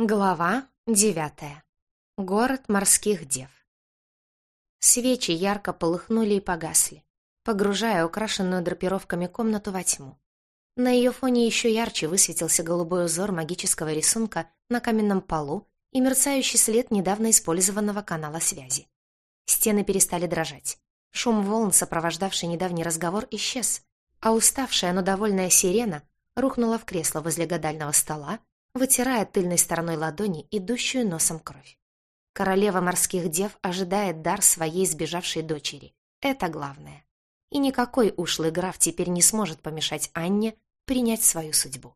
Глава девятая. Город морских дев. Свечи ярко полыхнули и погасли, погружая украшенную драпировками комнату во тьму. На ее фоне еще ярче высветился голубой узор магического рисунка на каменном полу и мерцающий след недавно использованного канала связи. Стены перестали дрожать. Шум волн, сопровождавший недавний разговор, исчез, а уставшая, но довольная сирена рухнула в кресло возле гадального стола вытирая тыльной стороной ладони идущую носом кровь. Королева морских дев ожидает дар своей сбежавшей дочери. Это главное. И никакой ушлый граф теперь не сможет помешать Анне принять свою судьбу.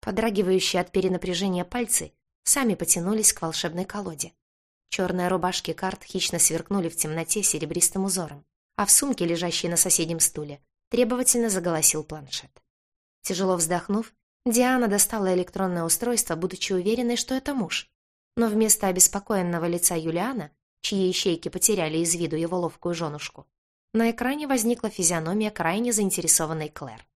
Подрагивающие от перенапряжения пальцы сами потянулись к волшебной колоде. Черные рубашки карт хищно сверкнули в темноте серебристым узором, а в сумке, лежащей на соседнем стуле, требовательно заголосил планшет. Тяжело вздохнув, Диана достала электронное устройство, будучи уверенной, что это муж. Но вместо обеспокоенного лица Юлиана, чьи ищейки потеряли из виду его ловкую женушку, на экране возникла физиономия крайне заинтересованной Клэр.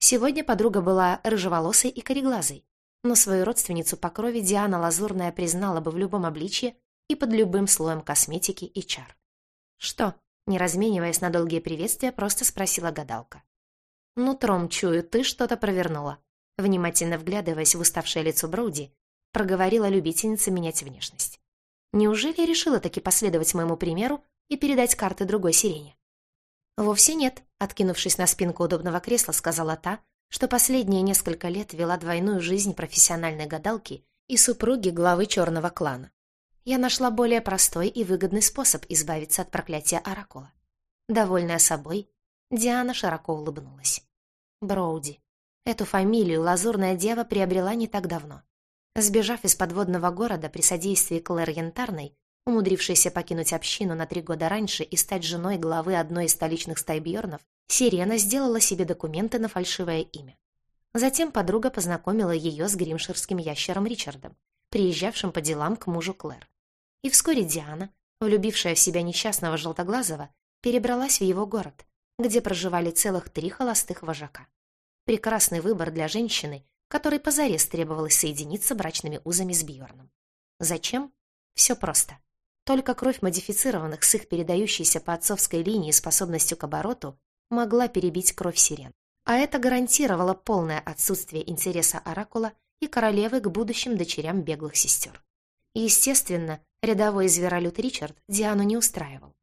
Сегодня подруга была рыжеволосой и кореглазой, но свою родственницу по крови Диана Лазурная признала бы в любом обличье и под любым слоем косметики и чар. «Что?» — не размениваясь на долгие приветствия, просто спросила гадалка. «Нутром чую, ты что-то провернула», Внимательно вглядываясь в уставшее лицо Броуди, проговорила любительница менять внешность. Неужели решила таки последовать моему примеру и передать карты другой сирене? Вовсе нет, откинувшись на спинку удобного кресла, сказала та, что последние несколько лет вела двойную жизнь профессиональной гадалки и супруги главы черного клана. Я нашла более простой и выгодный способ избавиться от проклятия Оракула. Довольная собой, Диана широко улыбнулась. Броуди. Эту фамилию лазурная дева приобрела не так давно. Сбежав из подводного города при содействии Клэр Янтарной, умудрившейся покинуть общину на три года раньше и стать женой главы одной из столичных стайбьернов, Сирена сделала себе документы на фальшивое имя. Затем подруга познакомила ее с гримширским ящером Ричардом, приезжавшим по делам к мужу Клэр. И вскоре Диана, влюбившая в себя несчастного Желтоглазого, перебралась в его город, где проживали целых три холостых вожака. Прекрасный выбор для женщины, которой позарез требовалось соединиться брачными узами с Бьорном. Зачем? Все просто. Только кровь модифицированных с их передающейся по отцовской линии способностью к обороту могла перебить кровь сирен. А это гарантировало полное отсутствие интереса Оракула и королевы к будущим дочерям беглых сестер. Естественно, рядовой зверолюд Ричард Диану не устраивал.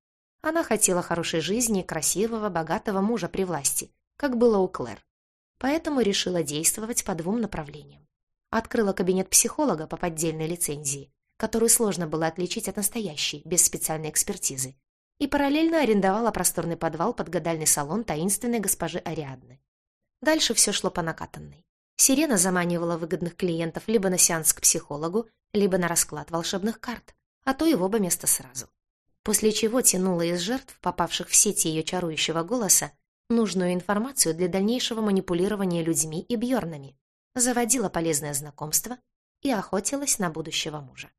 Она хотела хорошей жизни, красивого, богатого мужа при власти, как было у Клэр поэтому решила действовать по двум направлениям. Открыла кабинет психолога по поддельной лицензии, которую сложно было отличить от настоящей, без специальной экспертизы, и параллельно арендовала просторный подвал под гадальный салон таинственной госпожи Ариадны. Дальше все шло по накатанной. Сирена заманивала выгодных клиентов либо на сеанс к психологу, либо на расклад волшебных карт, а то и в оба места сразу. После чего тянула из жертв, попавших в сети ее чарующего голоса, нужную информацию для дальнейшего манипулирования людьми и бьорнами, заводила полезное знакомство и охотилась на будущего мужа.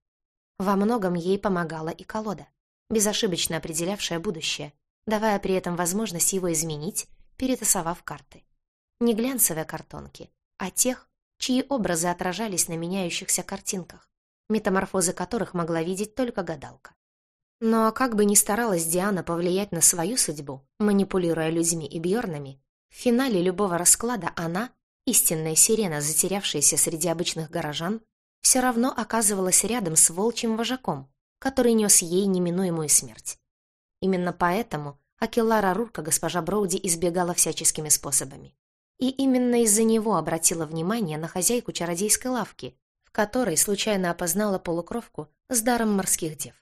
Во многом ей помогала и колода, безошибочно определявшая будущее, давая при этом возможность его изменить, перетасовав карты. Не глянцевые картонки, а тех, чьи образы отражались на меняющихся картинках, метаморфозы которых могла видеть только гадалка. Но как бы ни старалась Диана повлиять на свою судьбу, манипулируя людьми и бьорнами, в финале любого расклада она, истинная сирена, затерявшаяся среди обычных горожан, все равно оказывалась рядом с волчьим вожаком, который нес ей неминуемую смерть. Именно поэтому Акеллара Рурка госпожа Броуди избегала всяческими способами. И именно из-за него обратила внимание на хозяйку чародейской лавки, в которой случайно опознала полукровку с даром морских дев.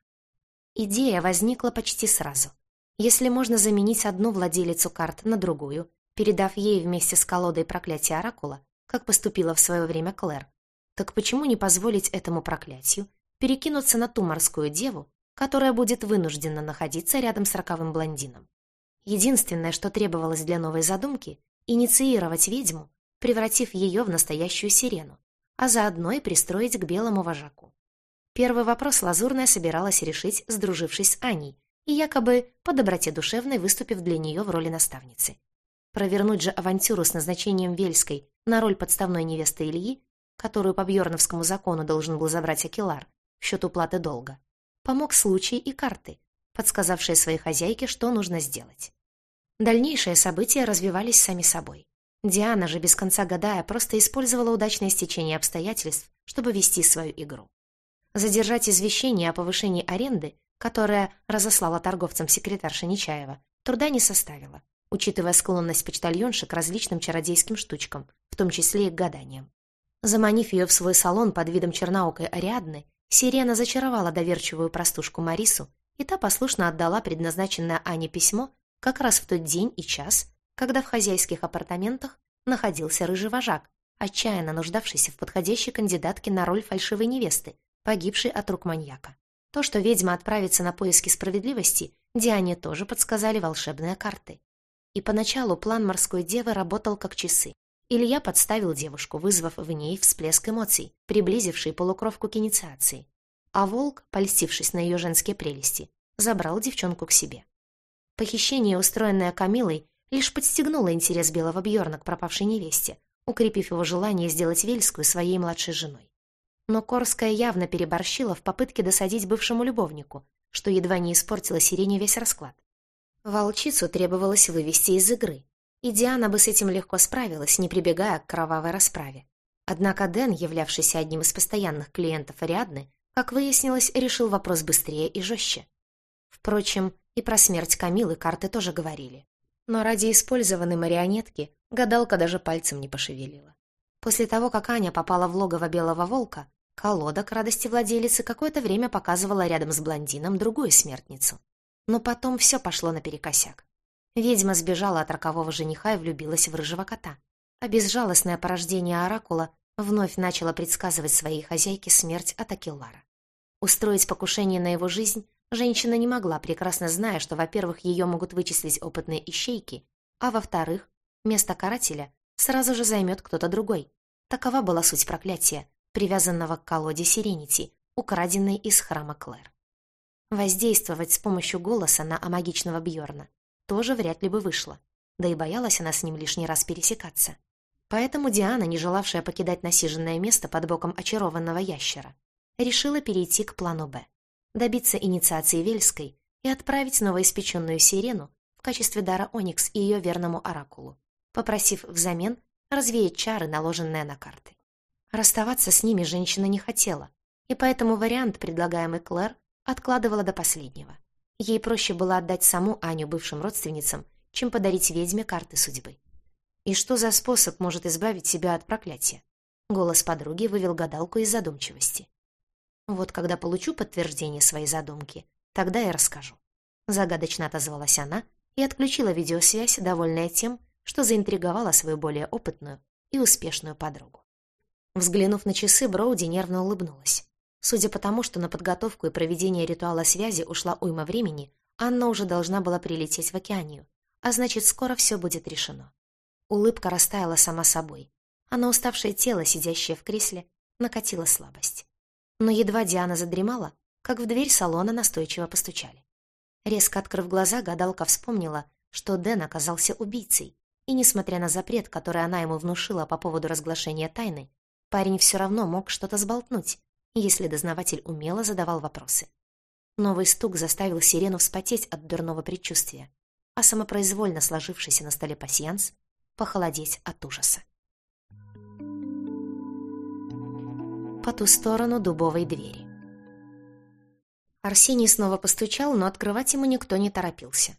Идея возникла почти сразу. Если можно заменить одну владелицу карт на другую, передав ей вместе с колодой проклятие Оракула, как поступила в свое время Клэр, так почему не позволить этому проклятию перекинуться на ту морскую деву, которая будет вынуждена находиться рядом с роковым блондином? Единственное, что требовалось для новой задумки — инициировать ведьму, превратив ее в настоящую сирену, а заодно и пристроить к белому вожаку. Первый вопрос Лазурная собиралась решить, сдружившись с Аней, и якобы по доброте душевной выступив для нее в роли наставницы. Провернуть же авантюру с назначением Вельской на роль подставной невесты Ильи которую по Бьерновскому закону должен был забрать Акилар в счет уплаты долга, помог случай и карты, подсказавшие своей хозяйке, что нужно сделать. Дальнейшие события развивались сами собой. Диана же, без конца гадая, просто использовала удачное стечение обстоятельств, чтобы вести свою игру. Задержать извещение о повышении аренды, которое разослала торговцам секретарша Нечаева, труда не составило, учитывая склонность почтальонши к различным чародейским штучкам, в том числе и к гаданиям. Заманив ее в свой салон под видом черноокой Ариадны, Сирена зачаровала доверчивую простушку Марису, и та послушно отдала предназначенное Ане письмо как раз в тот день и час, когда в хозяйских апартаментах находился рыжий вожак, отчаянно нуждавшийся в подходящей кандидатке на роль фальшивой невесты, погибшей от рук маньяка. То, что ведьма отправится на поиски справедливости, Диане тоже подсказали волшебные карты. И поначалу план морской девы работал как часы. Илья подставил девушку, вызвав в ней всплеск эмоций, приблизивший полукровку к инициации. А волк, польстившись на ее женские прелести, забрал девчонку к себе. Похищение, устроенное Камилой, лишь подстегнуло интерес белого Бьорна к пропавшей невесте, укрепив его желание сделать Вельскую своей младшей женой. Но Корская явно переборщила в попытке досадить бывшему любовнику, что едва не испортило Сирене весь расклад. Волчицу требовалось вывести из игры, и Диана бы с этим легко справилась, не прибегая к кровавой расправе. Однако Дэн, являвшийся одним из постоянных клиентов Ариадны, как выяснилось, решил вопрос быстрее и жестче. Впрочем, и про смерть Камилы карты тоже говорили. Но ради использованной марионетки гадалка даже пальцем не пошевелила. После того, как Аня попала в логово Белого Волка, колода, к радости владелицы, какое-то время показывала рядом с блондином другую смертницу. Но потом все пошло наперекосяк. Ведьма сбежала от рокового жениха и влюбилась в рыжего кота. А безжалостное порождение Оракула вновь начало предсказывать своей хозяйке смерть от Акиллара. Устроить покушение на его жизнь Женщина не могла, прекрасно зная, что, во-первых, ее могут вычислить опытные ищейки, а во-вторых, место карателя сразу же займет кто-то другой. Такова была суть проклятия, привязанного к колоде Сиренити, украденной из храма Клэр. Воздействовать с помощью голоса на амагичного Бьорна тоже вряд ли бы вышло, да и боялась она с ним лишний раз пересекаться. Поэтому Диана, не желавшая покидать насиженное место под боком очарованного ящера, решила перейти к плану «Б» добиться инициации Вельской и отправить новоиспеченную сирену в качестве дара Оникс и ее верному оракулу, попросив взамен развеять чары, наложенные на карты. Расставаться с ними женщина не хотела, и поэтому вариант, предлагаемый Клэр, откладывала до последнего. Ей проще было отдать саму Аню бывшим родственницам, чем подарить ведьме карты судьбы. И что за способ может избавить себя от проклятия? Голос подруги вывел гадалку из задумчивости. Вот когда получу подтверждение своей задумки, тогда я расскажу. Загадочно отозвалась она и отключила видеосвязь, довольная тем, что заинтриговала свою более опытную и успешную подругу. Взглянув на часы, Броуди нервно улыбнулась. Судя по тому, что на подготовку и проведение ритуала связи ушла уйма времени, Анна уже должна была прилететь в океанию, а значит, скоро все будет решено. Улыбка растаяла сама собой, а на уставшее тело, сидящее в кресле, накатила слабость. Но едва Диана задремала, как в дверь салона настойчиво постучали. Резко открыв глаза, гадалка вспомнила, что Дэн оказался убийцей, и, несмотря на запрет, который она ему внушила по поводу разглашения тайны, парень все равно мог что-то сболтнуть, если дознаватель умело задавал вопросы. Новый стук заставил сирену вспотеть от дурного предчувствия, а самопроизвольно сложившийся на столе пасьянс похолодеть от ужаса. по ту сторону дубовой двери. Арсений снова постучал, но открывать ему никто не торопился.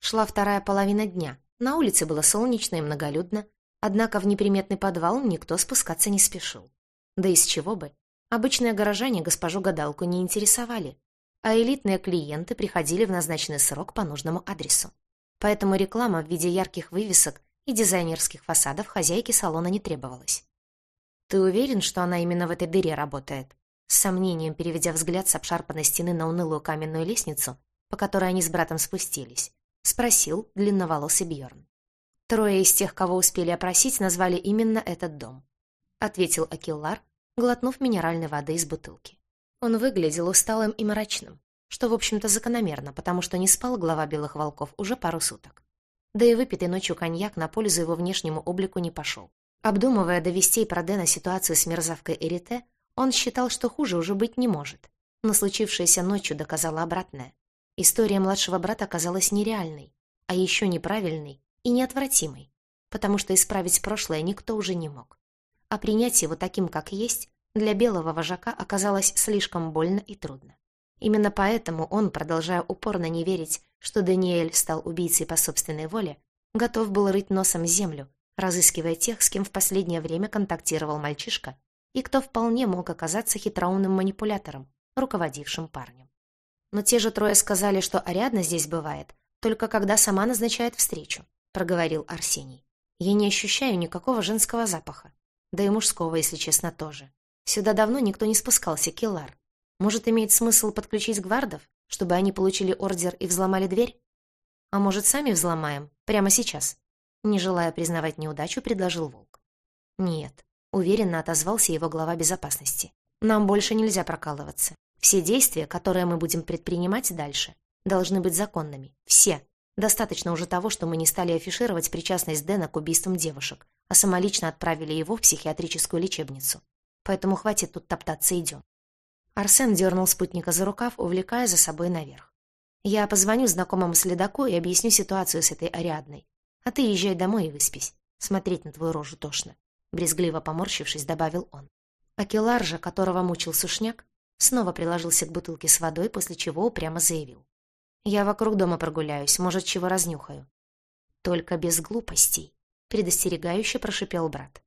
Шла вторая половина дня, на улице было солнечно и многолюдно, однако в неприметный подвал никто спускаться не спешил. Да из чего бы? Обычные горожане госпожу-гадалку не интересовали, а элитные клиенты приходили в назначенный срок по нужному адресу. Поэтому реклама в виде ярких вывесок и дизайнерских фасадов хозяйке салона не требовалась. «Ты уверен, что она именно в этой дыре работает?» С сомнением, переведя взгляд с обшарпанной стены на унылую каменную лестницу, по которой они с братом спустились, спросил длинноволосый Бьорн. Трое из тех, кого успели опросить, назвали именно этот дом. Ответил Акиллар, глотнув минеральной воды из бутылки. Он выглядел усталым и мрачным, что, в общем-то, закономерно, потому что не спал глава Белых Волков уже пару суток. Да и выпитый ночью коньяк на пользу его внешнему облику не пошел. Обдумывая довести про Дэна ситуацию с мерзавкой Эрите, он считал, что хуже уже быть не может. Но случившееся ночью доказало обратное. История младшего брата оказалась нереальной, а еще неправильной и неотвратимой, потому что исправить прошлое никто уже не мог. А принять его таким, как есть, для белого вожака оказалось слишком больно и трудно. Именно поэтому он, продолжая упорно не верить, что Даниэль стал убийцей по собственной воле, готов был рыть носом землю, разыскивая тех, с кем в последнее время контактировал мальчишка, и кто вполне мог оказаться хитроумным манипулятором, руководившим парнем. Но те же трое сказали, что Ариадна здесь бывает, только когда сама назначает встречу, проговорил Арсений. Я не ощущаю никакого женского запаха. Да и мужского, если честно, тоже. Сюда давно никто не спускался, Киллар. Может, имеет смысл подключить гвардов, чтобы они получили ордер и взломали дверь? А может, сами взломаем? Прямо сейчас?» Не желая признавать неудачу, предложил Волк. «Нет», — уверенно отозвался его глава безопасности. «Нам больше нельзя прокалываться. Все действия, которые мы будем предпринимать дальше, должны быть законными. Все. Достаточно уже того, что мы не стали афишировать причастность Дэна к убийствам девушек, а самолично отправили его в психиатрическую лечебницу. Поэтому хватит тут топтаться, идем». Арсен дернул спутника за рукав, увлекая за собой наверх. «Я позвоню знакомому следаку и объясню ситуацию с этой Ариадной. А ты езжай домой и выспись. Смотреть на твою рожу тошно», — брезгливо поморщившись, добавил он. Акелар которого мучил сушняк, снова приложился к бутылке с водой, после чего упрямо заявил. «Я вокруг дома прогуляюсь, может, чего разнюхаю». «Только без глупостей», — предостерегающе прошипел брат.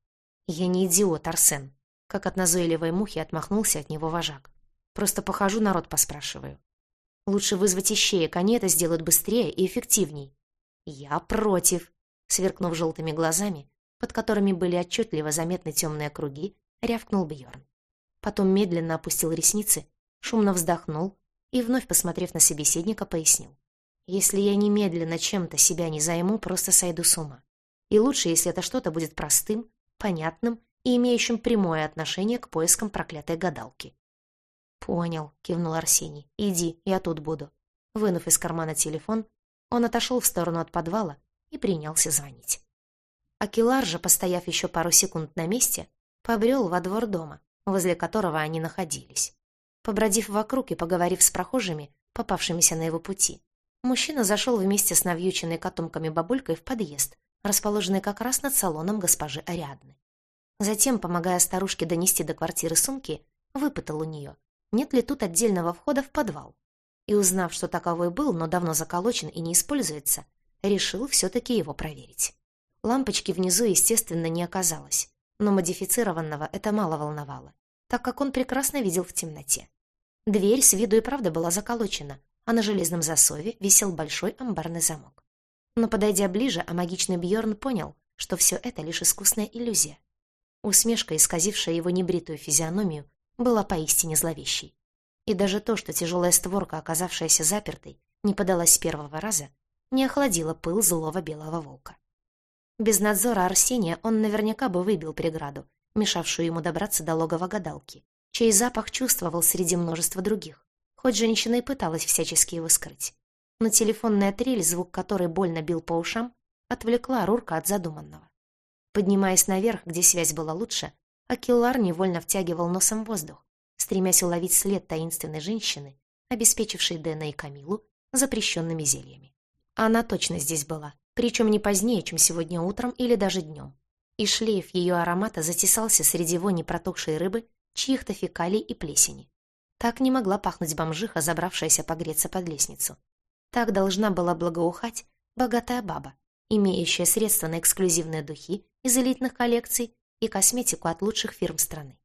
«Я не идиот, Арсен», — как от назойливой мухи отмахнулся от него вожак. «Просто похожу, народ поспрашиваю. Лучше вызвать ищеек, они это сделают быстрее и эффективней». «Я против», — сверкнув желтыми глазами, под которыми были отчетливо заметны темные круги, рявкнул Бьорн. Потом медленно опустил ресницы, шумно вздохнул и, вновь посмотрев на собеседника, пояснил. «Если я немедленно чем-то себя не займу, просто сойду с ума. И лучше, если это что-то будет простым, понятным и имеющим прямое отношение к поискам проклятой гадалки». «Понял», — кивнул Арсений. «Иди, я тут буду». Вынув из кармана телефон, он отошел в сторону от подвала и принялся звонить. Акилар же, постояв еще пару секунд на месте, побрел во двор дома, возле которого они находились. Побродив вокруг и поговорив с прохожими, попавшимися на его пути, мужчина зашел вместе с навьюченной котомками бабулькой в подъезд, расположенный как раз над салоном госпожи Ариадны. Затем, помогая старушке донести до квартиры сумки, выпытал у нее, нет ли тут отдельного входа в подвал. И узнав, что таковой был, но давно заколочен и не используется, решил все-таки его проверить. Лампочки внизу, естественно, не оказалось, но модифицированного это мало волновало, так как он прекрасно видел в темноте. Дверь с виду и правда была заколочена, а на железном засове висел большой амбарный замок. Но, подойдя ближе, а магичный Бьорн понял, что все это лишь искусная иллюзия. Усмешка, исказившая его небритую физиономию, была поистине зловещей. И даже то, что тяжелая створка, оказавшаяся запертой, не подалась с первого раза, не охладила пыл злого белого волка. Без надзора Арсения он наверняка бы выбил преграду, мешавшую ему добраться до логова гадалки, чей запах чувствовал среди множества других, хоть женщина и пыталась всячески его скрыть. Но телефонная трель, звук которой больно бил по ушам, отвлекла Рурка от задуманного. Поднимаясь наверх, где связь была лучше, Акиллар невольно втягивал носом воздух, стремясь уловить след таинственной женщины, обеспечившей Дэна и Камилу запрещенными зельями. Она точно здесь была, причем не позднее, чем сегодня утром или даже днем. И шлейф ее аромата затесался среди вони протухшей рыбы, чьих-то фекалий и плесени. Так не могла пахнуть бомжиха, забравшаяся погреться под лестницу. Так должна была благоухать богатая баба, имеющая средства на эксклюзивные духи из элитных коллекций и косметику от лучших фирм страны.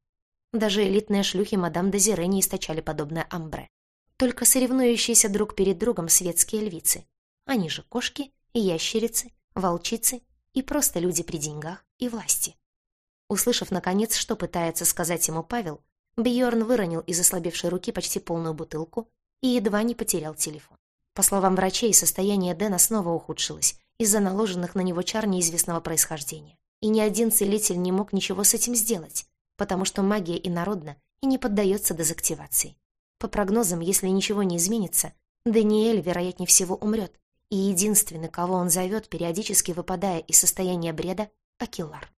Даже элитные шлюхи мадам Дезире не источали подобное амбре. Только соревнующиеся друг перед другом светские львицы. Они же кошки и ящерицы, волчицы и просто люди при деньгах и власти. Услышав, наконец, что пытается сказать ему Павел, Бьорн выронил из ослабевшей руки почти полную бутылку и едва не потерял телефон. По словам врачей, состояние Дэна снова ухудшилось из-за наложенных на него чар неизвестного происхождения. И ни один целитель не мог ничего с этим сделать, потому что магия инородна и не поддается дезактивации. По прогнозам, если ничего не изменится, Даниэль, вероятнее всего, умрет, и единственный, кого он зовет, периодически выпадая из состояния бреда, — Акилар.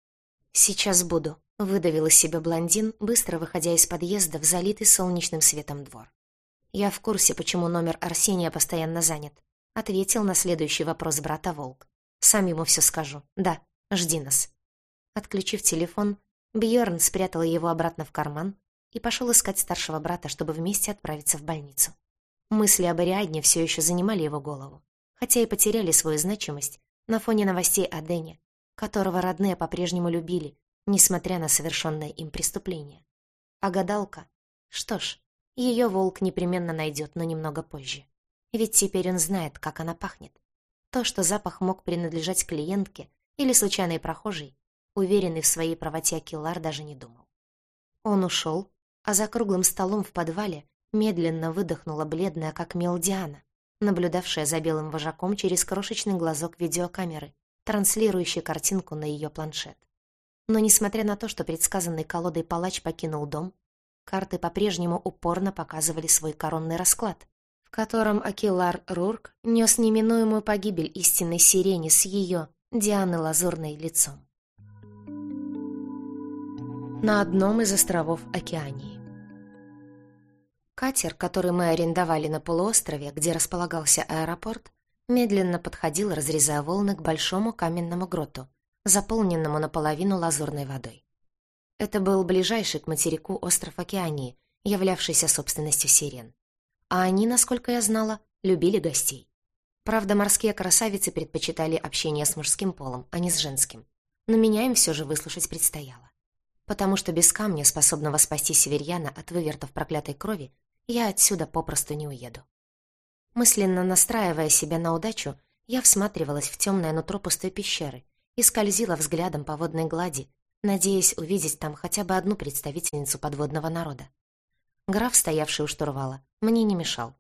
«Сейчас буду», — выдавил из себя блондин, быстро выходя из подъезда в залитый солнечным светом двор. «Я в курсе, почему номер Арсения постоянно занят», — ответил на следующий вопрос брата Волк. «Сам ему все скажу. Да, жди нас». Отключив телефон, Бьорн спрятал его обратно в карман и пошел искать старшего брата, чтобы вместе отправиться в больницу. Мысли об Ариадне все еще занимали его голову, хотя и потеряли свою значимость на фоне новостей о Дэне, которого родные по-прежнему любили, несмотря на совершенное им преступление. А гадалка? Что ж, ее волк непременно найдет, но немного позже. Ведь теперь он знает, как она пахнет. То, что запах мог принадлежать клиентке или случайной прохожей, уверенный в своей правоте Акилар даже не думал. Он ушел, а за круглым столом в подвале медленно выдохнула бледная, как мел Диана, наблюдавшая за белым вожаком через крошечный глазок видеокамеры, транслирующей картинку на ее планшет. Но несмотря на то, что предсказанный колодой палач покинул дом, карты по-прежнему упорно показывали свой коронный расклад, в котором Акилар Рурк нес неминуемую погибель истинной сирени с ее, Дианы Лазурной, лицом. На одном из островов Океании. Катер, который мы арендовали на полуострове, где располагался аэропорт, медленно подходил, разрезая волны к большому каменному гроту, заполненному наполовину лазурной водой. Это был ближайший к материку остров Океании, являвшийся собственностью сирен. А они, насколько я знала, любили гостей. Правда, морские красавицы предпочитали общение с мужским полом, а не с женским. Но меня им все же выслушать предстояло. Потому что без камня, способного спасти северьяна от вывертов проклятой крови, я отсюда попросту не уеду. Мысленно настраивая себя на удачу, я всматривалась в темное нутро пустой пещеры и скользила взглядом по водной глади, надеясь увидеть там хотя бы одну представительницу подводного народа. Граф, стоявший у штурвала, мне не мешал.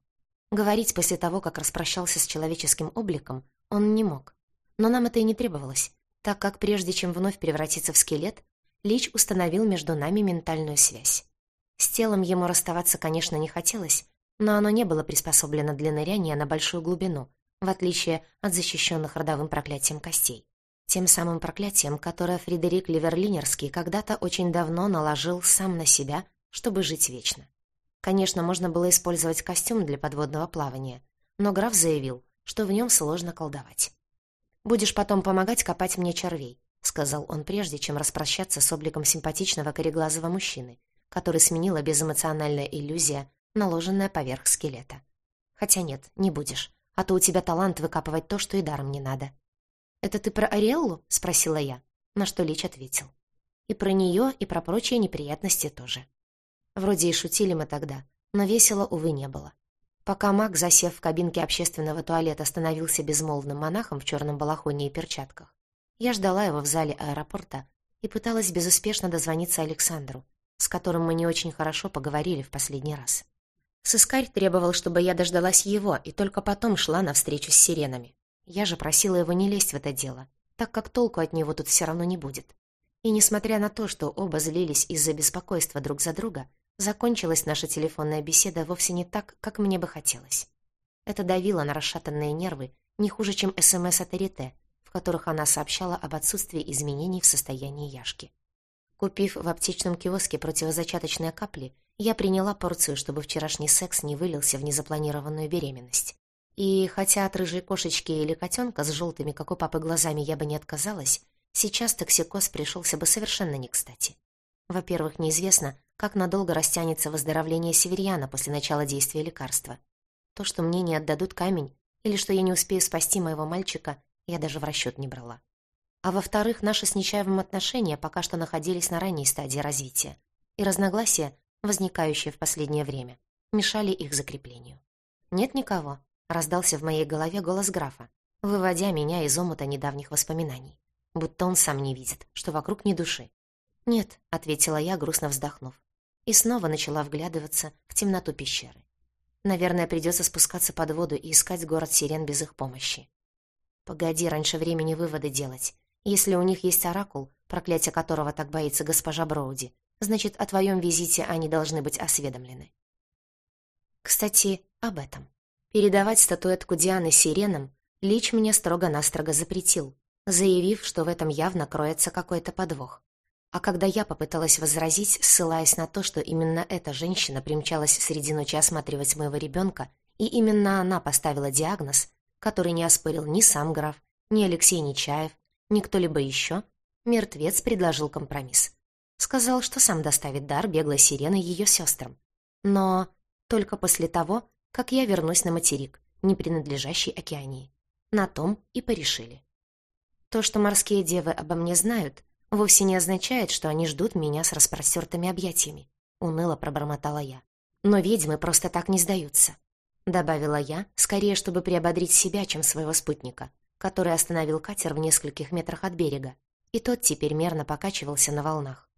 Говорить после того, как распрощался с человеческим обликом, он не мог. Но нам это и не требовалось, так как прежде чем вновь превратиться в скелет, Лич установил между нами ментальную связь. С телом ему расставаться, конечно, не хотелось, но оно не было приспособлено для ныряния на большую глубину, в отличие от защищенных родовым проклятием костей. Тем самым проклятием, которое Фредерик Ливерлинерский когда-то очень давно наложил сам на себя, чтобы жить вечно. Конечно, можно было использовать костюм для подводного плавания, но граф заявил, что в нем сложно колдовать. «Будешь потом помогать копать мне червей», — сказал он прежде, чем распрощаться с обликом симпатичного кореглазого мужчины, который сменила безэмоциональная иллюзия, наложенная поверх скелета. Хотя нет, не будешь, а то у тебя талант выкапывать то, что и даром не надо. «Это ты про Ариэллу?» — спросила я, на что Лич ответил. И про нее, и про прочие неприятности тоже. Вроде и шутили мы тогда, но весело, увы, не было. Пока маг, засев в кабинке общественного туалета, становился безмолвным монахом в черном балахоне и перчатках, я ждала его в зале аэропорта и пыталась безуспешно дозвониться Александру, с которым мы не очень хорошо поговорили в последний раз. Сыскарь требовал, чтобы я дождалась его, и только потом шла навстречу с сиренами. Я же просила его не лезть в это дело, так как толку от него тут все равно не будет. И несмотря на то, что оба злились из-за беспокойства друг за друга, закончилась наша телефонная беседа вовсе не так, как мне бы хотелось. Это давило на расшатанные нервы не хуже, чем СМС от Эрите, в которых она сообщала об отсутствии изменений в состоянии Яшки. Купив в аптечном киоске противозачаточные капли, я приняла порцию, чтобы вчерашний секс не вылился в незапланированную беременность. И хотя от рыжей кошечки или котенка с желтыми, как у папы, глазами я бы не отказалась, сейчас токсикоз пришелся бы совершенно не кстати. Во-первых, неизвестно, как надолго растянется выздоровление северьяна после начала действия лекарства. То, что мне не отдадут камень, или что я не успею спасти моего мальчика, я даже в расчет не брала. А во-вторых, наши с Нечаевым отношения пока что находились на ранней стадии развития, и разногласия, возникающие в последнее время, мешали их закреплению. «Нет никого», — раздался в моей голове голос графа, выводя меня из омута недавних воспоминаний, будто он сам не видит, что вокруг ни души. «Нет», — ответила я, грустно вздохнув, и снова начала вглядываться в темноту пещеры. Наверное, придется спускаться под воду и искать город сирен без их помощи. Погоди раньше времени выводы делать. Если у них есть оракул, проклятие которого так боится госпожа Броуди, значит, о твоем визите они должны быть осведомлены. Кстати, об этом. Передавать статуэтку Дианы сиренам Лич мне строго-настрого запретил, заявив, что в этом явно кроется какой-то подвох. А когда я попыталась возразить, ссылаясь на то, что именно эта женщина примчалась среди ночи осматривать моего ребенка, и именно она поставила диагноз, который не оспорил ни сам граф, ни Алексей Нечаев, ни кто-либо еще, мертвец предложил компромисс. Сказал, что сам доставит дар беглой сирены ее сестрам. Но только после того, как я вернусь на материк, не принадлежащий океании. На том и порешили. То, что морские девы обо мне знают, вовсе не означает, что они ждут меня с распростертыми объятиями. Уныло пробормотала я. Но ведьмы просто так не сдаются. Добавила я, скорее, чтобы приободрить себя, чем своего спутника, который остановил катер в нескольких метрах от берега, и тот теперь мерно покачивался на волнах.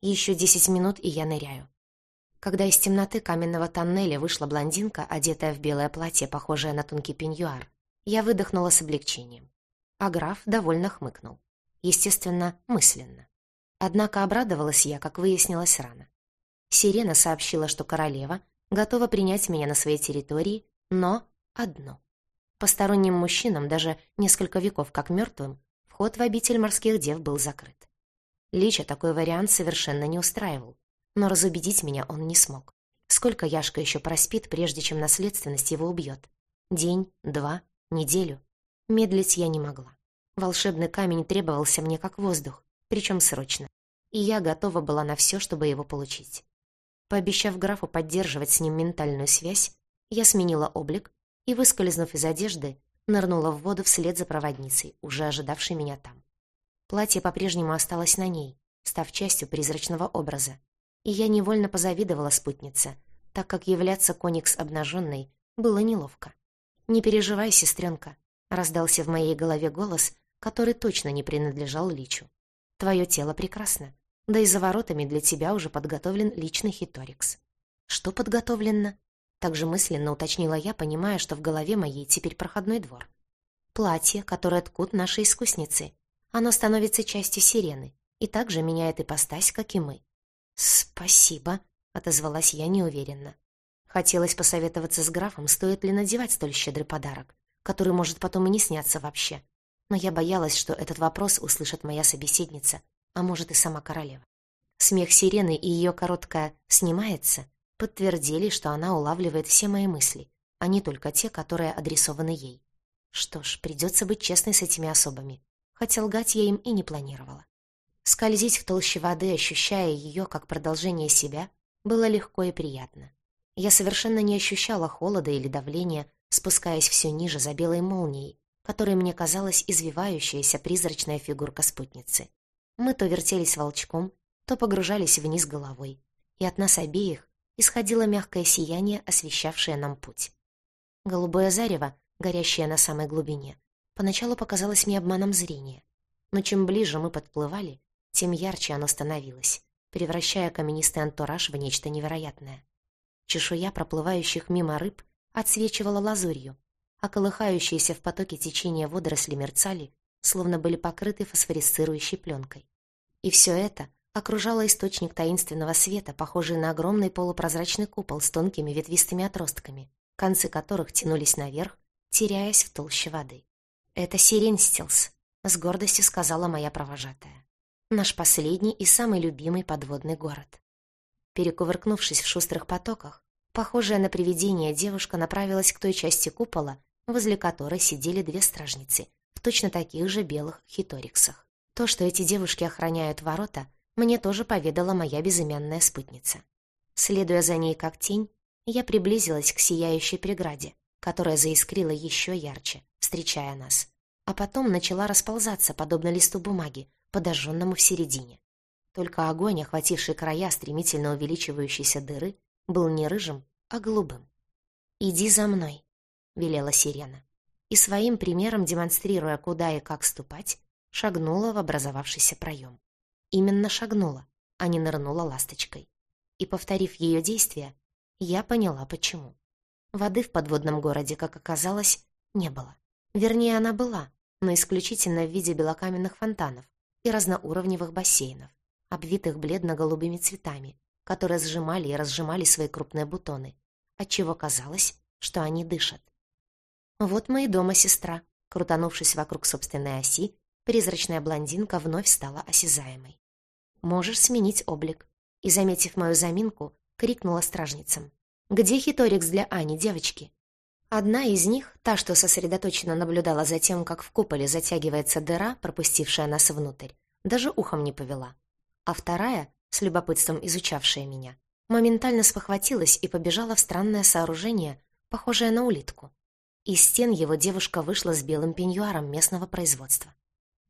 Еще десять минут, и я ныряю. Когда из темноты каменного тоннеля вышла блондинка, одетая в белое платье, похожее на тонкий пеньюар, я выдохнула с облегчением. А граф довольно хмыкнул. Естественно, мысленно. Однако обрадовалась я, как выяснилось рано. Сирена сообщила, что королева готова принять меня на своей территории, но одно. Посторонним мужчинам, даже несколько веков как мертвым, вход в обитель морских дев был закрыт. Лича такой вариант совершенно не устраивал, но разубедить меня он не смог. Сколько Яшка еще проспит, прежде чем наследственность его убьет? День, два, неделю? Медлить я не могла. Волшебный камень требовался мне как воздух, причем срочно, и я готова была на все, чтобы его получить. Пообещав графу поддерживать с ним ментальную связь, я сменила облик и, выскользнув из одежды, нырнула в воду вслед за проводницей, уже ожидавшей меня там. Платье по-прежнему осталось на ней, став частью призрачного образа, и я невольно позавидовала спутнице, так как являться коникс обнаженной было неловко. «Не переживай, сестренка», — раздался в моей голове голос, который точно не принадлежал Личу. «Твое тело прекрасно, да и за воротами для тебя уже подготовлен личный хиторикс». «Что подготовлено?» Также мысленно уточнила я, понимая, что в голове моей теперь проходной двор. «Платье, которое ткут наши искусницы. Оно становится частью сирены и также меняет ипостась, как и мы. «Спасибо», — отозвалась я неуверенно. Хотелось посоветоваться с графом, стоит ли надевать столь щедрый подарок, который может потом и не сняться вообще. Но я боялась, что этот вопрос услышит моя собеседница, а может и сама королева. Смех сирены и ее короткое «снимается» подтвердили, что она улавливает все мои мысли, а не только те, которые адресованы ей. Что ж, придется быть честной с этими особами, хотя лгать я им и не планировала. Скользить в толще воды, ощущая ее как продолжение себя, было легко и приятно. Я совершенно не ощущала холода или давления, спускаясь все ниже за белой молнией, которой мне казалась извивающаяся призрачная фигурка спутницы. Мы то вертелись волчком, то погружались вниз головой, и от нас обеих исходило мягкое сияние, освещавшее нам путь. Голубое зарево, горящее на самой глубине, поначалу показалось мне обманом зрения, но чем ближе мы подплывали, тем ярче оно становилось, превращая каменистый антураж в нечто невероятное. Чешуя проплывающих мимо рыб отсвечивала лазурью, а колыхающиеся в потоке течения водоросли мерцали, словно были покрыты фосфорисцирующей пленкой. И все это окружало источник таинственного света, похожий на огромный полупрозрачный купол с тонкими ветвистыми отростками, концы которых тянулись наверх, теряясь в толще воды. «Это Сиренстилс», — с гордостью сказала моя провожатая наш последний и самый любимый подводный город. Перекувыркнувшись в шустрых потоках, похожая на привидение девушка направилась к той части купола, возле которой сидели две стражницы в точно таких же белых хиториксах. То, что эти девушки охраняют ворота, мне тоже поведала моя безымянная спутница. Следуя за ней как тень, я приблизилась к сияющей преграде, которая заискрила еще ярче, встречая нас, а потом начала расползаться, подобно листу бумаги, подожженному в середине. Только огонь, охвативший края стремительно увеличивающейся дыры, был не рыжим, а голубым. «Иди за мной», — велела сирена. И своим примером, демонстрируя, куда и как ступать, шагнула в образовавшийся проем. Именно шагнула, а не нырнула ласточкой. И, повторив ее действия, я поняла, почему. Воды в подводном городе, как оказалось, не было. Вернее, она была, но исключительно в виде белокаменных фонтанов, и разноуровневых бассейнов, обвитых бледно-голубыми цветами, которые сжимали и разжимали свои крупные бутоны, отчего казалось, что они дышат. «Вот мы и дома, сестра», крутанувшись вокруг собственной оси, призрачная блондинка вновь стала осязаемой. Можешь сменить облик». И, заметив мою заминку, крикнула стражницам. «Где хиторикс для Ани, девочки?» Одна из них, та, что сосредоточенно наблюдала за тем, как в куполе затягивается дыра, пропустившая нас внутрь, даже ухом не повела. А вторая, с любопытством изучавшая меня, моментально спохватилась и побежала в странное сооружение, похожее на улитку. Из стен его девушка вышла с белым пеньюаром местного производства.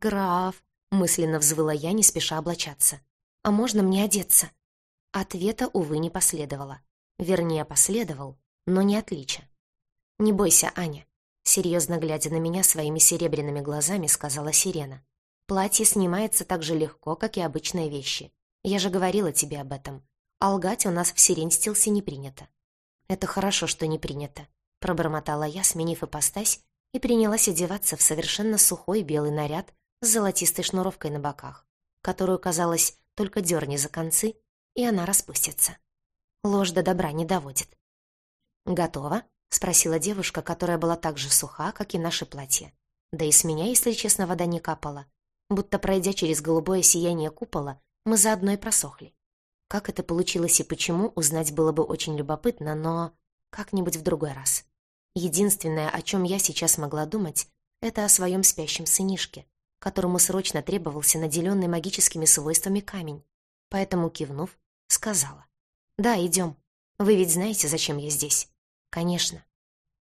«Граф!» — мысленно взвыла я, не спеша облачаться. «А можно мне одеться?» Ответа, увы, не последовало. Вернее, последовал, но не отлича. «Не бойся, Аня», — серьезно глядя на меня своими серебряными глазами, сказала Сирена. «Платье снимается так же легко, как и обычные вещи. Я же говорила тебе об этом. А лгать у нас в Сиренстилсе не принято». «Это хорошо, что не принято», Пробормотала я, сменив ипостась, и принялась одеваться в совершенно сухой белый наряд с золотистой шнуровкой на боках, которую, казалось, только дерни за концы, и она распустится. Ложь до добра не доводит. «Готово?» — спросила девушка, которая была так же суха, как и наше платье. Да и с меня, если честно, вода не капала. Будто пройдя через голубое сияние купола, мы заодно и просохли. Как это получилось и почему, узнать было бы очень любопытно, но как-нибудь в другой раз. Единственное, о чем я сейчас могла думать, это о своем спящем сынишке, которому срочно требовался наделенный магическими свойствами камень. Поэтому, кивнув, сказала. «Да, идем. Вы ведь знаете, зачем я здесь?» «Конечно».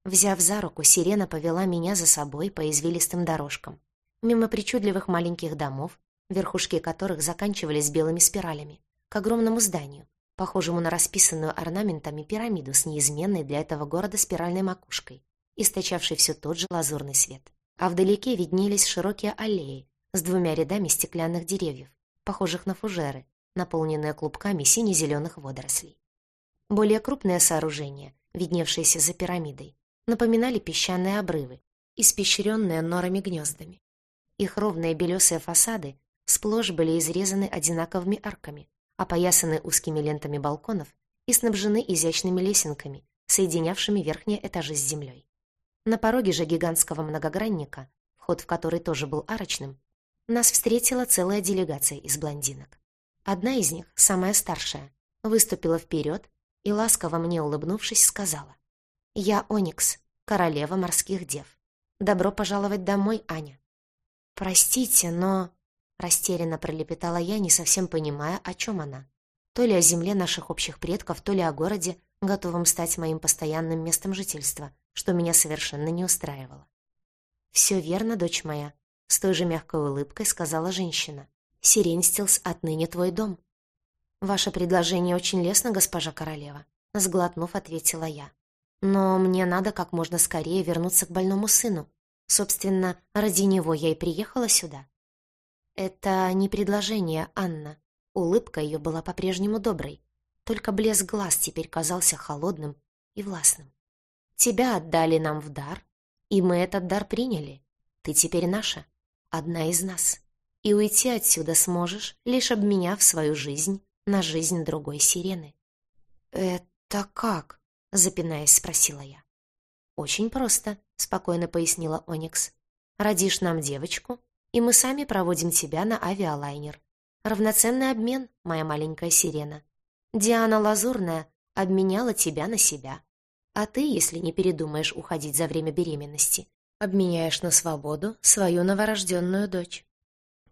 Взяв за руку, сирена повела меня за собой по извилистым дорожкам, мимо причудливых маленьких домов, верхушки которых заканчивались белыми спиралями, к огромному зданию, похожему на расписанную орнаментами пирамиду с неизменной для этого города спиральной макушкой, источавшей все тот же лазурный свет. А вдалеке виднелись широкие аллеи с двумя рядами стеклянных деревьев, похожих на фужеры, наполненные клубками сине-зеленых водорослей. Более крупные сооружения, видневшиеся за пирамидой, напоминали песчаные обрывы, испещренные норами-гнездами. Их ровные белесые фасады сплошь были изрезаны одинаковыми арками, опоясаны узкими лентами балконов и снабжены изящными лесенками, соединявшими верхние этажи с землей. На пороге же гигантского многогранника, вход в который тоже был арочным, нас встретила целая делегация из блондинок. Одна из них, самая старшая, выступила вперед и, ласково мне улыбнувшись, сказала «Я Оникс, королева морских дев. Добро пожаловать домой, Аня». «Простите, но...» Растерянно пролепетала я, не совсем понимая, о чем она. То ли о земле наших общих предков, то ли о городе, готовом стать моим постоянным местом жительства, что меня совершенно не устраивало. «Все верно, дочь моя», — с той же мягкой улыбкой сказала женщина. «Сиренстилс отныне твой дом». «Ваше предложение очень лестно, госпожа королева», — сглотнув, ответила я. «Но мне надо как можно скорее вернуться к больному сыну. Собственно, ради него я и приехала сюда». «Это не предложение, Анна». Улыбка ее была по-прежнему доброй. Только блеск глаз теперь казался холодным и властным. «Тебя отдали нам в дар, и мы этот дар приняли. Ты теперь наша, одна из нас. И уйти отсюда сможешь, лишь обменяв свою жизнь на жизнь другой сирены». «Это как?» — запинаясь, спросила я. «Очень просто», — спокойно пояснила Оникс. «Родишь нам девочку, и мы сами проводим тебя на авиалайнер. Равноценный обмен, моя маленькая сирена. Диана Лазурная обменяла тебя на себя. А ты, если не передумаешь уходить за время беременности, обменяешь на свободу свою новорожденную дочь.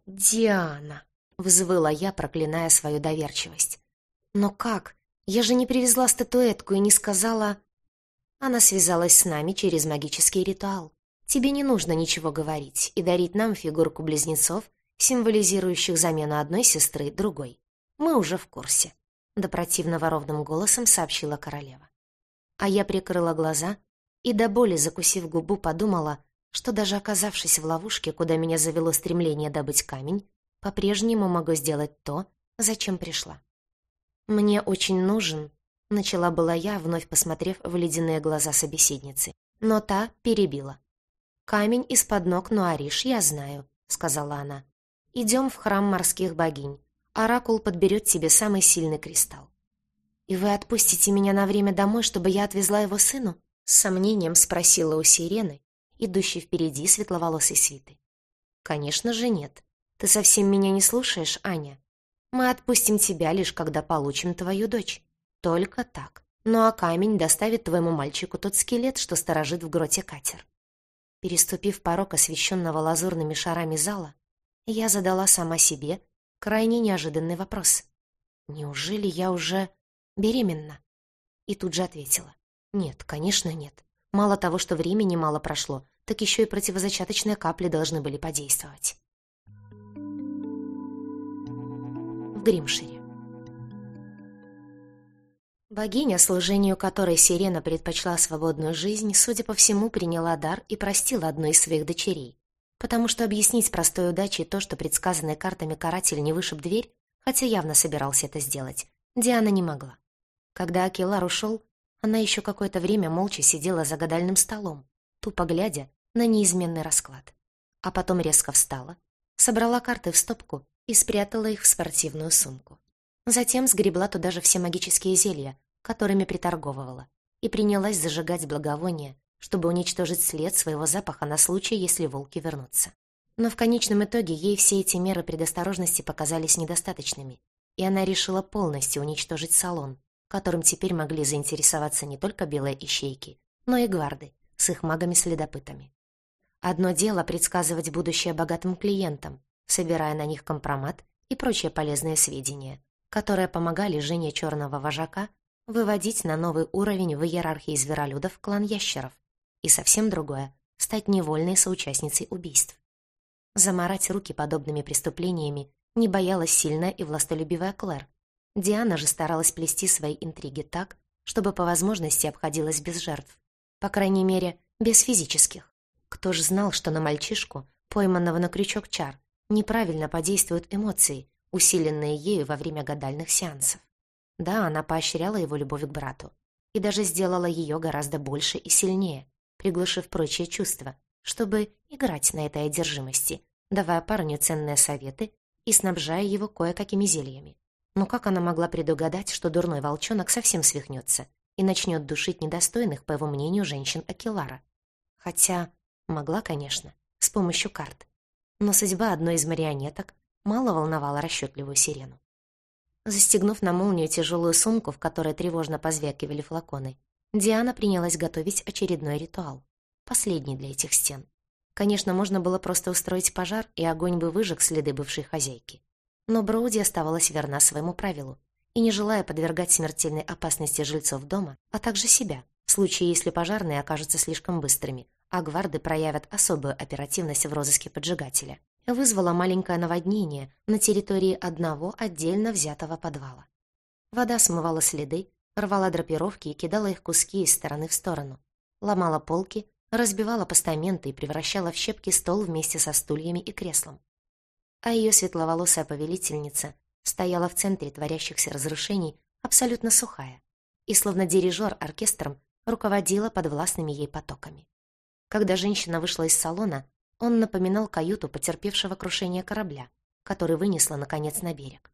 «Диана!» — взвыла я, проклиная свою доверчивость. «Но как? Я же не привезла статуэтку и не сказала...» Она связалась с нами через магический ритуал. Тебе не нужно ничего говорить и дарить нам фигурку близнецов, символизирующих замену одной сестры другой. Мы уже в курсе», — до противного ровным голосом сообщила королева. А я прикрыла глаза и до боли, закусив губу, подумала, что даже оказавшись в ловушке, куда меня завело стремление добыть камень, по-прежнему могу сделать то, зачем пришла. «Мне очень нужен», — начала была я, вновь посмотрев в ледяные глаза собеседницы, но та перебила. «Камень из-под ног Нуариш, я знаю», — сказала она. «Идем в храм морских богинь. Оракул подберет тебе самый сильный кристалл». «И вы отпустите меня на время домой, чтобы я отвезла его сыну?» С сомнением спросила у сирены, идущей впереди светловолосой свиты. «Конечно же нет. Ты совсем меня не слушаешь, Аня. Мы отпустим тебя лишь, когда получим твою дочь. Только так. Ну а камень доставит твоему мальчику тот скелет, что сторожит в гроте катер. Переступив порог освещенного лазурными шарами зала, я задала сама себе крайне неожиданный вопрос. «Неужели я уже беременна?» И тут же ответила. «Нет, конечно, нет. Мало того, что времени мало прошло, так еще и противозачаточные капли должны были подействовать». Гримшире. Богиня, служению которой Сирена предпочла свободную жизнь, судя по всему, приняла дар и простила одну из своих дочерей. Потому что объяснить простой удачей то, что предсказанный картами каратель не вышиб дверь, хотя явно собирался это сделать, Диана не могла. Когда Акилар ушел, она еще какое-то время молча сидела за гадальным столом, тупо глядя на неизменный расклад. А потом резко встала, собрала карты в стопку и спрятала их в спортивную сумку. Затем сгребла туда же все магические зелья, которыми приторговывала, и принялась зажигать благовония, чтобы уничтожить след своего запаха на случай, если волки вернутся. Но в конечном итоге ей все эти меры предосторожности показались недостаточными, и она решила полностью уничтожить салон, которым теперь могли заинтересоваться не только белые ищейки, но и гварды с их магами-следопытами. Одно дело предсказывать будущее богатым клиентам, собирая на них компромат и прочие полезные сведения, которые помогали жене черного вожака выводить на новый уровень в иерархии зверолюдов клан ящеров. И совсем другое — стать невольной соучастницей убийств. Заморать руки подобными преступлениями не боялась сильная и властолюбивая Клэр. Диана же старалась плести свои интриги так, чтобы по возможности обходилась без жертв. По крайней мере, без физических. Кто ж знал, что на мальчишку, пойманного на крючок чар, неправильно подействуют эмоции, усиленные ею во время гадальных сеансов. Да, она поощряла его любовь к брату и даже сделала ее гораздо больше и сильнее, приглушив прочие чувства, чтобы играть на этой одержимости, давая парню ценные советы и снабжая его кое-какими зельями. Но как она могла предугадать, что дурной волчонок совсем свихнется и начнет душить недостойных, по его мнению, женщин Акилара? Хотя могла, конечно, с помощью карт. Но судьба одной из марионеток мало волновала расчетливую сирену. Застегнув на молнию тяжелую сумку, в которой тревожно позвякивали флаконы, Диана принялась готовить очередной ритуал, последний для этих стен. Конечно, можно было просто устроить пожар, и огонь бы выжег следы бывшей хозяйки. Но Броуди оставалась верна своему правилу и, не желая подвергать смертельной опасности жильцов дома, а также себя, в случае, если пожарные окажутся слишком быстрыми, а гварды проявят особую оперативность в розыске поджигателя, вызвало маленькое наводнение на территории одного отдельно взятого подвала. Вода смывала следы, рвала драпировки и кидала их куски из стороны в сторону, ломала полки, разбивала постаменты и превращала в щепки стол вместе со стульями и креслом. А ее светловолосая повелительница стояла в центре творящихся разрушений абсолютно сухая и, словно дирижер оркестром, руководила подвластными ей потоками. Когда женщина вышла из салона, он напоминал каюту потерпевшего крушение корабля, который вынесло, наконец, на берег.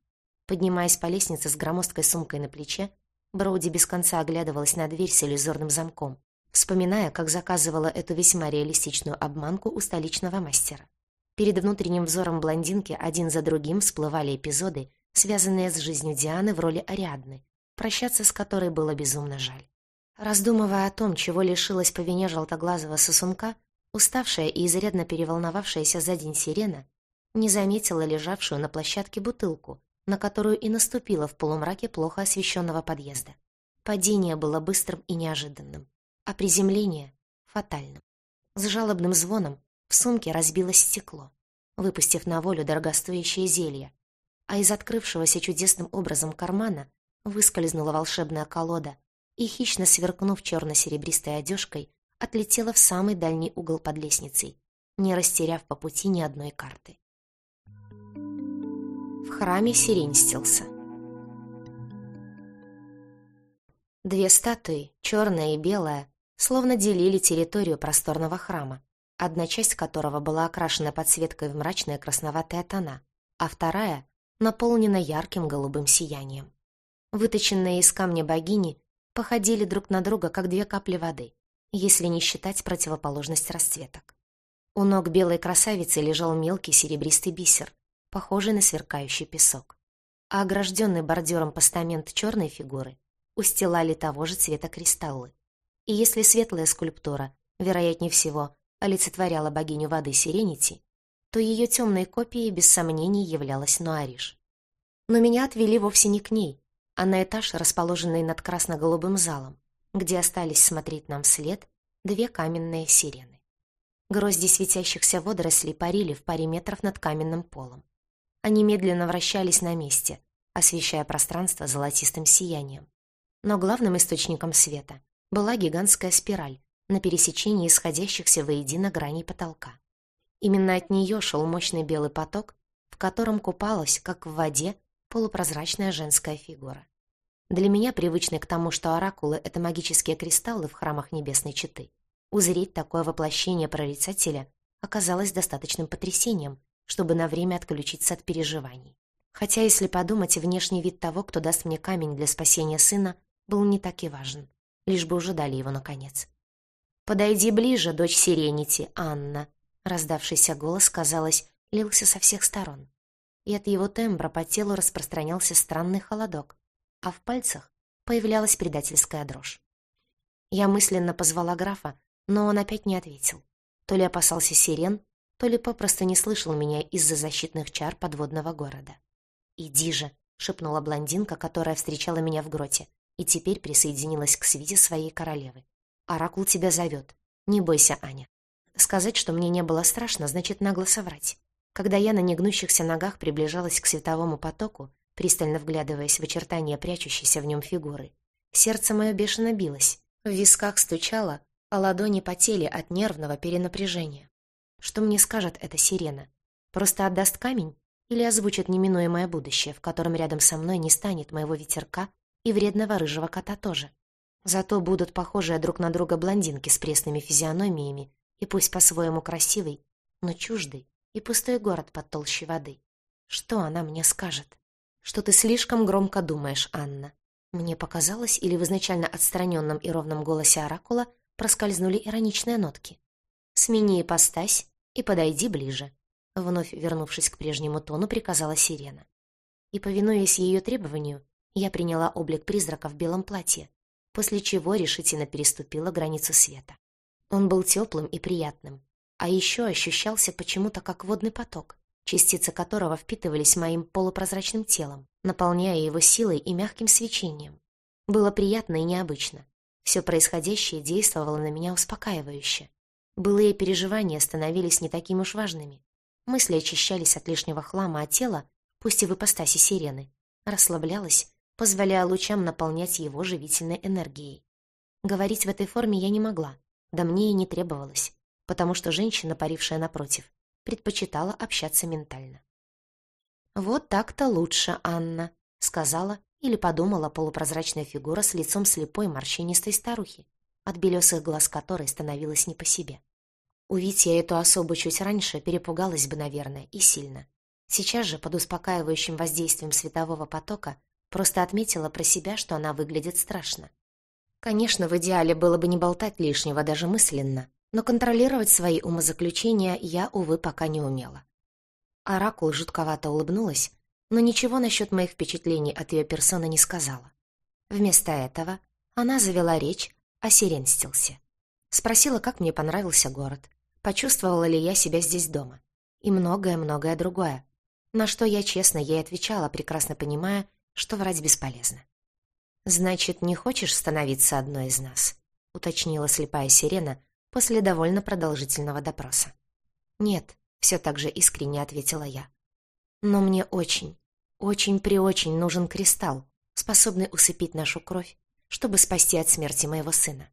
Поднимаясь по лестнице с громоздкой сумкой на плече, Броуди без конца оглядывалась на дверь с иллюзорным замком, вспоминая, как заказывала эту весьма реалистичную обманку у столичного мастера. Перед внутренним взором блондинки один за другим всплывали эпизоды, связанные с жизнью Дианы в роли Ариадны, прощаться с которой было безумно жаль. Раздумывая о том, чего лишилась по вине желтоглазого сосунка, Уставшая и изрядно переволновавшаяся за день сирена не заметила лежавшую на площадке бутылку, на которую и наступила в полумраке плохо освещенного подъезда. Падение было быстрым и неожиданным, а приземление — фатальным. С жалобным звоном в сумке разбилось стекло, выпустив на волю дорогостоящее зелье, а из открывшегося чудесным образом кармана выскользнула волшебная колода и, хищно сверкнув черно-серебристой одежкой, отлетела в самый дальний угол под лестницей, не растеряв по пути ни одной карты. В храме сирень стелся. Две статуи, черная и белая, словно делили территорию просторного храма, одна часть которого была окрашена подсветкой в мрачные красноватые тона, а вторая наполнена ярким голубым сиянием. Выточенные из камня богини походили друг на друга, как две капли воды, если не считать противоположность расцветок. У ног белой красавицы лежал мелкий серебристый бисер, похожий на сверкающий песок. а огражденный бордюром постамент черной фигуры устилали того же цвета кристаллы. И если светлая скульптура, вероятнее всего, олицетворяла богиню воды Сиренити, то ее темной копией без сомнений являлась Нуариш. Но меня отвели вовсе не к ней, а на этаж, расположенный над красно-голубым залом, где остались смотреть нам вслед две каменные сирены. Грозди светящихся водорослей парили в паре метров над каменным полом. Они медленно вращались на месте, освещая пространство золотистым сиянием. Но главным источником света была гигантская спираль на пересечении исходящихся воедино граней потолка. Именно от нее шел мощный белый поток, в котором купалась, как в воде, полупрозрачная женская фигура. Для меня, привычной к тому, что оракулы — это магические кристаллы в храмах Небесной Четы, узреть такое воплощение прорицателя оказалось достаточным потрясением, чтобы на время отключиться от переживаний. Хотя, если подумать, внешний вид того, кто даст мне камень для спасения сына, был не так и важен, лишь бы уже дали его наконец. «Подойди ближе, дочь Сиренити, Анна», Раздавшийся голос, казалось, лился со всех сторон. И от его тембра по телу распространялся странный холодок, а в пальцах появлялась предательская дрожь. Я мысленно позвала графа, но он опять не ответил. То ли опасался сирен, то ли попросту не слышал меня из-за защитных чар подводного города. «Иди же!» — шепнула блондинка, которая встречала меня в гроте, и теперь присоединилась к свите своей королевы. «Оракул тебя зовет. Не бойся, Аня. Сказать, что мне не было страшно, значит нагло соврать. Когда я на негнущихся ногах приближалась к световому потоку, пристально вглядываясь в очертания прячущейся в нем фигуры, сердце мое бешено билось, в висках стучало, а ладони потели от нервного перенапряжения. Что мне скажет эта сирена? Просто отдаст камень или озвучит неминуемое будущее, в котором рядом со мной не станет моего ветерка и вредного рыжего кота тоже? Зато будут похожие друг на друга блондинки с пресными физиономиями и пусть по-своему красивый, но чуждый и пустой город под толщей воды. Что она мне скажет? Что ты слишком громко думаешь, Анна. Мне показалось, или в изначально отстраненном и ровном голосе Оракула проскользнули ироничные нотки. «Смени ипостась и подойди ближе», — вновь вернувшись к прежнему тону, приказала Сирена. И, повинуясь ее требованию, я приняла облик призрака в белом платье, после чего решительно переступила границу света. Он был теплым и приятным, а еще ощущался почему-то как водный поток, частицы которого впитывались моим полупрозрачным телом, наполняя его силой и мягким свечением. Было приятно и необычно. Все происходящее действовало на меня успокаивающе. Былые переживания становились не такими уж важными. Мысли очищались от лишнего хлама, а тело, пусть и в ипостаси сирены, расслаблялось, позволяя лучам наполнять его живительной энергией. Говорить в этой форме я не могла, да мне и не требовалось, потому что женщина, парившая напротив, предпочитала общаться ментально. «Вот так-то лучше, Анна», — сказала или подумала полупрозрачная фигура с лицом слепой морщинистой старухи, от белесых глаз которой становилось не по себе. Увидеть я эту особу чуть раньше, перепугалась бы, наверное, и сильно. Сейчас же, под успокаивающим воздействием светового потока, просто отметила про себя, что она выглядит страшно. Конечно, в идеале было бы не болтать лишнего даже мысленно, но контролировать свои умозаключения я, увы, пока не умела. Оракул жутковато улыбнулась, но ничего насчет моих впечатлений от ее персоны не сказала. Вместо этого она завела речь о Сиренстилсе. Спросила, как мне понравился город, почувствовала ли я себя здесь дома, и многое-многое другое, на что я честно ей отвечала, прекрасно понимая, что врать бесполезно. «Значит, не хочешь становиться одной из нас?» — уточнила слепая сирена после довольно продолжительного допроса. «Нет», — все так же искренне ответила я. «Но мне очень, очень-преочень нужен кристалл, способный усыпить нашу кровь, чтобы спасти от смерти моего сына».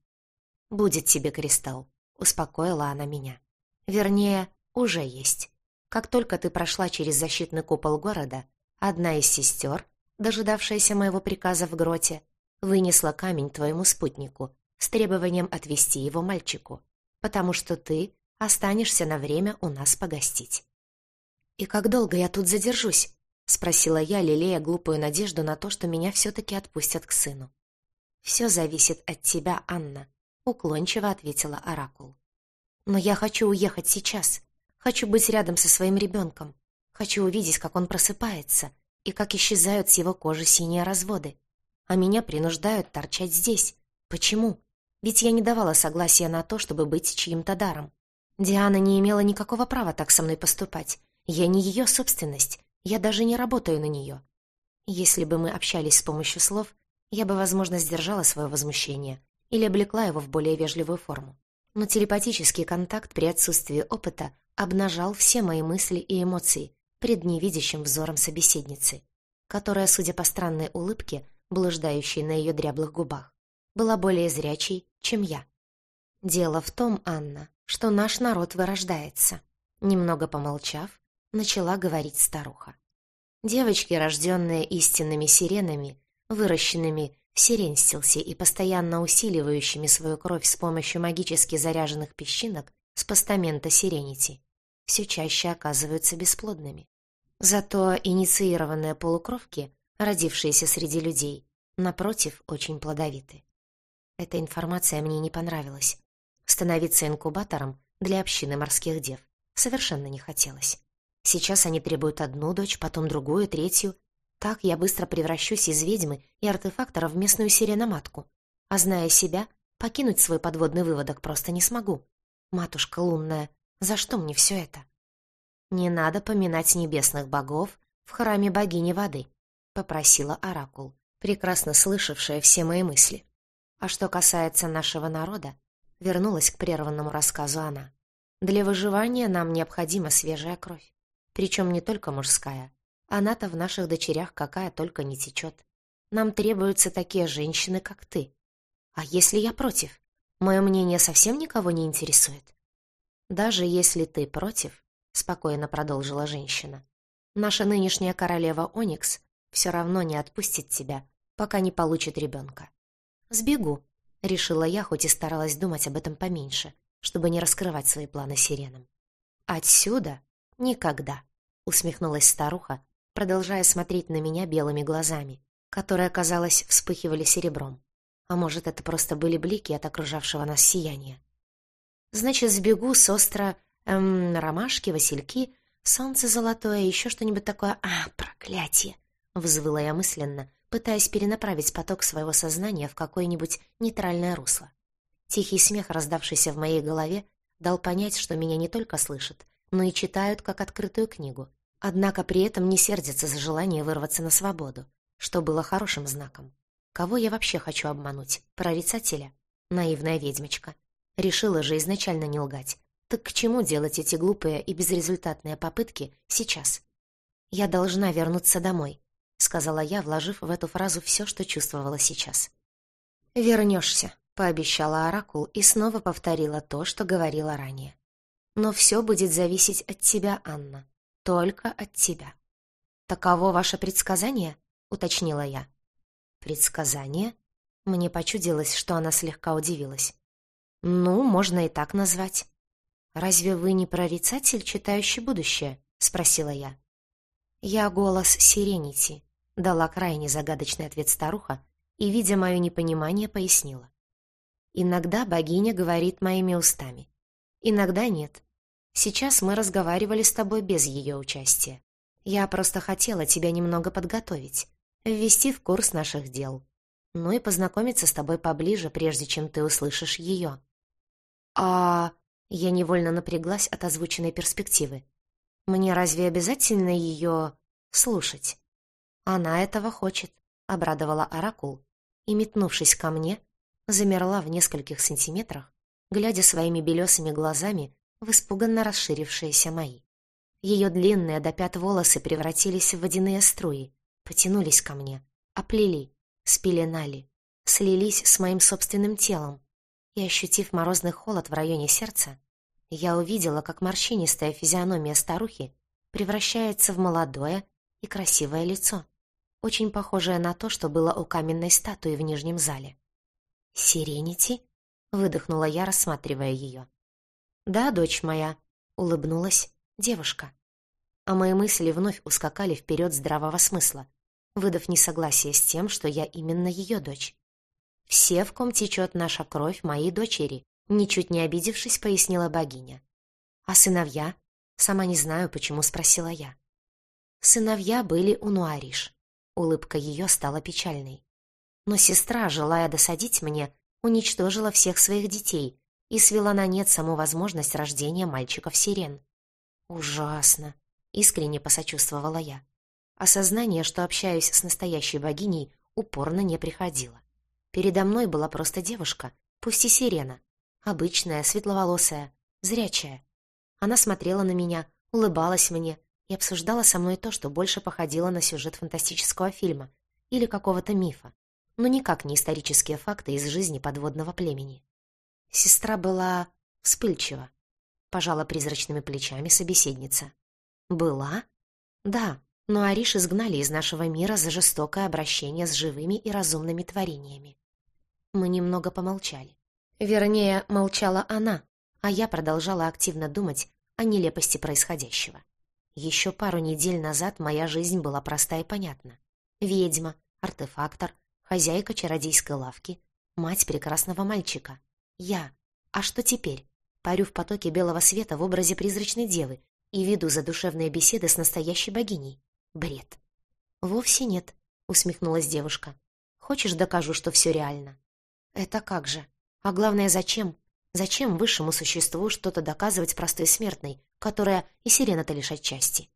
«Будет тебе кристалл», — успокоила она меня. «Вернее, уже есть. Как только ты прошла через защитный купол города, одна из сестер дожидавшаяся моего приказа в гроте, вынесла камень твоему спутнику с требованием отвезти его мальчику, потому что ты останешься на время у нас погостить. «И как долго я тут задержусь?» — спросила я, лелея глупую надежду на то, что меня все-таки отпустят к сыну. «Все зависит от тебя, Анна», — уклончиво ответила Оракул. «Но я хочу уехать сейчас. Хочу быть рядом со своим ребенком. Хочу увидеть, как он просыпается, и как исчезают с его кожи синие разводы. А меня принуждают торчать здесь. Почему? Ведь я не давала согласия на то, чтобы быть чьим-то даром. Диана не имела никакого права так со мной поступать. Я не ее собственность. Я даже не работаю на нее. Если бы мы общались с помощью слов, я бы, возможно, сдержала свое возмущение или облекла его в более вежливую форму. Но телепатический контакт при отсутствии опыта обнажал все мои мысли и эмоции пред невидящим взором собеседницы, которая, судя по странной улыбке, блуждающей на ее дряблых губах, была более зрячей, чем я. «Дело в том, Анна, что наш народ вырождается», немного помолчав, начала говорить старуха. Девочки, рожденные истинными сиренами, выращенными в Сиренстилсе и постоянно усиливающими свою кровь с помощью магически заряженных песчинок с постамента Сиренити, все чаще оказываются бесплодными. Зато инициированные полукровки, родившиеся среди людей, напротив, очень плодовиты. Эта информация мне не понравилась. Становиться инкубатором для общины морских дев совершенно не хотелось. Сейчас они требуют одну дочь, потом другую, третью. Так я быстро превращусь из ведьмы и артефактора в местную сиреноматку. А зная себя, покинуть свой подводный выводок просто не смогу. Матушка лунная, за что мне все это? Не надо поминать небесных богов в храме богини воды, попросила Оракул, прекрасно слышавшая все мои мысли. А что касается нашего народа, вернулась к прерванному рассказу она. Для выживания нам необходима свежая кровь. Причем не только мужская. Она-то в наших дочерях какая только не течет. Нам требуются такие женщины, как ты. А если я против? Мое мнение совсем никого не интересует. Даже если ты против, спокойно продолжила женщина, наша нынешняя королева Оникс все равно не отпустит тебя, пока не получит ребенка. Сбегу, решила я, хоть и старалась думать об этом поменьше, чтобы не раскрывать свои планы сиренам. Отсюда «Никогда», — усмехнулась старуха, продолжая смотреть на меня белыми глазами, которые, казалось, вспыхивали серебром. А может, это просто были блики от окружавшего нас сияния. «Значит, сбегу с остро... Эм, ромашки, васильки, солнце золотое, еще что-нибудь такое... А, проклятие!» — взвыла я мысленно, пытаясь перенаправить поток своего сознания в какое-нибудь нейтральное русло. Тихий смех, раздавшийся в моей голове, дал понять, что меня не только слышат, но и читают как открытую книгу, однако при этом не сердятся за желание вырваться на свободу, что было хорошим знаком. Кого я вообще хочу обмануть? Прорицателя? Наивная ведьмочка. Решила же изначально не лгать. Так к чему делать эти глупые и безрезультатные попытки сейчас? «Я должна вернуться домой», — сказала я, вложив в эту фразу все, что чувствовала сейчас. «Вернешься», — пообещала Оракул и снова повторила то, что говорила ранее. Но все будет зависеть от тебя, Анна. Только от тебя. «Таково ваше предсказание?» — уточнила я. «Предсказание?» Мне почудилось, что она слегка удивилась. «Ну, можно и так назвать». «Разве вы не прорицатель, читающий будущее?» — спросила я. «Я голос Сиренити», — дала крайне загадочный ответ старуха и, видя мое непонимание, пояснила. «Иногда богиня говорит моими устами. Иногда нет. Сейчас мы разговаривали с тобой без ее участия. Я просто хотела тебя немного подготовить, ввести в курс наших дел. Ну и познакомиться с тобой поближе, прежде чем ты услышишь ее. А... Я невольно напряглась от озвученной перспективы. Мне разве обязательно ее слушать? Она этого хочет, обрадовала Оракул и, метнувшись ко мне, замерла в нескольких сантиметрах, глядя своими белесыми глазами в испуганно расширившиеся мои. Ее длинные до пят волосы превратились в водяные струи, потянулись ко мне, оплели, спеленали, слились с моим собственным телом, и, ощутив морозный холод в районе сердца, я увидела, как морщинистая физиономия старухи превращается в молодое и красивое лицо, очень похожее на то, что было у каменной статуи в нижнем зале. «Сиренити?» — выдохнула я, рассматривая ее. «Да, дочь моя», — улыбнулась девушка. А мои мысли вновь ускакали вперед здравого смысла, выдав несогласие с тем, что я именно ее дочь. «Все, в ком течет наша кровь, мои дочери», — ничуть не обидевшись, пояснила богиня. «А сыновья?» Сама не знаю, почему спросила я. Сыновья были у Нуариш. Улыбка ее стала печальной. Но сестра, желая досадить мне, уничтожила всех своих детей и свела на нет саму возможность рождения мальчиков-сирен. «Ужасно!» — искренне посочувствовала я. Осознание, что общаюсь с настоящей богиней, упорно не приходило. Передо мной была просто девушка, пусть и сирена. Обычная, светловолосая, зрячая. Она смотрела на меня, улыбалась мне и обсуждала со мной то, что больше походило на сюжет фантастического фильма или какого-то мифа, но никак не исторические факты из жизни подводного племени. Сестра была вспыльчива, пожала призрачными плечами собеседница. «Была?» «Да, но Ариш изгнали из нашего мира за жестокое обращение с живыми и разумными творениями». Мы немного помолчали. Вернее, молчала она, а я продолжала активно думать о нелепости происходящего. Еще пару недель назад моя жизнь была проста и понятна. Ведьма, артефактор, хозяйка чародейской лавки, мать прекрасного мальчика. Я. А что теперь? Парю в потоке белого света в образе призрачной девы и веду задушевные беседы с настоящей богиней. Бред. «Вовсе нет», — усмехнулась девушка. «Хочешь, докажу, что все реально?» «Это как же? А главное, зачем? Зачем высшему существу что-то доказывать простой смертной, которая и сирена-то лишь отчасти?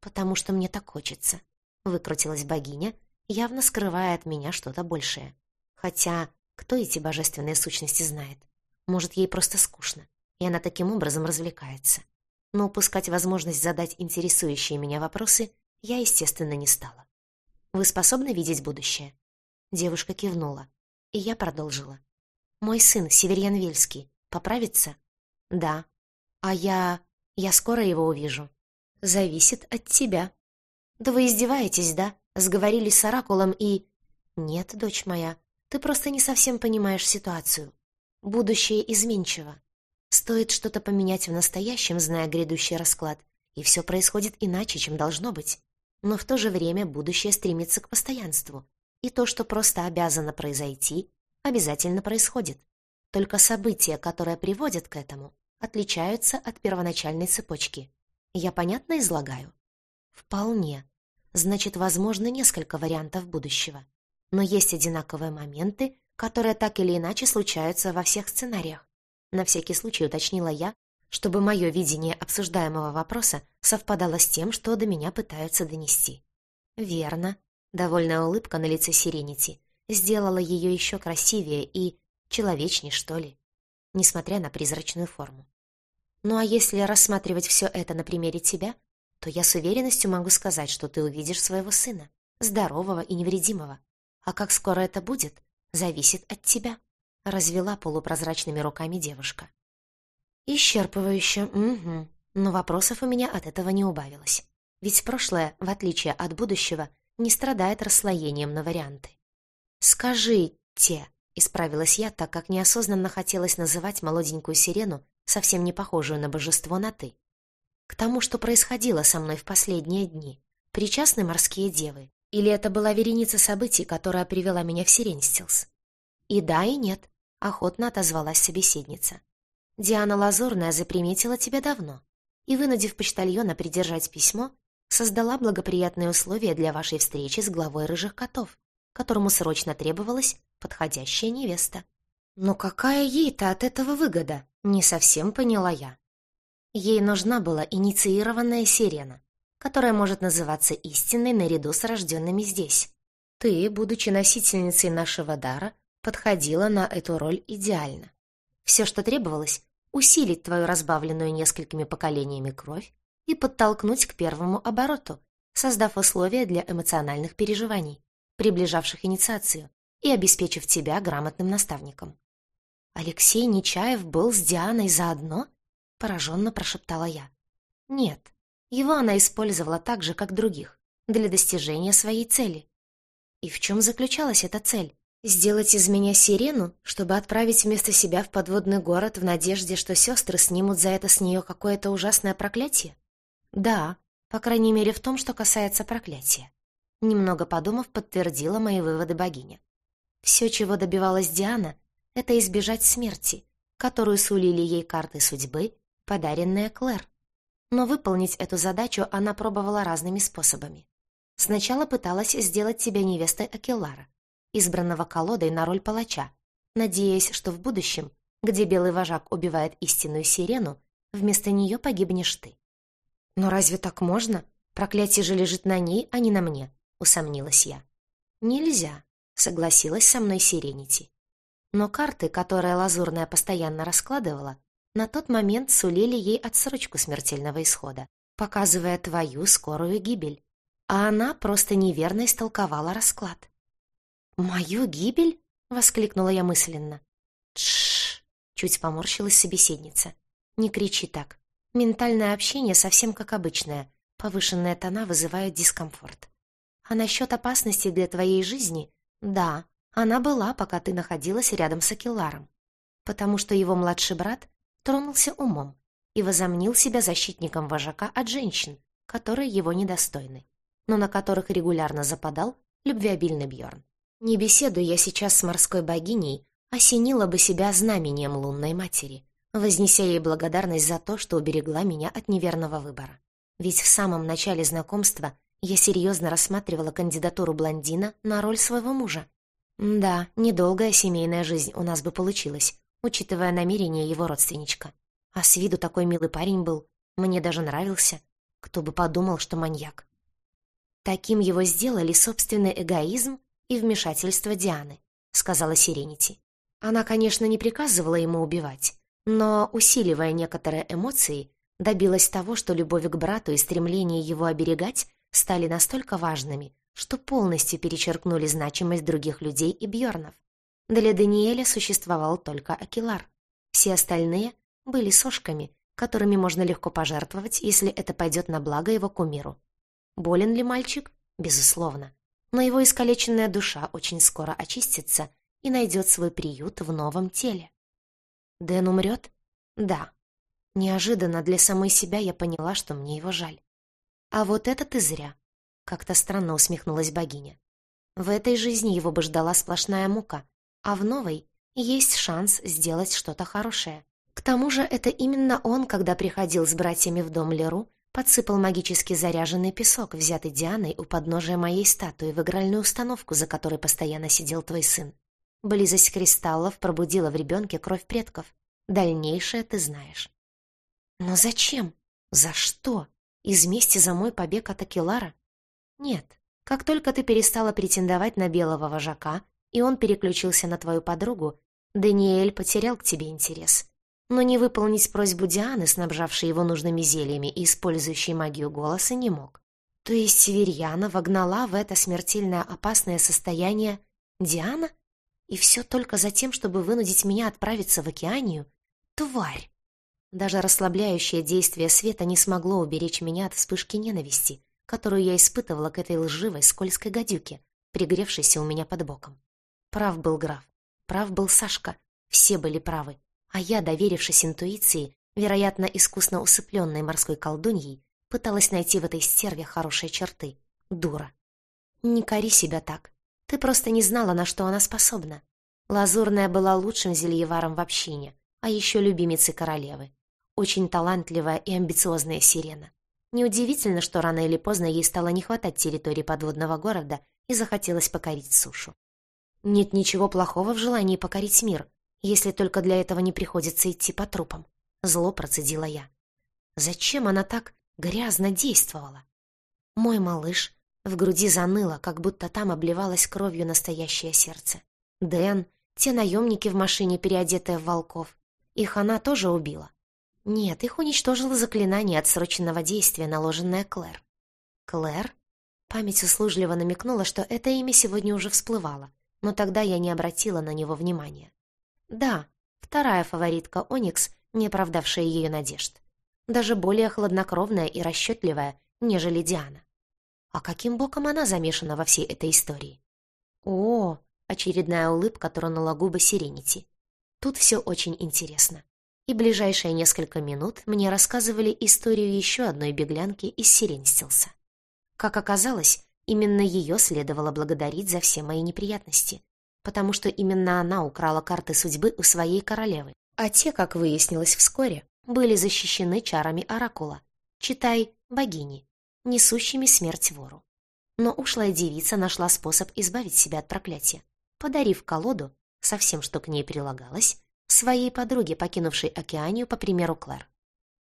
Потому что мне так хочется. Выкрутилась богиня, явно скрывая от меня что-то большее. Хотя, кто эти божественные сущности знает? Может, ей просто скучно, и она таким образом развлекается. Но упускать возможность задать интересующие меня вопросы я, естественно, не стала. «Вы способны видеть будущее?» Девушка кивнула, и я продолжила. Мой сын, Северьян Вельский, поправится? Да. А я... я скоро его увижу. Зависит от тебя. Да вы издеваетесь, да? Сговорились с Оракулом и... Нет, дочь моя, ты просто не совсем понимаешь ситуацию. Будущее изменчиво. Стоит что-то поменять в настоящем, зная грядущий расклад, и все происходит иначе, чем должно быть. Но в то же время будущее стремится к постоянству, и то, что просто обязано произойти, обязательно происходит. Только события, которые приводят к этому, отличаются от первоначальной цепочки. Я понятно излагаю? Вполне. Значит, возможно несколько вариантов будущего. Но есть одинаковые моменты, которые так или иначе случаются во всех сценариях. На всякий случай уточнила я, чтобы мое видение обсуждаемого вопроса совпадало с тем, что до меня пытаются донести. Верно. Довольная улыбка на лице Сиренити сделала ее еще красивее и человечней, что ли, несмотря на призрачную форму. Ну а если рассматривать все это на примере тебя, то я с уверенностью могу сказать, что ты увидишь своего сына, здорового и невредимого. А как скоро это будет, зависит от тебя», — развела полупрозрачными руками девушка. «Исчерпывающе, угу. Но вопросов у меня от этого не убавилось. Ведь прошлое, в отличие от будущего, не страдает расслоением на варианты. «Скажите», — исправилась я, так как неосознанно хотелось называть молоденькую сирену, совсем не похожую на божество на «ты». К тому, что происходило со мной в последние дни, причастны морские девы? Или это была вереница событий, которая привела меня в Сиренстилс? И да, и нет, — охотно отозвалась собеседница. Диана Лазурная заприметила тебя давно и, вынудив почтальона придержать письмо, создала благоприятные условия для вашей встречи с главой рыжих котов которому срочно требовалась подходящая невеста. Но какая ей-то от этого выгода, не совсем поняла я. Ей нужна была инициированная сирена, которая может называться истинной наряду с рожденными здесь. Ты, будучи носительницей нашего дара, подходила на эту роль идеально. Все, что требовалось, усилить твою разбавленную несколькими поколениями кровь и подтолкнуть к первому обороту, создав условия для эмоциональных переживаний приближавших инициацию, и обеспечив тебя грамотным наставником. «Алексей Нечаев был с Дианой заодно?» — пораженно прошептала я. «Нет, его она использовала так же, как других, для достижения своей цели. И в чем заключалась эта цель? Сделать из меня сирену, чтобы отправить вместо себя в подводный город в надежде, что сестры снимут за это с нее какое-то ужасное проклятие? Да, по крайней мере в том, что касается проклятия. Немного подумав, подтвердила мои выводы богиня. Все, чего добивалась Диана, это избежать смерти, которую сулили ей карты судьбы, подаренные Клэр. Но выполнить эту задачу она пробовала разными способами. Сначала пыталась сделать себя невестой Акеллара, избранного колодой на роль палача, надеясь, что в будущем, где белый вожак убивает истинную сирену, вместо нее погибнешь ты. «Но разве так можно? Проклятие же лежит на ней, а не на мне», — усомнилась я. «Нельзя», — согласилась со мной Сиренити. Но карты, которые Лазурная постоянно раскладывала, на тот момент сулили ей отсрочку смертельного исхода, показывая твою скорую гибель. А она просто неверно истолковала расклад. «Мою гибель?» — воскликнула я мысленно. «Тш!» — чуть поморщилась собеседница. «Не кричи так. Ментальное общение совсем как обычное. Повышенная тона вызывают дискомфорт. А насчет опасности для твоей жизни? Да, она была, пока ты находилась рядом с Акелларом. Потому что его младший брат тронулся умом и возомнил себя защитником вожака от женщин, которые его недостойны, но на которых регулярно западал любвеобильный Бьорн. Не беседуя я сейчас с морской богиней, осенила бы себя знамением лунной матери, вознеся ей благодарность за то, что уберегла меня от неверного выбора. Ведь в самом начале знакомства я серьезно рассматривала кандидатуру блондина на роль своего мужа. Да, недолгая семейная жизнь у нас бы получилась, учитывая намерения его родственничка. А с виду такой милый парень был, мне даже нравился. Кто бы подумал, что маньяк. Таким его сделали собственный эгоизм и вмешательство Дианы, сказала Сиренити. Она, конечно, не приказывала ему убивать, но, усиливая некоторые эмоции, добилась того, что любовь к брату и стремление его оберегать стали настолько важными, что полностью перечеркнули значимость других людей и Бьорнов. Для Даниэля существовал только Акилар. Все остальные были сошками, которыми можно легко пожертвовать, если это пойдет на благо его кумиру. Болен ли мальчик? Безусловно. Но его искалеченная душа очень скоро очистится и найдет свой приют в новом теле. Дэн умрет? Да. Неожиданно для самой себя я поняла, что мне его жаль. А вот это ты зря. Как-то странно усмехнулась богиня. В этой жизни его бы ждала сплошная мука, а в новой есть шанс сделать что-то хорошее. К тому же это именно он, когда приходил с братьями в дом Леру, подсыпал магически заряженный песок, взятый Дианой у подножия моей статуи в игральную установку, за которой постоянно сидел твой сын. Близость кристаллов пробудила в ребенке кровь предков. Дальнейшее ты знаешь. Но зачем? За что? Из мести за мой побег от Акилара? Нет. Как только ты перестала претендовать на белого вожака, и он переключился на твою подругу, Даниэль потерял к тебе интерес. Но не выполнить просьбу Дианы, снабжавшей его нужными зельями и использующей магию голоса, не мог. То есть Северьяна вогнала в это смертельно опасное состояние Диана? И все только за тем, чтобы вынудить меня отправиться в океанию? Тварь! Даже расслабляющее действие света не смогло уберечь меня от вспышки ненависти, которую я испытывала к этой лживой, скользкой гадюке, пригревшейся у меня под боком. Прав был граф. Прав был Сашка. Все были правы. А я, доверившись интуиции, вероятно, искусно усыпленной морской колдуньей, пыталась найти в этой стерве хорошие черты. Дура. Не кори себя так. Ты просто не знала, на что она способна. Лазурная была лучшим зельеваром в общине, а еще любимицей королевы. Очень талантливая и амбициозная сирена. Неудивительно, что рано или поздно ей стало не хватать территории подводного города и захотелось покорить сушу. Нет ничего плохого в желании покорить мир, если только для этого не приходится идти по трупам. Зло процедила я. Зачем она так грязно действовала? Мой малыш в груди заныло, как будто там обливалось кровью настоящее сердце. Дэн, те наемники в машине, переодетые в волков. Их она тоже убила. Нет, их уничтожило заклинание отсроченного действия, наложенное Клэр. Клэр? Память услужливо намекнула, что это имя сегодня уже всплывало но тогда я не обратила на него внимания. Да, вторая фаворитка Оникс, не оправдавшая ее надежд. Даже более хладнокровная и расчетливая, нежели Диана. А каким боком она замешана во всей этой истории? О, очередная улыбка тронула губы Сиренити. Тут все очень интересно. И ближайшие несколько минут мне рассказывали историю еще одной беглянки из Сиренстилса. Как оказалось, Именно ее следовало благодарить за все мои неприятности, потому что именно она украла карты судьбы у своей королевы, а те, как выяснилось вскоре, были защищены чарами Оракула. читай, богини, несущими смерть вору. Но ушлая девица нашла способ избавить себя от проклятия, подарив колоду, со всем, что к ней прилагалось, своей подруге, покинувшей океанию по примеру Клэр.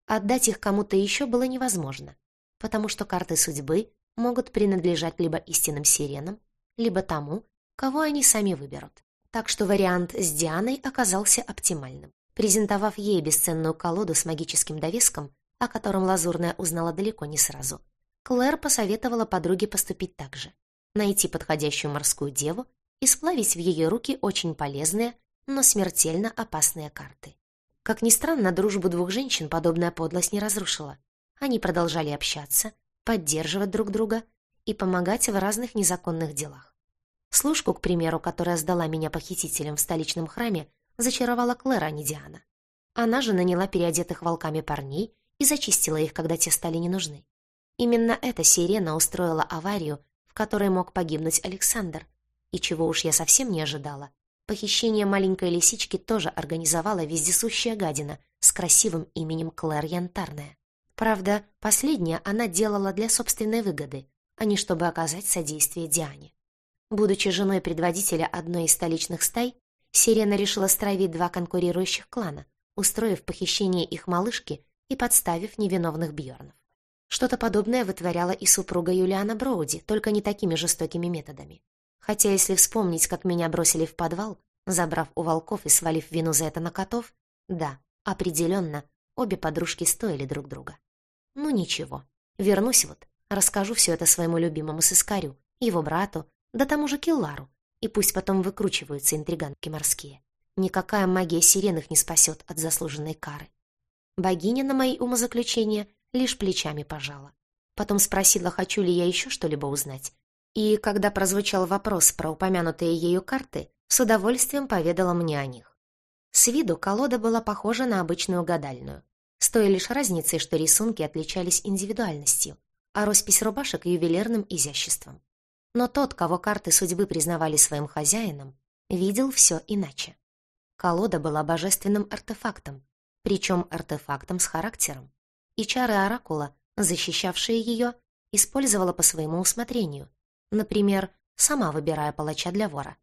Отдать их кому-то еще было невозможно, потому что карты судьбы могут принадлежать либо истинным сиренам, либо тому, кого они сами выберут. Так что вариант с Дианой оказался оптимальным. Презентовав ей бесценную колоду с магическим довеском, о котором Лазурная узнала далеко не сразу, Клэр посоветовала подруге поступить так же. Найти подходящую морскую деву и сплавить в ее руки очень полезные, но смертельно опасные карты. Как ни странно, дружбу двух женщин подобная подлость не разрушила. Они продолжали общаться, поддерживать друг друга и помогать в разных незаконных делах. Служку, к примеру, которая сдала меня похитителям в столичном храме, зачаровала Клэр, а не Диана. Она же наняла переодетых волками парней и зачистила их, когда те стали не нужны. Именно эта сирена устроила аварию, в которой мог погибнуть Александр, и чего уж я совсем не ожидала. Похищение маленькой лисички тоже организовала вездесущая гадина с красивым именем Клэр Янтарная. Правда, последнее она делала для собственной выгоды, а не чтобы оказать содействие Диане. Будучи женой предводителя одной из столичных стай, Сирена решила стравить два конкурирующих клана, устроив похищение их малышки и подставив невиновных Бьорнов. Что-то подобное вытворяла и супруга Юлиана Броуди, только не такими жестокими методами. Хотя, если вспомнить, как меня бросили в подвал, забрав у волков и свалив вину за это на котов, да, определенно, обе подружки стоили друг друга. Ну ничего, вернусь вот, расскажу все это своему любимому сыскарю, его брату, да тому же Киллару, и пусть потом выкручиваются интриганки морские. Никакая магия сирен их не спасет от заслуженной кары. Богиня на мои умозаключения лишь плечами пожала. Потом спросила, хочу ли я еще что-либо узнать. И, когда прозвучал вопрос про упомянутые ею карты, с удовольствием поведала мне о них. С виду колода была похожа на обычную гадальную, с той лишь разницей, что рисунки отличались индивидуальностью, а роспись рубашек — ювелирным изяществом. Но тот, кого карты судьбы признавали своим хозяином, видел все иначе. Колода была божественным артефактом, причем артефактом с характером, и чары Оракула, защищавшие ее, использовала по своему усмотрению, например, сама выбирая палача для вора.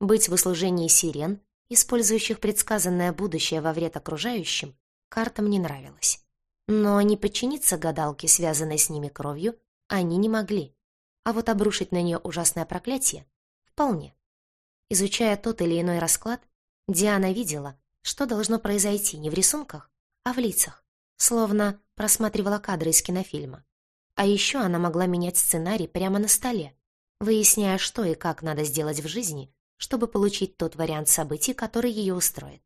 Быть в услужении сирен, использующих предсказанное будущее во вред окружающим, картам не нравилось. Но не подчиниться гадалке, связанной с ними кровью, они не могли. А вот обрушить на нее ужасное проклятие — вполне. Изучая тот или иной расклад, Диана видела, что должно произойти не в рисунках, а в лицах, словно просматривала кадры из кинофильма. А еще она могла менять сценарий прямо на столе, выясняя, что и как надо сделать в жизни, чтобы получить тот вариант событий, который ее устроит.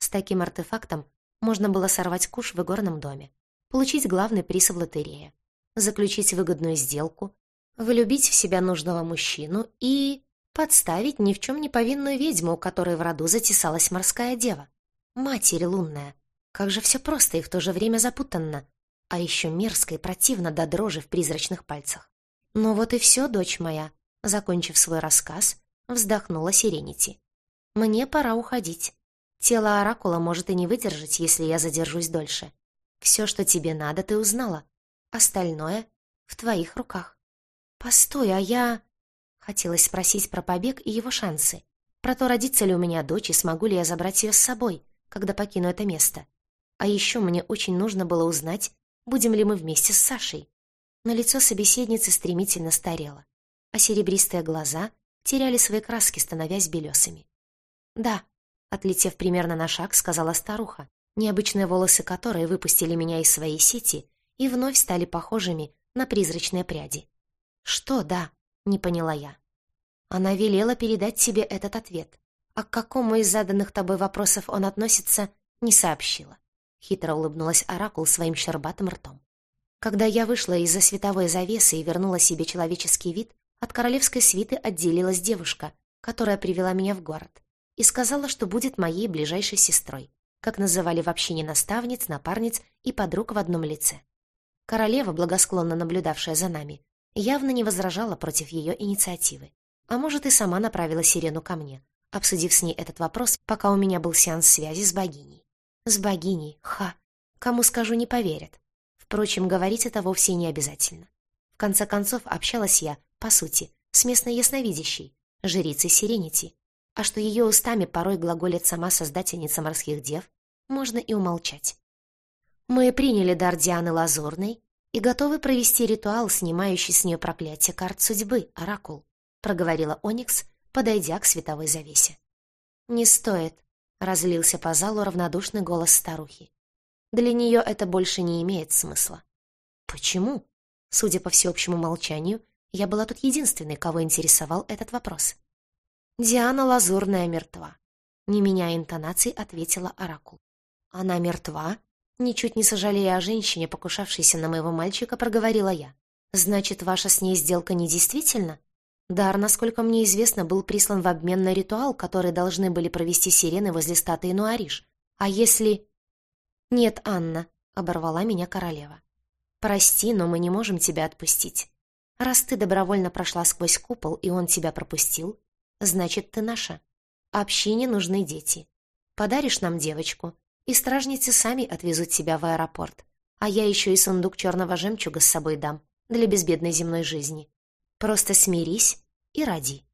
С таким артефактом можно было сорвать куш в игорном доме, получить главный приз в лотерее, заключить выгодную сделку, влюбить в себя нужного мужчину и... подставить ни в чем не повинную ведьму, у которой в роду затесалась морская дева. Матерь лунная. Как же все просто и в то же время запутанно. А еще мерзко и противно до дрожи в призрачных пальцах. Ну вот и все, дочь моя. Закончив свой рассказ, вздохнула Сиренити. Мне пора уходить. Тело Оракула может и не выдержать, если я задержусь дольше. Все, что тебе надо, ты узнала. Остальное в твоих руках. «Постой, а я...» Хотелось спросить про побег и его шансы. Про то, родится ли у меня дочь и смогу ли я забрать ее с собой, когда покину это место. А еще мне очень нужно было узнать, будем ли мы вместе с Сашей. Но лицо собеседницы стремительно старело, а серебристые глаза теряли свои краски, становясь белесами. «Да», — отлетев примерно на шаг, сказала старуха, необычные волосы которой выпустили меня из своей сети и вновь стали похожими на призрачные пряди. «Что «да»?» — не поняла я. Она велела передать тебе этот ответ. А к какому из заданных тобой вопросов он относится, не сообщила. Хитро улыбнулась Оракул своим щербатым ртом. Когда я вышла из-за световой завесы и вернула себе человеческий вид, от королевской свиты отделилась девушка, которая привела меня в город, и сказала, что будет моей ближайшей сестрой, как называли в общине наставниц, напарниц и подруг в одном лице. Королева, благосклонно наблюдавшая за нами, явно не возражала против ее инициативы. А может, и сама направила Сирену ко мне, обсудив с ней этот вопрос, пока у меня был сеанс связи с богиней. С богиней, ха! Кому скажу, не поверят. Впрочем, говорить это вовсе не обязательно. В конце концов, общалась я, по сути, с местной ясновидящей, жрицей Сиренити, а что ее устами порой глаголит сама создательница морских дев, можно и умолчать. Мы приняли дар Дианы Лазурной и готовы провести ритуал, снимающий с нее проклятие карт судьбы, Оракул, проговорила Оникс, подойдя к световой завесе. «Не стоит», — разлился по залу равнодушный голос старухи. «Для нее это больше не имеет смысла». «Почему?» Судя по всеобщему молчанию, я была тут единственной, кого интересовал этот вопрос. «Диана Лазурная мертва», — не меняя интонаций, ответила Оракул. «Она мертва?» Ничуть не сожалея о женщине, покушавшейся на моего мальчика, проговорила я. «Значит, ваша с ней сделка недействительна?» Дар, насколько мне известно, был прислан в обмен на ритуал, который должны были провести сирены возле статуи Нуариш. А если... «Нет, Анна», — оборвала меня королева. «Прости, но мы не можем тебя отпустить. Раз ты добровольно прошла сквозь купол, и он тебя пропустил, значит, ты наша. Общине нужны дети. Подаришь нам девочку, и стражницы сами отвезут тебя в аэропорт. А я еще и сундук черного жемчуга с собой дам для безбедной земной жизни. Просто смирись и роди».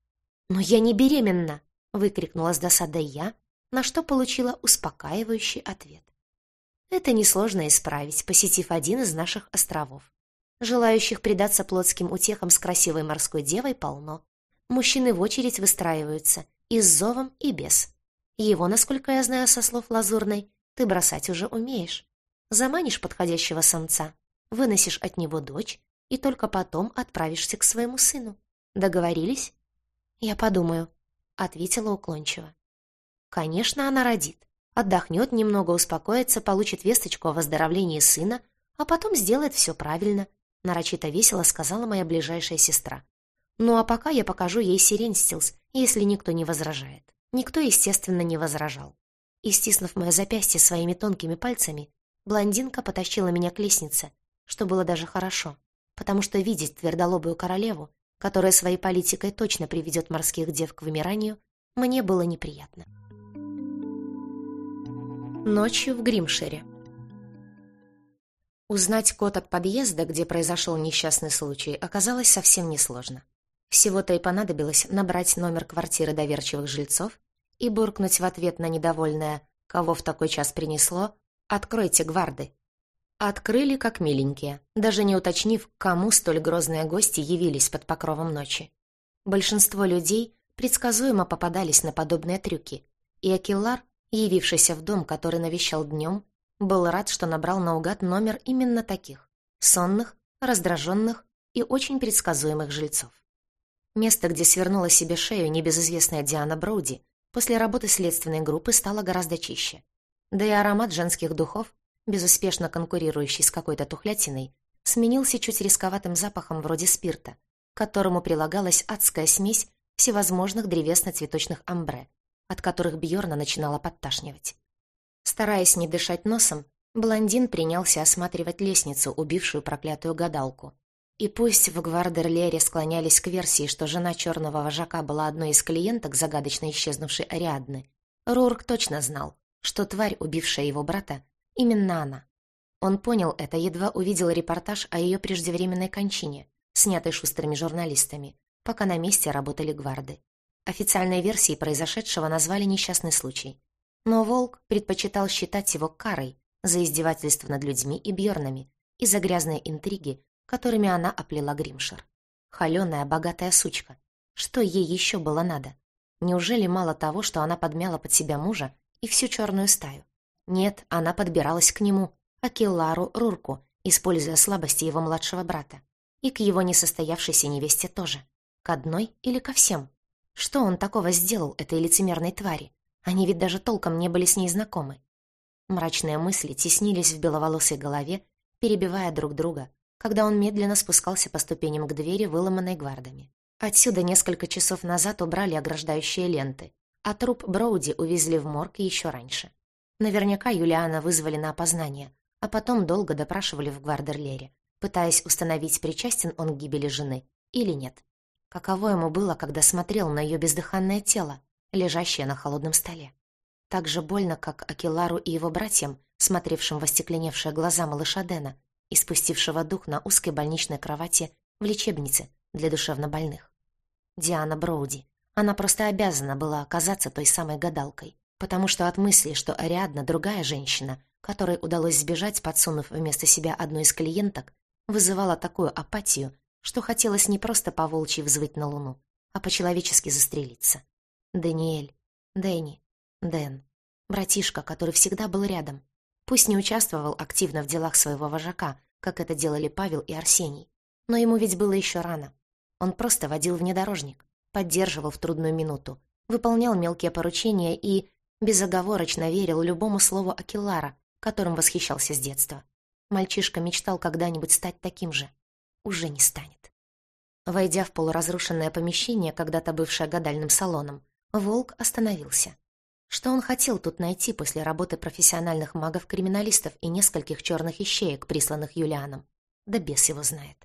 «Но я не беременна!» — выкрикнула с досадой я, на что получила успокаивающий ответ. Это несложно исправить, посетив один из наших островов. Желающих предаться плотским утехам с красивой морской девой полно. Мужчины в очередь выстраиваются, и с зовом, и без. Его, насколько я знаю со слов Лазурной, ты бросать уже умеешь. Заманишь подходящего самца, выносишь от него дочь и только потом отправишься к своему сыну. Договорились? Я подумаю, ответила уклончиво. Конечно, она родит. Отдохнет немного, успокоится, получит весточку о выздоровлении сына, а потом сделает все правильно, нарочито весело сказала моя ближайшая сестра. Ну а пока я покажу ей Сиренстилс, если никто не возражает. Никто, естественно, не возражал. И, стиснув мое запястье своими тонкими пальцами, блондинка потащила меня к лестнице, что было даже хорошо потому что видеть твердолобую королеву, которая своей политикой точно приведет морских дев к вымиранию, мне было неприятно. Ночью в Гримшире. Узнать код от подъезда, где произошел несчастный случай, оказалось совсем несложно. Всего-то и понадобилось набрать номер квартиры доверчивых жильцов и буркнуть в ответ на недовольное «Кого в такой час принесло?» «Откройте гварды!» Открыли как миленькие, даже не уточнив, кому столь грозные гости явились под покровом ночи. Большинство людей предсказуемо попадались на подобные трюки, и Акиллар, явившийся в дом, который навещал днем, был рад, что набрал наугад номер именно таких — сонных, раздраженных и очень предсказуемых жильцов. Место, где свернула себе шею небезызвестная Диана Броуди, после работы следственной группы стало гораздо чище. Да и аромат женских духов безуспешно конкурирующий с какой-то тухлятиной, сменился чуть рисковатым запахом вроде спирта, к которому прилагалась адская смесь всевозможных древесно-цветочных амбре, от которых Бьорна начинала подташнивать. Стараясь не дышать носом, блондин принялся осматривать лестницу, убившую проклятую гадалку. И пусть в Гвардерлере склонялись к версии, что жена черного вожака была одной из клиенток загадочно исчезнувшей Ариадны, Рурк точно знал, что тварь, убившая его брата, Именно она. Он понял это, едва увидел репортаж о ее преждевременной кончине, снятый шустрыми журналистами, пока на месте работали гварды. Официальной версией произошедшего назвали несчастный случай. Но Волк предпочитал считать его карой за издевательство над людьми и бьернами и за грязные интриги, которыми она оплела Гримшир. Холеная, богатая сучка. Что ей еще было надо? Неужели мало того, что она подмяла под себя мужа и всю черную стаю? Нет, она подбиралась к нему, а Акиллару Рурку, используя слабости его младшего брата. И к его несостоявшейся невесте тоже. К одной или ко всем? Что он такого сделал этой лицемерной твари? Они ведь даже толком не были с ней знакомы. Мрачные мысли теснились в беловолосой голове, перебивая друг друга, когда он медленно спускался по ступеням к двери, выломанной гвардами. Отсюда несколько часов назад убрали ограждающие ленты, а труп Броуди увезли в морг еще раньше. Наверняка Юлиана вызвали на опознание, а потом долго допрашивали в Гвардерлере, пытаясь установить, причастен он к гибели жены или нет. Каково ему было, когда смотрел на ее бездыханное тело, лежащее на холодном столе. Так же больно, как Акилару и его братьям, смотревшим в остекленевшие глаза малыша Дэна, испустившего дух на узкой больничной кровати в лечебнице для душевнобольных. Диана Броуди. Она просто обязана была оказаться той самой гадалкой, потому что от мысли, что Ариадна другая женщина, которой удалось сбежать, подсунув вместо себя одну из клиенток, вызывала такую апатию, что хотелось не просто по волчьи взвыть на луну, а по-человечески застрелиться. Даниэль, Дэнни, Дэн, братишка, который всегда был рядом, пусть не участвовал активно в делах своего вожака, как это делали Павел и Арсений, но ему ведь было еще рано. Он просто водил внедорожник, поддерживал в трудную минуту, выполнял мелкие поручения и безоговорочно верил любому слову Акеллара, которым восхищался с детства. Мальчишка мечтал когда-нибудь стать таким же. Уже не станет. Войдя в полуразрушенное помещение, когда-то бывшее гадальным салоном, Волк остановился. Что он хотел тут найти после работы профессиональных магов-криминалистов и нескольких черных ищеек, присланных Юлианом? Да бес его знает.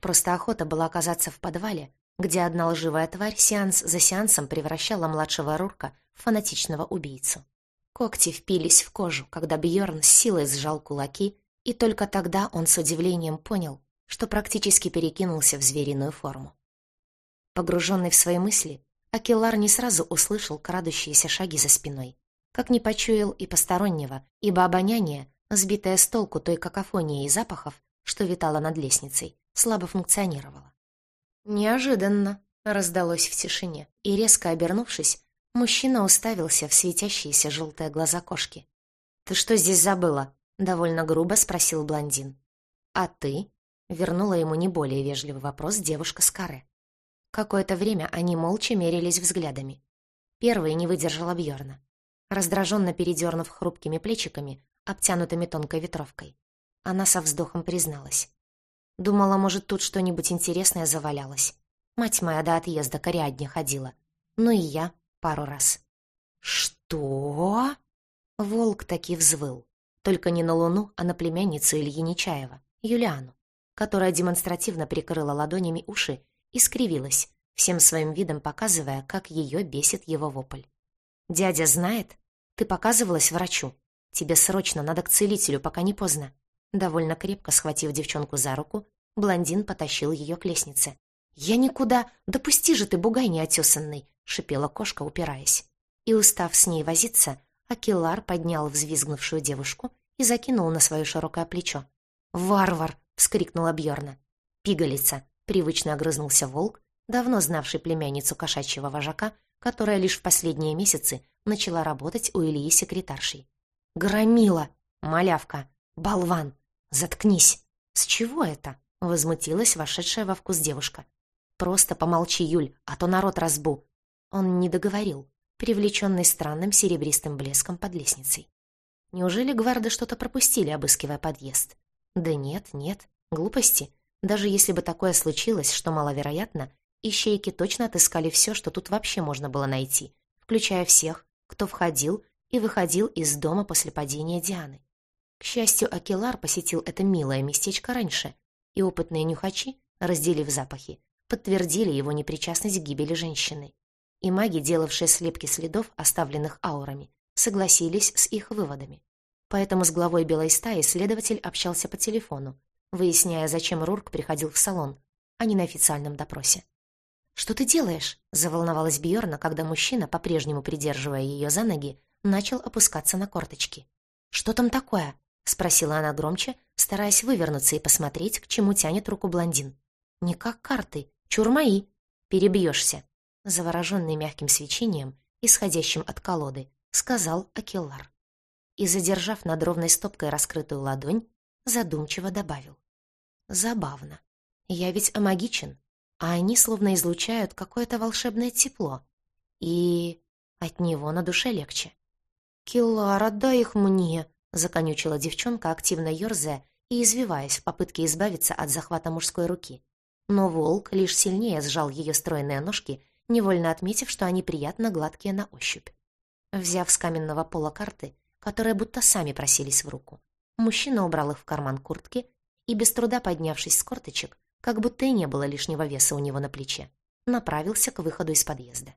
Просто охота была оказаться в подвале, где одна лживая тварь сеанс за сеансом превращала младшего Рурка в фанатичного убийцу. Когти впились в кожу, когда Бьорн с силой сжал кулаки, и только тогда он с удивлением понял, что практически перекинулся в звериную форму. Погруженный в свои мысли, Акелар не сразу услышал крадущиеся шаги за спиной, как не почуял и постороннего, ибо обоняние, сбитое с толку той какофонией запахов, что витало над лестницей, слабо функционировало. «Неожиданно», — раздалось в тишине, и, резко обернувшись, мужчина уставился в светящиеся желтые глаза кошки. «Ты что здесь забыла?» — довольно грубо спросил блондин. «А ты?» — вернула ему не более вежливый вопрос девушка с каре. Какое-то время они молча мерились взглядами. Первый не выдержала Бьорна. Раздраженно передернув хрупкими плечиками, обтянутыми тонкой ветровкой. Она со вздохом призналась. Думала, может, тут что-нибудь интересное завалялось. Мать моя до отъезда к Ариадне ходила. Ну и я пару раз. «Что?» Волк таки взвыл. Только не на Луну, а на племянницу Ильи Нечаева, Юлиану, которая демонстративно прикрыла ладонями уши и скривилась, всем своим видом показывая, как ее бесит его вопль. «Дядя знает? Ты показывалась врачу. Тебе срочно надо к целителю, пока не поздно. Довольно крепко схватив девчонку за руку, блондин потащил ее к лестнице. «Я никуда! Допусти же ты, бугай неотесанный!» — шипела кошка, упираясь. И, устав с ней возиться, Акилар поднял взвизгнувшую девушку и закинул на свое широкое плечо. «Варвар!» — вскрикнула Бьорна. «Пигалица!» — привычно огрызнулся волк, давно знавший племянницу кошачьего вожака, которая лишь в последние месяцы начала работать у Ильи секретаршей. «Громила! Малявка! Болван! «Заткнись!» «С чего это?» — возмутилась вошедшая во вкус девушка. «Просто помолчи, Юль, а то народ разбу». Он не договорил, привлеченный странным серебристым блеском под лестницей. Неужели гварды что-то пропустили, обыскивая подъезд? Да нет, нет, глупости. Даже если бы такое случилось, что маловероятно, ищейки точно отыскали все, что тут вообще можно было найти, включая всех, кто входил и выходил из дома после падения Дианы. К счастью, Акелар посетил это милое местечко раньше, и опытные нюхачи, разделив запахи, подтвердили его непричастность к гибели женщины. И маги, делавшие слепки следов, оставленных аурами, согласились с их выводами. Поэтому с главой белой стаи следователь общался по телефону, выясняя, зачем Рурк приходил в салон, а не на официальном допросе. «Что ты делаешь?» — заволновалась Бьорна, когда мужчина, по-прежнему придерживая ее за ноги, начал опускаться на корточки. «Что там такое?» — спросила она громче, стараясь вывернуться и посмотреть, к чему тянет руку блондин. «Не как карты. Чур мои. Перебьешься», — завороженный мягким свечением, исходящим от колоды, сказал Акеллар. И, задержав над ровной стопкой раскрытую ладонь, задумчиво добавил. «Забавно. Я ведь амагичен, а они словно излучают какое-то волшебное тепло. И от него на душе легче. «Келлар, отдай их мне!» Законючила девчонка, активно ерзая и извиваясь в попытке избавиться от захвата мужской руки. Но волк лишь сильнее сжал ее стройные ножки, невольно отметив, что они приятно гладкие на ощупь. Взяв с каменного пола карты, которые будто сами просились в руку, мужчина убрал их в карман куртки и, без труда поднявшись с корточек, как будто и не было лишнего веса у него на плече, направился к выходу из подъезда.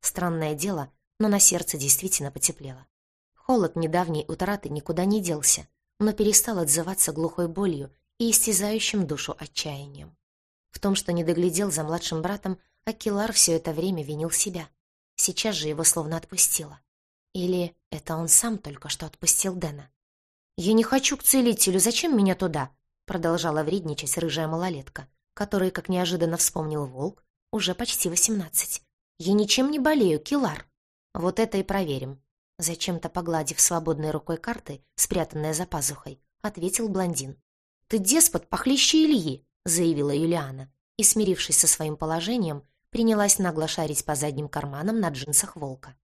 Странное дело, но на сердце действительно потеплело. Холод недавней утраты никуда не делся, но перестал отзываться глухой болью и истязающим душу отчаянием. В том, что не доглядел за младшим братом, Акилар все это время винил себя. Сейчас же его словно отпустило. Или это он сам только что отпустил Дэна? «Я не хочу к целителю, зачем меня туда?» Продолжала вредничать рыжая малолетка, которой, как неожиданно вспомнил волк, уже почти восемнадцать. «Я ничем не болею, Килар!» «Вот это и проверим!» Зачем-то погладив свободной рукой карты, спрятанная за пазухой, ответил блондин. «Ты деспот похлеще Ильи!» — заявила Юлиана, и, смирившись со своим положением, принялась нагло шарить по задним карманам на джинсах волка.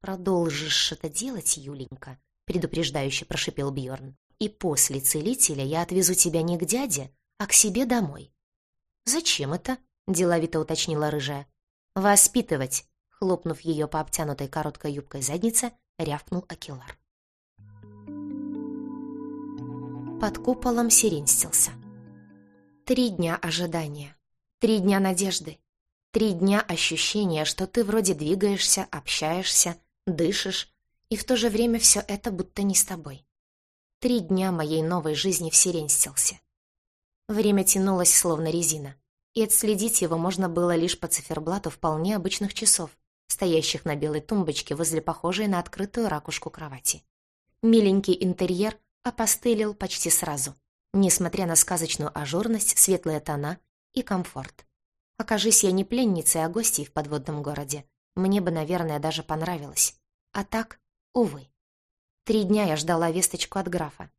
«Продолжишь это делать, Юленька?» — предупреждающе прошипел Бьорн. «И после целителя я отвезу тебя не к дяде, а к себе домой». «Зачем это?» — деловито уточнила рыжая. «Воспитывать», — хлопнув ее по обтянутой короткой юбкой заднице, рявкнул Акилар. Под куполом сиренстился. Три дня ожидания. Три дня надежды. Три дня ощущения, что ты вроде двигаешься, общаешься, дышишь, и в то же время все это будто не с тобой. Три дня моей новой жизни в сиренстился. Время тянулось, словно резина, и отследить его можно было лишь по циферблату вполне обычных часов, стоящих на белой тумбочке возле похожей на открытую ракушку кровати. Миленький интерьер опостылил почти сразу, несмотря на сказочную ажурность, светлые тона и комфорт. Окажись я не пленницей, а гостьей в подводном городе, мне бы, наверное, даже понравилось. А так, увы. Три дня я ждала весточку от графа.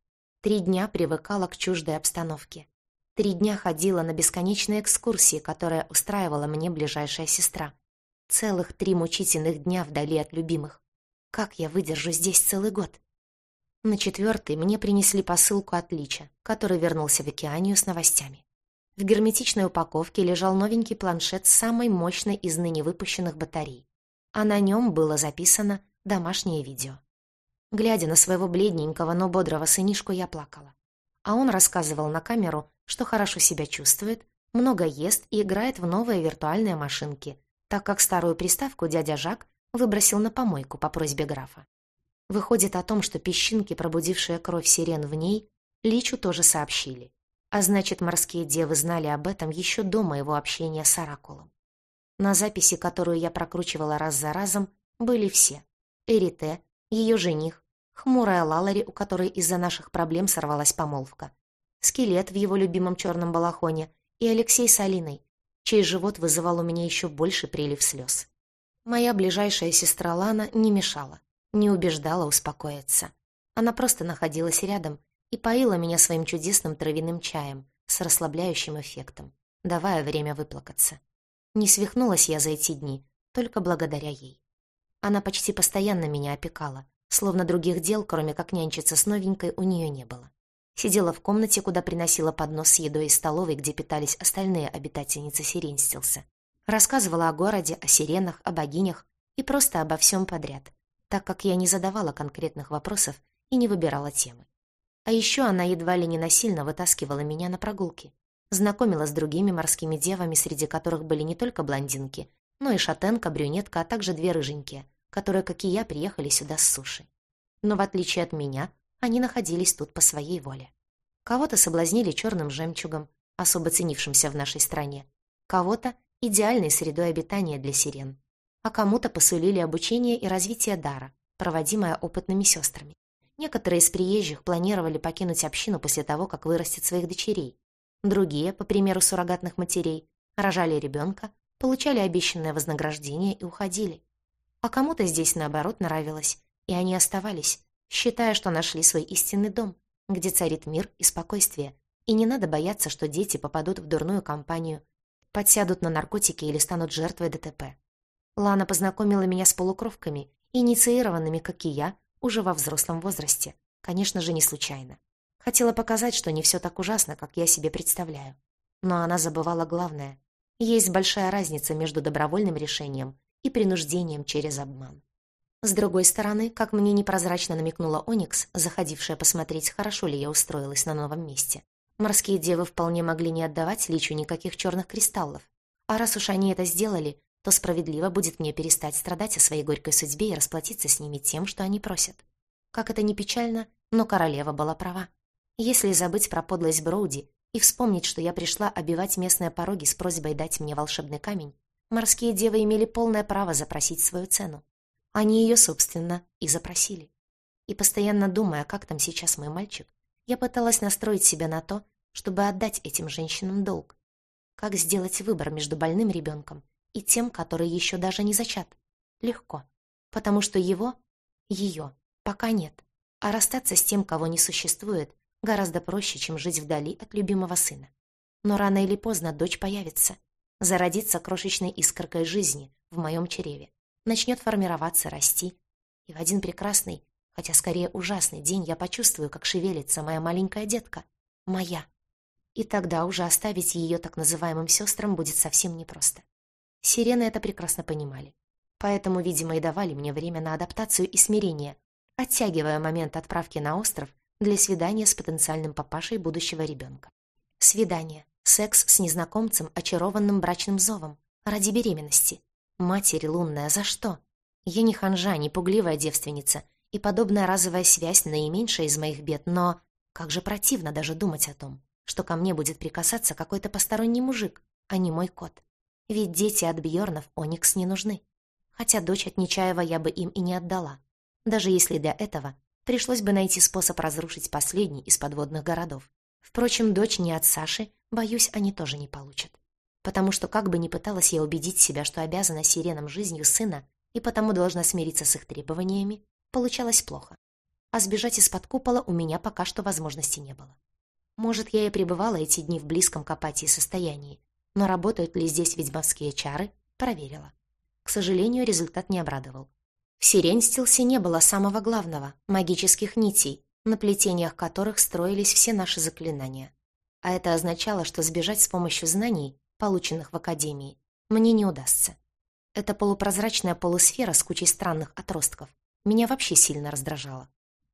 Три дня привыкала к чуждой обстановке. Три дня ходила на бесконечные экскурсии, которые устраивала мне ближайшая сестра. Целых три мучительных дня вдали от любимых. Как я выдержу здесь целый год? На четвертый мне принесли посылку от Лича, который вернулся в океанию с новостями. В герметичной упаковке лежал новенький планшет с самой мощной из ныне выпущенных батарей, а на нем было записано домашнее видео. Глядя на своего бледненького, но бодрого сынишку, я плакала. А он рассказывал на камеру, что хорошо себя чувствует, много ест и играет в новые виртуальные машинки, так как старую приставку дядя Жак выбросил на помойку по просьбе графа. Выходит о том, что песчинки, пробудившие кровь сирен в ней, Личу тоже сообщили. А значит, морские девы знали об этом еще до моего общения с Оракулом. На записи, которую я прокручивала раз за разом, были все. Эрите, ее жених, хмурая Лалари, у которой из-за наших проблем сорвалась помолвка, скелет в его любимом черном балахоне и Алексей с Алиной, чей живот вызывал у меня еще больше прилив слез. Моя ближайшая сестра Лана не мешала, не убеждала успокоиться. Она просто находилась рядом и поила меня своим чудесным травяным чаем с расслабляющим эффектом, давая время выплакаться. Не свихнулась я за эти дни, только благодаря ей. Она почти постоянно меня опекала, словно других дел, кроме как нянчиться с новенькой, у нее не было. Сидела в комнате, куда приносила поднос с едой из столовой, где питались остальные обитательницы Сиренстилса. Рассказывала о городе, о сиренах, о богинях и просто обо всем подряд, так как я не задавала конкретных вопросов и не выбирала темы. А еще она едва ли не насильно вытаскивала меня на прогулки. Знакомила с другими морскими девами, среди которых были не только блондинки, но и шатенка, брюнетка, а также две рыженькие, которые, как и я, приехали сюда с суши. Но в отличие от меня, они находились тут по своей воле. Кого-то соблазнили черным жемчугом, особо ценившимся в нашей стране, кого-то — идеальной средой обитания для сирен, а кому-то посулили обучение и развитие дара, проводимое опытными сестрами. Некоторые из приезжих планировали покинуть общину после того, как вырастет своих дочерей. Другие, по примеру суррогатных матерей, рожали ребенка, получали обещанное вознаграждение и уходили. А кому-то здесь, наоборот, нравилось, и они оставались, считая, что нашли свой истинный дом, где царит мир и спокойствие, и не надо бояться, что дети попадут в дурную компанию, подсядут на наркотики или станут жертвой ДТП. Лана познакомила меня с полукровками, инициированными, как и я, уже во взрослом возрасте. Конечно же, не случайно. Хотела показать, что не все так ужасно, как я себе представляю. Но она забывала главное. Есть большая разница между добровольным решением и принуждением через обман. С другой стороны, как мне непрозрачно намекнула Оникс, заходившая посмотреть, хорошо ли я устроилась на новом месте, морские девы вполне могли не отдавать Личу никаких черных кристаллов. А раз уж они это сделали, то справедливо будет мне перестать страдать о своей горькой судьбе и расплатиться с ними тем, что они просят. Как это ни печально, но королева была права. Если забыть про подлость Броуди и вспомнить, что я пришла обивать местные пороги с просьбой дать мне волшебный камень, морские девы имели полное право запросить свою цену. Они ее, собственно, и запросили. И постоянно думая, как там сейчас мой мальчик, я пыталась настроить себя на то, чтобы отдать этим женщинам долг. Как сделать выбор между больным ребенком и тем, который еще даже не зачат? Легко. Потому что его, ее, пока нет. А расстаться с тем, кого не существует, гораздо проще, чем жить вдали от любимого сына. Но рано или поздно дочь появится, зародится крошечной искоркой жизни в моем чреве, начнет формироваться, расти. И в один прекрасный, хотя скорее ужасный день я почувствую, как шевелится моя маленькая детка. Моя. И тогда уже оставить ее так называемым сестрам будет совсем непросто. Сирены это прекрасно понимали. Поэтому, видимо, и давали мне время на адаптацию и смирение, оттягивая момент отправки на остров для свидания с потенциальным папашей будущего ребенка. Свидание. Секс с незнакомцем, очарованным брачным зовом. Ради беременности. Матери лунная, за что? Я не ханжа, не пугливая девственница, и подобная разовая связь наименьшая из моих бед, но как же противно даже думать о том, что ко мне будет прикасаться какой-то посторонний мужик, а не мой кот. Ведь дети от Бьорнов Оникс не нужны. Хотя дочь от Нечаева я бы им и не отдала. Даже если для этого пришлось бы найти способ разрушить последний из подводных городов. Впрочем, дочь не от Саши, боюсь, они тоже не получат. Потому что как бы ни пыталась я убедить себя, что обязана сиренам жизнью сына и потому должна смириться с их требованиями, получалось плохо. А сбежать из-под купола у меня пока что возможности не было. Может, я и пребывала эти дни в близком к апатии состоянии, но работают ли здесь ведьмовские чары, проверила. К сожалению, результат не обрадовал. В Сиренстилсе не было самого главного — магических нитей, на плетениях которых строились все наши заклинания. А это означало, что сбежать с помощью знаний, полученных в Академии, мне не удастся. Эта полупрозрачная полусфера с кучей странных отростков меня вообще сильно раздражала.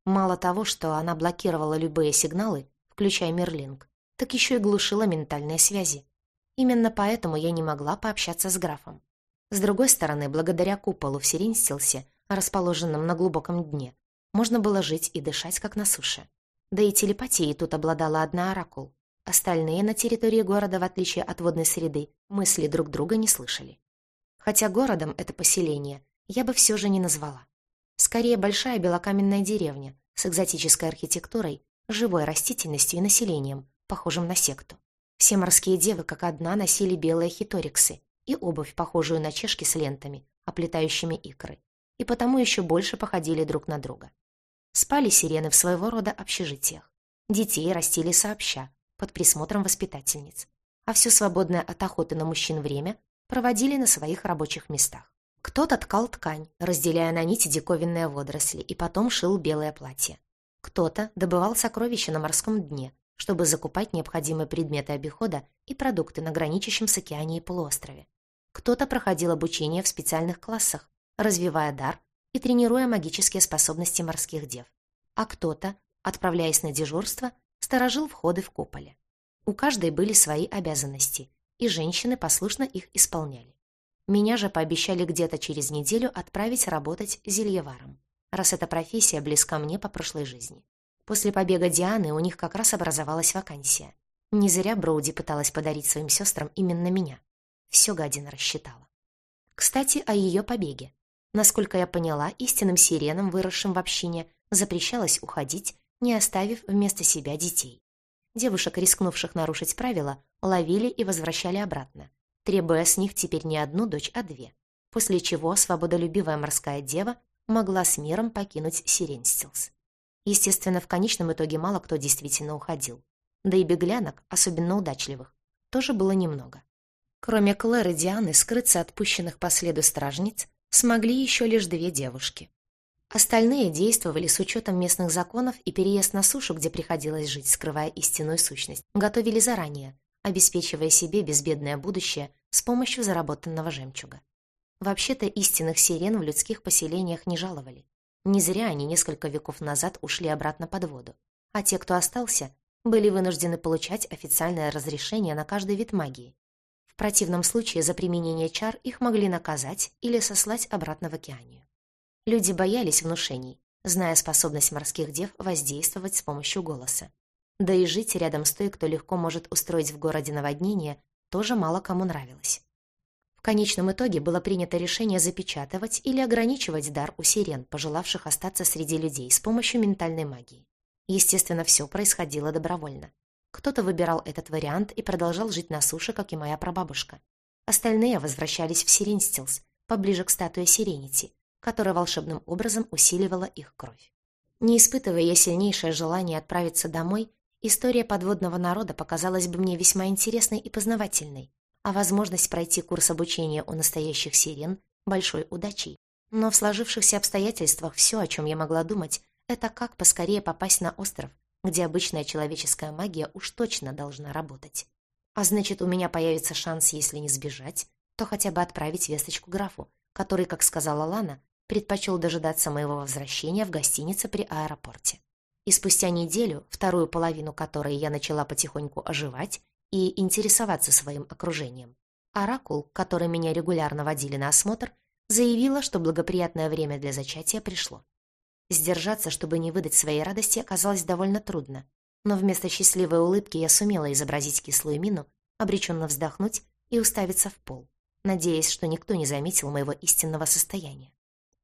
Мало того, что она блокировала любые сигналы, включая Мерлинг, так еще и глушила ментальные связи. Именно поэтому я не могла пообщаться с графом. С другой стороны, благодаря куполу в Сиринстилсе, расположенном на глубоком дне, можно было жить и дышать, как на суше. Да и телепатией тут обладала одна оракул. Остальные на территории города, в отличие от водной среды, мысли друг друга не слышали. Хотя городом это поселение я бы все же не назвала. Скорее, большая белокаменная деревня с экзотической архитектурой, живой растительностью и населением, похожим на секту. Все морские девы как одна носили белые хиториксы и обувь, похожую на чешки с лентами, оплетающими икры, и потому еще больше походили друг на друга. Спали сирены в своего рода общежитиях. Детей растили сообща, под присмотром воспитательниц, а все свободное от охоты на мужчин время проводили на своих рабочих местах. Кто-то ткал ткань, разделяя на нити диковинные водоросли, и потом шил белое платье. Кто-то добывал сокровища на морском дне, чтобы закупать необходимые предметы обихода и продукты на граничащем с океанией полуострове. Кто-то проходил обучение в специальных классах, развивая дар и тренируя магические способности морских дев. А кто-то, отправляясь на дежурство, сторожил входы в куполе. У каждой были свои обязанности, и женщины послушно их исполняли. Меня же пообещали где-то через неделю отправить работать зельеваром, раз эта профессия близка мне по прошлой жизни. После побега Дианы у них как раз образовалась вакансия. Не зря Броуди пыталась подарить своим сестрам именно меня. Все гадина рассчитала. Кстати, о ее побеге. Насколько я поняла, истинным сиренам, выросшим в общине, запрещалось уходить, не оставив вместо себя детей. Девушек, рискнувших нарушить правила, ловили и возвращали обратно, требуя с них теперь не одну дочь, а две. После чего свободолюбивая морская дева могла с миром покинуть Сиренстилс. Естественно, в конечном итоге мало кто действительно уходил. Да и беглянок, особенно удачливых, тоже было немного. Кроме Клэр и Дианы, скрыться от пущенных по следу стражниц смогли еще лишь две девушки. Остальные действовали с учетом местных законов и переезд на сушу, где приходилось жить, скрывая истинную сущность, готовили заранее, обеспечивая себе безбедное будущее с помощью заработанного жемчуга. Вообще-то истинных сирен в людских поселениях не жаловали. Не зря они несколько веков назад ушли обратно под воду, а те, кто остался, были вынуждены получать официальное разрешение на каждый вид магии. В противном случае за применение чар их могли наказать или сослать обратно в океанию. Люди боялись внушений, зная способность морских дев воздействовать с помощью голоса. Да и жить рядом с той, кто легко может устроить в городе наводнение, тоже мало кому нравилось. В конечном итоге было принято решение запечатывать или ограничивать дар у сирен, пожелавших остаться среди людей с помощью ментальной магии. Естественно, все происходило добровольно. Кто-то выбирал этот вариант и продолжал жить на суше, как и моя прабабушка. Остальные возвращались в Сиренстилс, поближе к статуе Сиренити, которая волшебным образом усиливала их кровь. Не испытывая сильнейшее желание отправиться домой, история подводного народа показалась бы мне весьма интересной и познавательной, а возможность пройти курс обучения у настоящих сирен – большой удачей. Но в сложившихся обстоятельствах все, о чем я могла думать, это как поскорее попасть на остров, где обычная человеческая магия уж точно должна работать. А значит, у меня появится шанс, если не сбежать, то хотя бы отправить весточку графу, который, как сказала Лана, предпочел дожидаться моего возвращения в гостинице при аэропорте. И спустя неделю, вторую половину которой я начала потихоньку оживать и интересоваться своим окружением, Оракул, который меня регулярно водили на осмотр, заявила, что благоприятное время для зачатия пришло. Сдержаться, чтобы не выдать своей радости, оказалось довольно трудно. Но вместо счастливой улыбки я сумела изобразить кислую мину, обреченно вздохнуть и уставиться в пол, надеясь, что никто не заметил моего истинного состояния.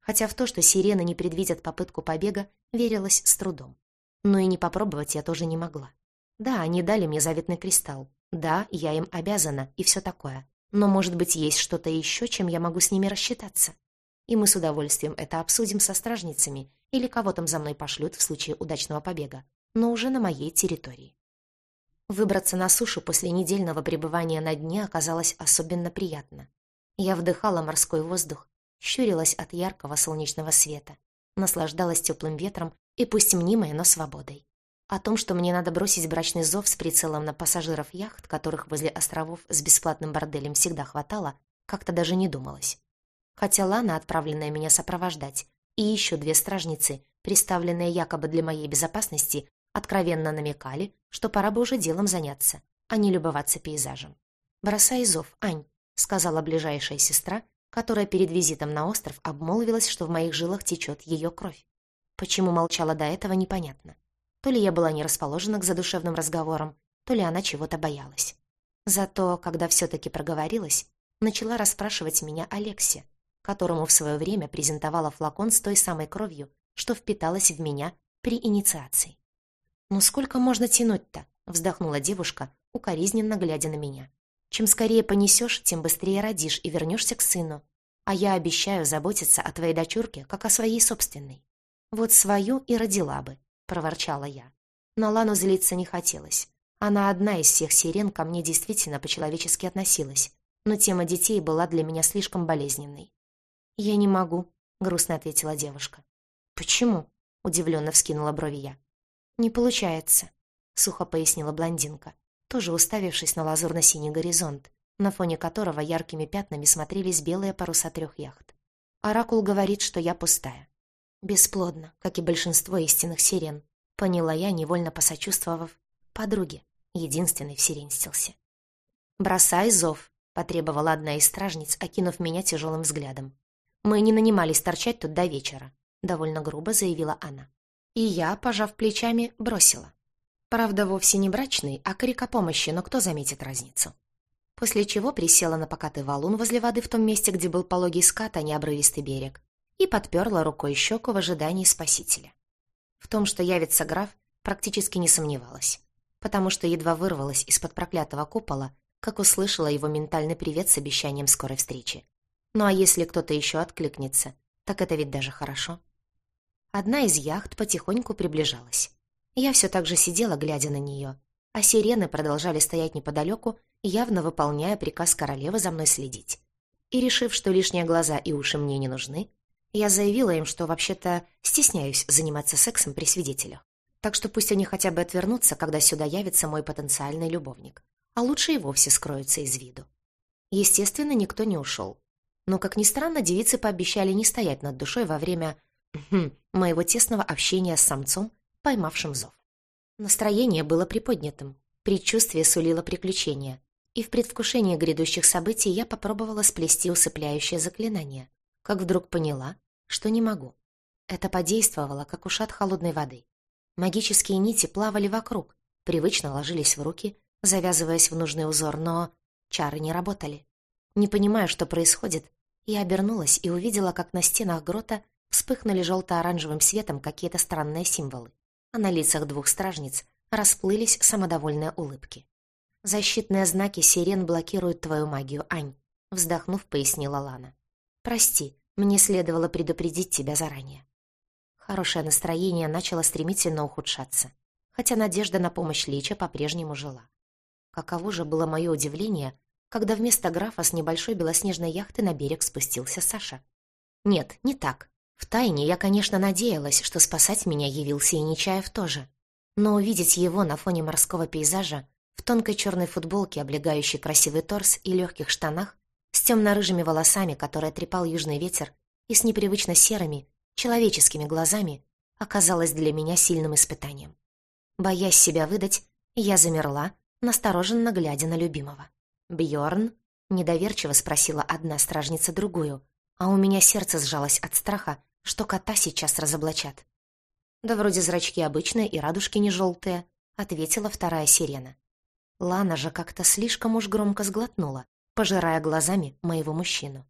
Хотя в то, что сирены не предвидят попытку побега, верилось с трудом. Но и не попробовать я тоже не могла. Да, они дали мне заветный кристалл. Да, я им обязана, и все такое. Но, может быть, есть что-то еще, чем я могу с ними рассчитаться и мы с удовольствием это обсудим со стражницами или кого там за мной пошлют в случае удачного побега, но уже на моей территории. Выбраться на сушу после недельного пребывания на дне оказалось особенно приятно. Я вдыхала морской воздух, щурилась от яркого солнечного света, наслаждалась теплым ветром и пусть мнимой, но свободой. О том, что мне надо бросить брачный зов с прицелом на пассажиров яхт, которых возле островов с бесплатным борделем всегда хватало, как-то даже не думалось хотя Лана, отправленная меня сопровождать, и еще две стражницы, приставленные якобы для моей безопасности, откровенно намекали, что пора бы уже делом заняться, а не любоваться пейзажем. «Бросай зов, Ань», — сказала ближайшая сестра, которая перед визитом на остров обмолвилась, что в моих жилах течет ее кровь. Почему молчала до этого, непонятно. То ли я была не расположена к задушевным разговорам, то ли она чего-то боялась. Зато, когда все-таки проговорилась, начала расспрашивать меня Алексия, которому в свое время презентовала флакон с той самой кровью, что впиталась в меня при инициации. «Ну сколько можно тянуть-то?» — вздохнула девушка, укоризненно глядя на меня. «Чем скорее понесешь, тем быстрее родишь и вернешься к сыну. А я обещаю заботиться о твоей дочурке, как о своей собственной. Вот свою и родила бы», — проворчала я. Но Лану злиться не хотелось. Она одна из всех сирен ко мне действительно по-человечески относилась, но тема детей была для меня слишком болезненной. «Я не могу», — грустно ответила девушка. «Почему?» — удивленно вскинула брови я. «Не получается», — сухо пояснила блондинка, тоже уставившись на лазурно-синий горизонт, на фоне которого яркими пятнами смотрелись белые паруса трех яхт. Оракул говорит, что я пустая. Бесплодно, как и большинство истинных сирен, поняла я, невольно посочувствовав подруге, единственной в Сиренстилсе. «Бросай зов», — потребовала одна из стражниц, окинув меня тяжелым взглядом. «Мы не нанимались торчать тут до вечера», — довольно грубо заявила она. И я, пожав плечами, бросила. Правда, вовсе не брачный, а крик о помощи, но кто заметит разницу? После чего присела на покатый валун возле воды в том месте, где был пологий скат, а не обрывистый берег, и подперла рукой щеку в ожидании спасителя. В том, что явится граф, практически не сомневалась, потому что едва вырвалась из-под проклятого купола, как услышала его ментальный привет с обещанием скорой встречи. Ну а если кто-то еще откликнется, так это ведь даже хорошо. Одна из яхт потихоньку приближалась. Я все так же сидела, глядя на нее, а сирены продолжали стоять неподалеку, явно выполняя приказ королевы за мной следить. И решив, что лишние глаза и уши мне не нужны, я заявила им, что вообще-то стесняюсь заниматься сексом при свидетелях. Так что пусть они хотя бы отвернутся, когда сюда явится мой потенциальный любовник. А лучше и вовсе скроются из виду. Естественно, никто не ушел. Но, как ни странно, девицы пообещали не стоять над душой во время хм, моего тесного общения с самцом, поймавшим зов. Настроение было приподнятым, предчувствие сулило приключения, и в предвкушении грядущих событий я попробовала сплести усыпляющее заклинание, как вдруг поняла, что не могу. Это подействовало, как ушат холодной воды. Магические нити плавали вокруг, привычно ложились в руки, завязываясь в нужный узор, но чары не работали. Не понимая, что происходит, я обернулась и увидела, как на стенах грота вспыхнули желто-оранжевым светом какие-то странные символы, а на лицах двух стражниц расплылись самодовольные улыбки. «Защитные знаки сирен блокируют твою магию, Ань», — вздохнув, пояснила Лана. «Прости, мне следовало предупредить тебя заранее». Хорошее настроение начало стремительно ухудшаться, хотя надежда на помощь Лича по-прежнему жила. Каково же было мое удивление, когда вместо графа с небольшой белоснежной яхты на берег спустился Саша. Нет, не так. Втайне я, конечно, надеялась, что спасать меня явился и Нечаев тоже. Но увидеть его на фоне морского пейзажа, в тонкой черной футболке, облегающей красивый торс и легких штанах, с темно-рыжими волосами, которые трепал южный ветер, и с непривычно серыми, человеческими глазами, оказалось для меня сильным испытанием. Боясь себя выдать, я замерла, настороженно глядя на любимого. Бьорн? недоверчиво спросила одна стражница другую, а у меня сердце сжалось от страха, что кота сейчас разоблачат. «Да вроде зрачки обычные и радужки не желтые», — ответила вторая сирена. Лана же как-то слишком уж громко сглотнула, пожирая глазами моего мужчину.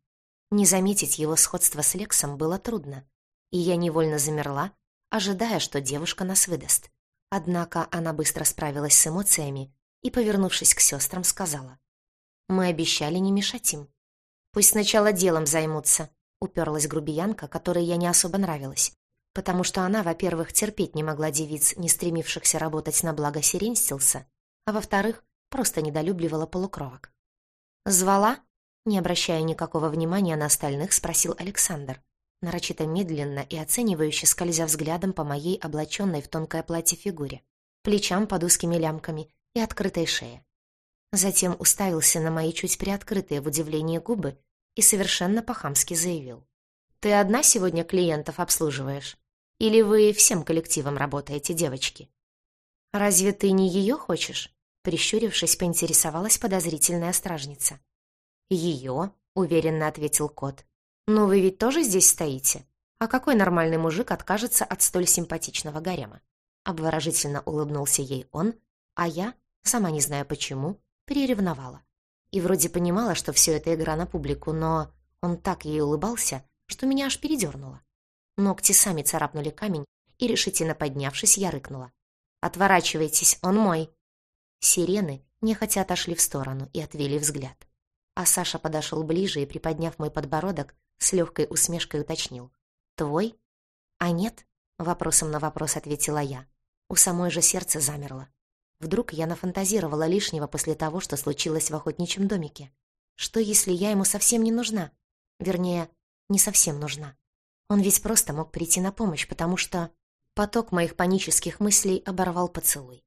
Не заметить его сходство с Лексом было трудно, и я невольно замерла, ожидая, что девушка нас выдаст. Однако она быстро справилась с эмоциями и, повернувшись к сестрам, сказала. Мы обещали не мешать им. Пусть сначала делом займутся, уперлась грубиянка, которой я не особо нравилась. Потому что она, во-первых, терпеть не могла девиц, не стремившихся работать на благо Сиренстилса, а во-вторых, просто недолюбливала полукровок. «Звала?» Не обращая никакого внимания на остальных, спросил Александр, нарочито медленно и оценивающе скользя взглядом по моей облаченной в тонкое платье фигуре, плечам под узкими лямками и открытой шее. Затем уставился на мои чуть приоткрытые в удивлении губы и совершенно по-хамски заявил. «Ты одна сегодня клиентов обслуживаешь? Или вы всем коллективом работаете, девочки?» «Разве ты не ее хочешь?» Прищурившись, поинтересовалась подозрительная стражница. «Ее?» — уверенно ответил кот. «Но вы ведь тоже здесь стоите? А какой нормальный мужик откажется от столь симпатичного гарема?» Обворожительно улыбнулся ей он, а я, сама не знаю почему, переревновала. И вроде понимала, что все это игра на публику, но он так ей улыбался, что меня аж передернуло. Ногти сами царапнули камень, и, решительно поднявшись, я рыкнула. «Отворачивайтесь, он мой!» Сирены нехотя отошли в сторону и отвели взгляд. А Саша подошел ближе и, приподняв мой подбородок, с легкой усмешкой уточнил. «Твой?» «А нет?» — вопросом на вопрос ответила я. У самой же сердце замерло. Вдруг я нафантазировала лишнего после того, что случилось в охотничьем домике. Что, если я ему совсем не нужна? Вернее, не совсем нужна. Он ведь просто мог прийти на помощь, потому что... Поток моих панических мыслей оборвал поцелуй.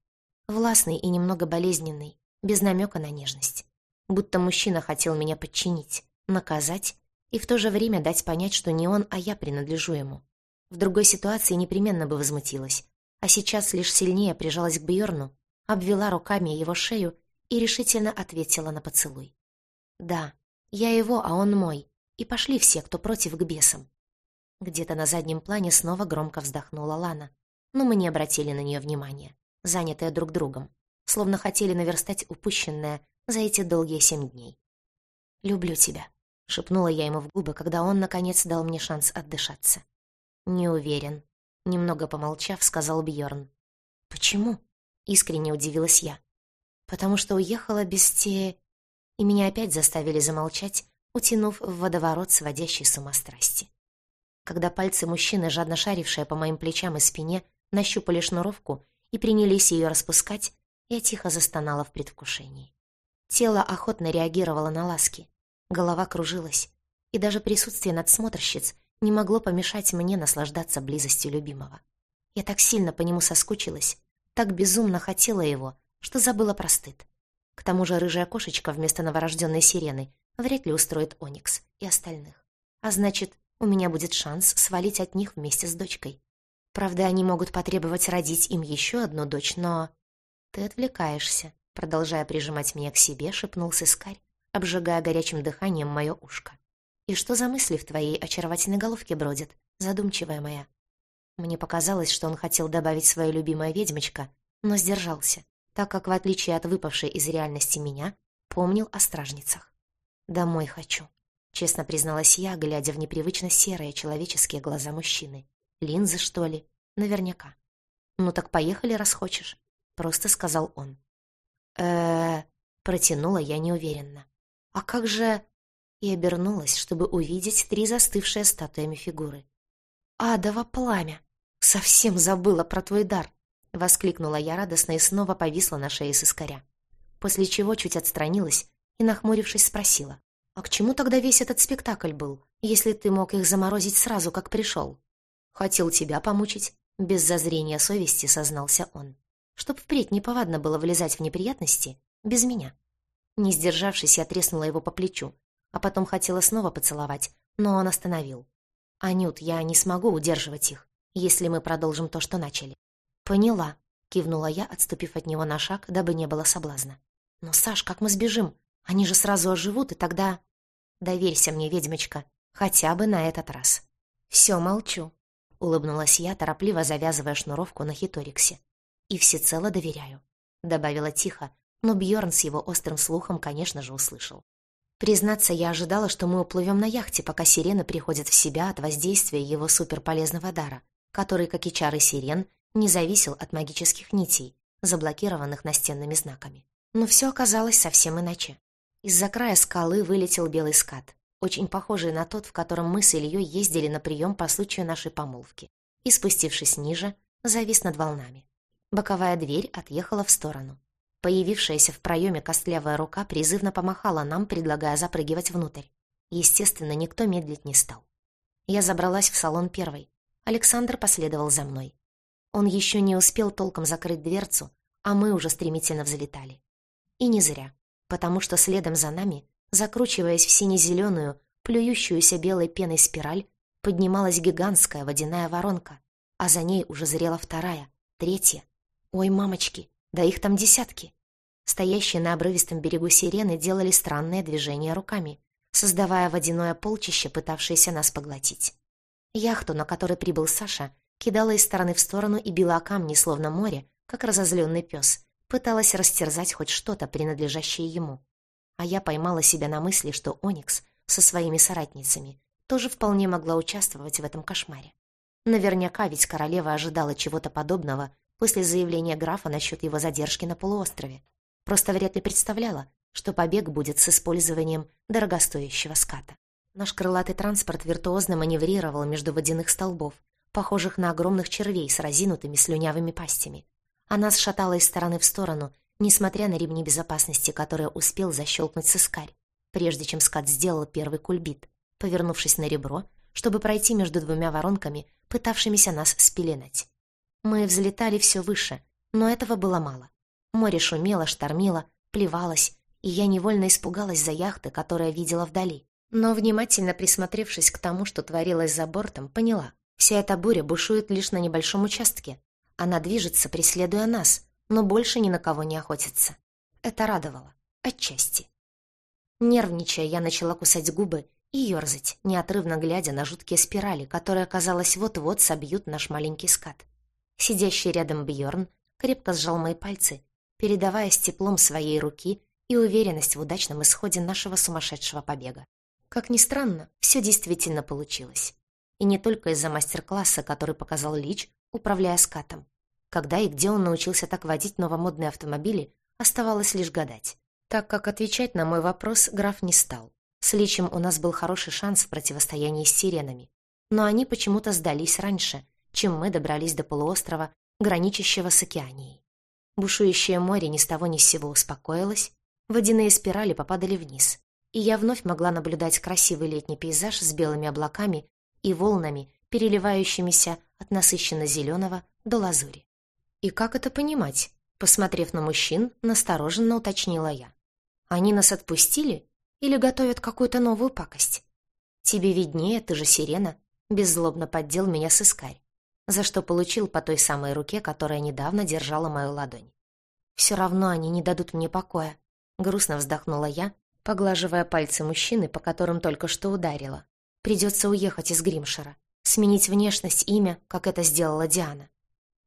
Властный и немного болезненный, без намека на нежность. Будто мужчина хотел меня подчинить, наказать и в то же время дать понять, что не он, а я принадлежу ему. В другой ситуации непременно бы возмутилась, а сейчас лишь сильнее прижалась к Бьорну обвела руками его шею и решительно ответила на поцелуй. «Да, я его, а он мой, и пошли все, кто против, к бесам». Где-то на заднем плане снова громко вздохнула Лана, но мы не обратили на нее внимания, занятые друг другом, словно хотели наверстать упущенное за эти долгие семь дней. «Люблю тебя», — шепнула я ему в губы, когда он, наконец, дал мне шанс отдышаться. «Не уверен», — немного помолчав, сказал Бьорн. «Почему?» Искренне удивилась я. Потому что уехала без те... И меня опять заставили замолчать, утянув в водоворот сводящей с ума страсти. Когда пальцы мужчины, жадно шарившие по моим плечам и спине, нащупали шнуровку и принялись ее распускать, я тихо застонала в предвкушении. Тело охотно реагировало на ласки, голова кружилась, и даже присутствие надсмотрщиц не могло помешать мне наслаждаться близостью любимого. Я так сильно по нему соскучилась, так безумно хотела его, что забыла про стыд. К тому же рыжая кошечка вместо новорожденной сирены вряд ли устроит Оникс и остальных. А значит, у меня будет шанс свалить от них вместе с дочкой. Правда, они могут потребовать родить им еще одну дочь, но... Ты отвлекаешься, продолжая прижимать меня к себе, шепнул сыскарь, обжигая горячим дыханием мое ушко. И что за мысли в твоей очаровательной головке бродят, задумчивая моя? Мне показалось, что он хотел добавить свое любимое ведьмочка, но сдержался, так как, в отличие от выпавшей из реальности меня, помнил о стражницах. «Домой хочу», — честно призналась я, глядя в непривычно серые человеческие глаза мужчины. «Линзы, что ли? Наверняка». «Ну так поехали, раз хочешь», — просто сказал он. э протянула я неуверенно. «А как же...» И обернулась, чтобы увидеть три застывшие статуями фигуры. «Адово пламя! Совсем забыла про твой дар!» — воскликнула я радостно и снова повисла на шее сыскаря. После чего чуть отстранилась и, нахмурившись, спросила. «А к чему тогда весь этот спектакль был, если ты мог их заморозить сразу, как пришел?» «Хотел тебя помучить», — без зазрения совести сознался он. «Чтоб впредь неповадно было влезать в неприятности без меня». Не сдержавшись, я треснула его по плечу, а потом хотела снова поцеловать, но он остановил. «Анют, я не смогу удерживать их, если мы продолжим то, что начали». «Поняла», — кивнула я, отступив от него на шаг, дабы не было соблазна. «Но, Саш, как мы сбежим? Они же сразу оживут, и тогда...» «Доверься мне, ведьмочка, хотя бы на этот раз». «Все, молчу», — улыбнулась я, торопливо завязывая шнуровку на хиториксе. «И всецело доверяю», — добавила тихо, но Бьорн с его острым слухом, конечно же, услышал. Признаться, я ожидала, что мы уплывем на яхте, пока сирены приходят в себя от воздействия его суперполезного дара, который, как и чары сирен, не зависел от магических нитей, заблокированных настенными знаками. Но все оказалось совсем иначе. Из-за края скалы вылетел белый скат, очень похожий на тот, в котором мы с Ильей ездили на прием по случаю нашей помолвки, и, спустившись ниже, завис над волнами. Боковая дверь отъехала в сторону. Появившаяся в проеме костлявая рука призывно помахала нам, предлагая запрыгивать внутрь. Естественно, никто медлить не стал. Я забралась в салон первой. Александр последовал за мной. Он еще не успел толком закрыть дверцу, а мы уже стремительно взлетали. И не зря, потому что следом за нами, закручиваясь в сине-зеленую, плюющуюся белой пеной спираль, поднималась гигантская водяная воронка, а за ней уже зрела вторая, третья. Ой, мамочки, да их там десятки. Стоящие на обрывистом берегу сирены делали странные движения руками, создавая водяное полчище, пытавшееся нас поглотить. Яхту, на которой прибыл Саша, кидала из стороны в сторону и била камни, словно море, как разозленный пес, пыталась растерзать хоть что-то, принадлежащее ему. А я поймала себя на мысли, что Оникс со своими соратницами тоже вполне могла участвовать в этом кошмаре. Наверняка ведь королева ожидала чего-то подобного после заявления графа насчет его задержки на полуострове. Просто вряд ли представляла, что побег будет с использованием дорогостоящего ската. Наш крылатый транспорт виртуозно маневрировал между водяных столбов, похожих на огромных червей с разинутыми слюнявыми пастями. Нас шатало из стороны в сторону, несмотря на ремни безопасности, которые успел защелкнуть сыскарь, прежде чем скат сделал первый кульбит, повернувшись на ребро, чтобы пройти между двумя воронками, пытавшимися нас спеленать. Мы взлетали все выше, но этого было мало. Море шумело, штормило, плевалось, и я невольно испугалась за яхты, которая видела вдали. Но, внимательно присмотревшись к тому, что творилось за бортом, поняла. Вся эта буря бушует лишь на небольшом участке. Она движется, преследуя нас, но больше ни на кого не охотится. Это радовало. Отчасти. Нервничая, я начала кусать губы и ерзать, неотрывно глядя на жуткие спирали, которые, казалось, вот-вот собьют наш маленький скат. Сидящий рядом Бьорн крепко сжал мои пальцы, передавая с теплом своей руки и уверенность в удачном исходе нашего сумасшедшего побега. Как ни странно, все действительно получилось. И не только из-за мастер-класса, который показал Лич, управляя скатом. Когда и где он научился так водить новомодные автомобили, оставалось лишь гадать. Так как отвечать на мой вопрос граф не стал. С Личем у нас был хороший шанс в противостоянии с сиренами. Но они почему-то сдались раньше, чем мы добрались до полуострова, граничащего с океанией. Бушующее море ни с того ни с сего успокоилось, водяные спирали попадали вниз, и я вновь могла наблюдать красивый летний пейзаж с белыми облаками и волнами, переливающимися от насыщенно-зеленого до лазури. «И как это понимать?» Посмотрев на мужчин, настороженно уточнила я. «Они нас отпустили или готовят какую-то новую пакость?» «Тебе виднее, ты же сирена», — беззлобно поддел меня сыскарь за что получил по той самой руке, которая недавно держала мою ладонь. «Все равно они не дадут мне покоя», — грустно вздохнула я, поглаживая пальцы мужчины, по которым только что ударила. «Придется уехать из Гримшера, сменить внешность, имя, как это сделала Диана».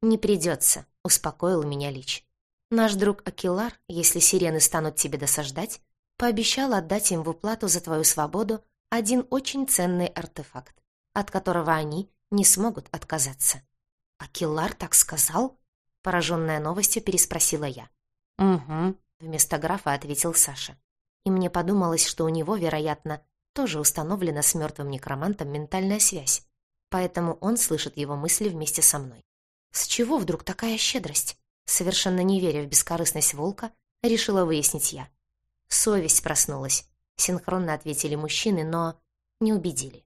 «Не придется», — успокоил меня Лич. Наш друг Акилар, если сирены станут тебе досаждать, пообещал отдать им в уплату за твою свободу один очень ценный артефакт, от которого они не смогут отказаться. «Акилар так сказал?» Пораженная новостью переспросила я. «Угу», — вместо графа ответил Саша. И мне подумалось, что у него, вероятно, тоже установлена с мертвым некромантом ментальная связь, поэтому он слышит его мысли вместе со мной. С чего вдруг такая щедрость? Совершенно не веря в бескорыстность волка, решила выяснить я. Совесть проснулась. Синхронно ответили мужчины, но не убедили.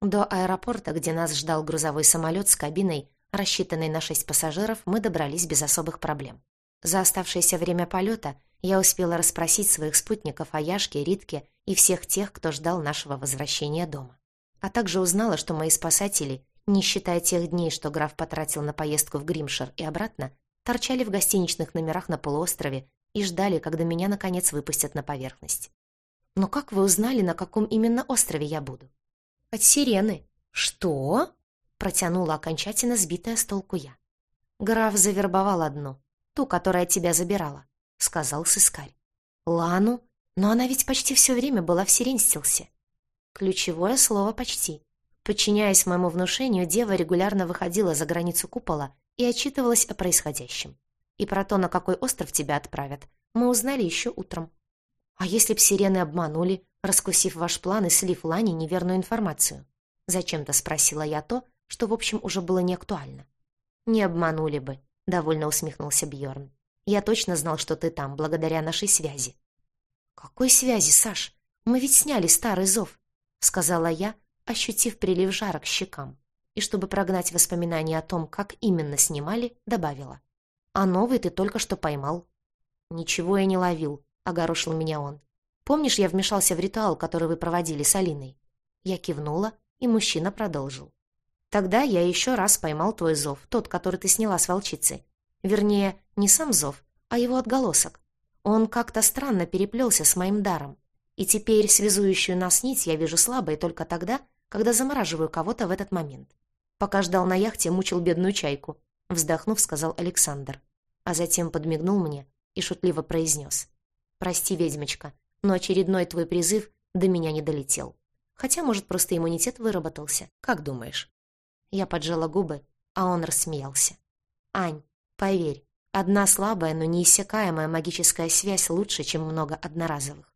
До аэропорта, где нас ждал грузовой самолет с кабиной, рассчитанной на шесть пассажиров, мы добрались без особых проблем. За оставшееся время полета я успела расспросить своих спутников о Яшке, Ритке и всех тех, кто ждал нашего возвращения дома. А также узнала, что мои спасатели, не считая тех дней, что граф потратил на поездку в Гримшир и обратно, торчали в гостиничных номерах на полуострове и ждали, когда меня, наконец, выпустят на поверхность. «Но как вы узнали, на каком именно острове я буду?» «От сирены». «Что?» — протянула окончательно сбитая с толку я. «Граф завербовал одну, ту, которая тебя забирала», — сказал сыскарь. «Лану? Но она ведь почти все время была в Сиренстилсе». Ключевое слово «почти». Подчиняясь моему внушению, дева регулярно выходила за границу купола и отчитывалась о происходящем. И про то, на какой остров тебя отправят, мы узнали еще утром. А если б сирены обманули, раскусив ваш план и слив Лане неверную информацию? Зачем-то спросила я то, что, в общем, уже было не актуально. «Не обманули бы», — довольно усмехнулся Бьорн. «Я точно знал, что ты там, благодаря нашей связи». «Какой связи, Саш? Мы ведь сняли старый зов», — сказала я, ощутив прилив жара к щекам. И чтобы прогнать воспоминания о том, как именно снимали, добавила. «А новый ты только что поймал». «Ничего я не ловил», — огорошил меня он. «Помнишь, я вмешался в ритуал, который вы проводили с Алиной?» Я кивнула, и мужчина продолжил. Тогда я еще раз поймал твой зов, тот, который ты сняла с волчицы. Вернее, не сам зов, а его отголосок. Он как-то странно переплелся с моим даром. И теперь связующую нас нить я вижу слабой только тогда, когда замораживаю кого-то в этот момент. Пока ждал на яхте, мучил бедную чайку. Вздохнув, сказал Александр. А затем подмигнул мне и шутливо произнес. «Прости, ведьмочка, но очередной твой призыв до меня не долетел. Хотя, может, просто иммунитет выработался. Как думаешь?» Я поджала губы, а он рассмеялся. «Ань, поверь, одна слабая, но неиссякаемая магическая связь лучше, чем много одноразовых.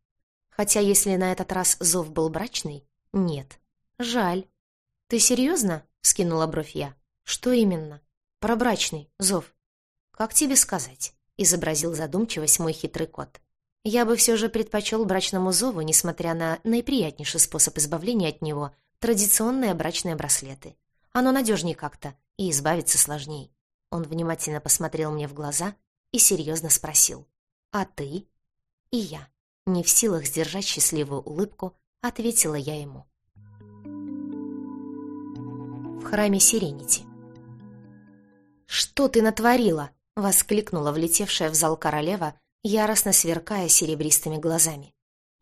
Хотя если на этот раз зов был брачный, нет. Жаль». «Ты серьезно?» — скинула бровь я. «Что именно?» «Про брачный, зов». «Как тебе сказать?» — изобразил задумчивость мой хитрый кот. «Я бы все же предпочел брачному зову, несмотря на наиприятнейший способ избавления от него — традиционные брачные браслеты. Оно надежнее как-то, и избавиться сложней. Он внимательно посмотрел мне в глаза и серьезно спросил. «А ты?» И я, не в силах сдержать счастливую улыбку, ответила я ему. В храме Сиренити. «Что ты натворила?» — воскликнула влетевшая в зал королева, яростно сверкая серебристыми глазами.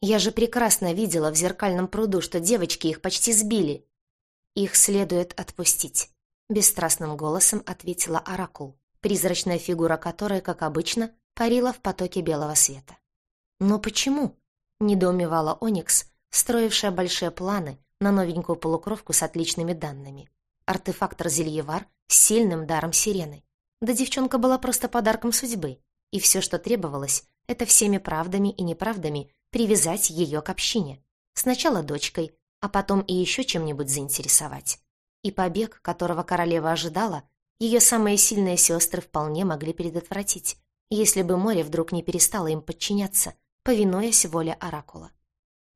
«Я же прекрасно видела в зеркальном пруду, что девочки их почти сбили. «Их следует отпустить», — бесстрастным голосом ответила Оракул, призрачная фигура которой, как обычно, парила в потоке белого света. «Но почему?» — недоумевала Оникс, строившая большие планы на новенькую полукровку с отличными данными. Артефактор Зельевар с сильным даром сирены. Да девчонка была просто подарком судьбы, и все, что требовалось, это всеми правдами и неправдами привязать ее к общине. Сначала дочкой, а потом и еще чем-нибудь заинтересовать. И побег, которого королева ожидала, ее самые сильные сестры вполне могли предотвратить, если бы море вдруг не перестало им подчиняться, повинуясь воле Оракула.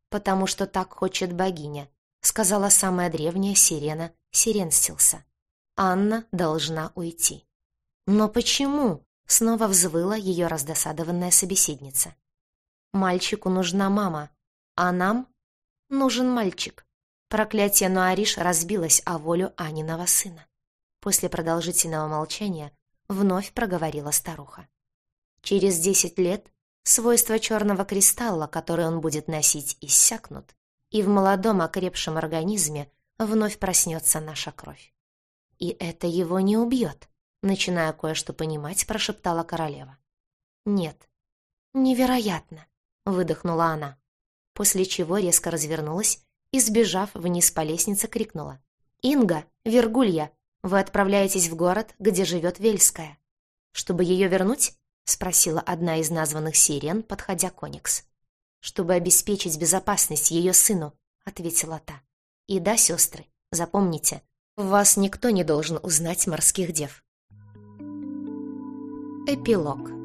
«Потому что так хочет богиня», — сказала самая древняя сирена Сиренстилса. «Анна должна уйти». «Но почему?» — снова взвыла ее раздосадованная собеседница. «Мальчику нужна мама, а нам Нужен мальчик. Проклятие Нуариш разбилось о волю Аниного сына. После продолжительного молчания вновь проговорила старуха. Через десять лет свойства черного кристалла, который он будет носить, иссякнут, и в молодом окрепшем организме вновь проснется наша кровь. И это его не убьет, начиная кое-что понимать, прошептала королева. «Нет». «Невероятно!» — выдохнула она. После чего резко развернулась и, сбежав вниз по лестнице, крикнула. «Инга, Вергулья, вы отправляетесь в город, где живет Вельская. Чтобы ее вернуть?» — спросила одна из названных сирен, подходя к Оникс. «Чтобы обеспечить безопасность ее сыну», — ответила та. «И да, сестры, запомните, вас никто не должен узнать морских дев». Эпилог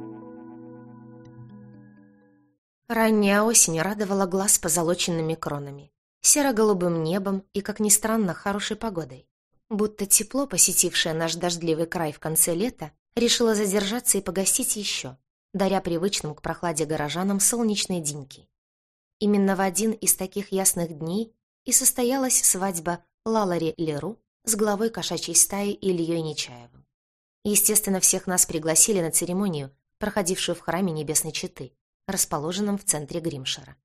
Ранняя осень радовала глаз позолоченными кронами, серо-голубым небом и, как ни странно, хорошей погодой. Будто тепло, посетившее наш дождливый край в конце лета, решило задержаться и погостить еще, даря привычным к прохладе горожанам солнечные деньки. Именно в один из таких ясных дней и состоялась свадьба Лалари Леру с главой кошачьей стаи Ильей Нечаевым. Естественно, всех нас пригласили на церемонию, проходившую в храме Небесной Четы, расположенном в центре Гримшера.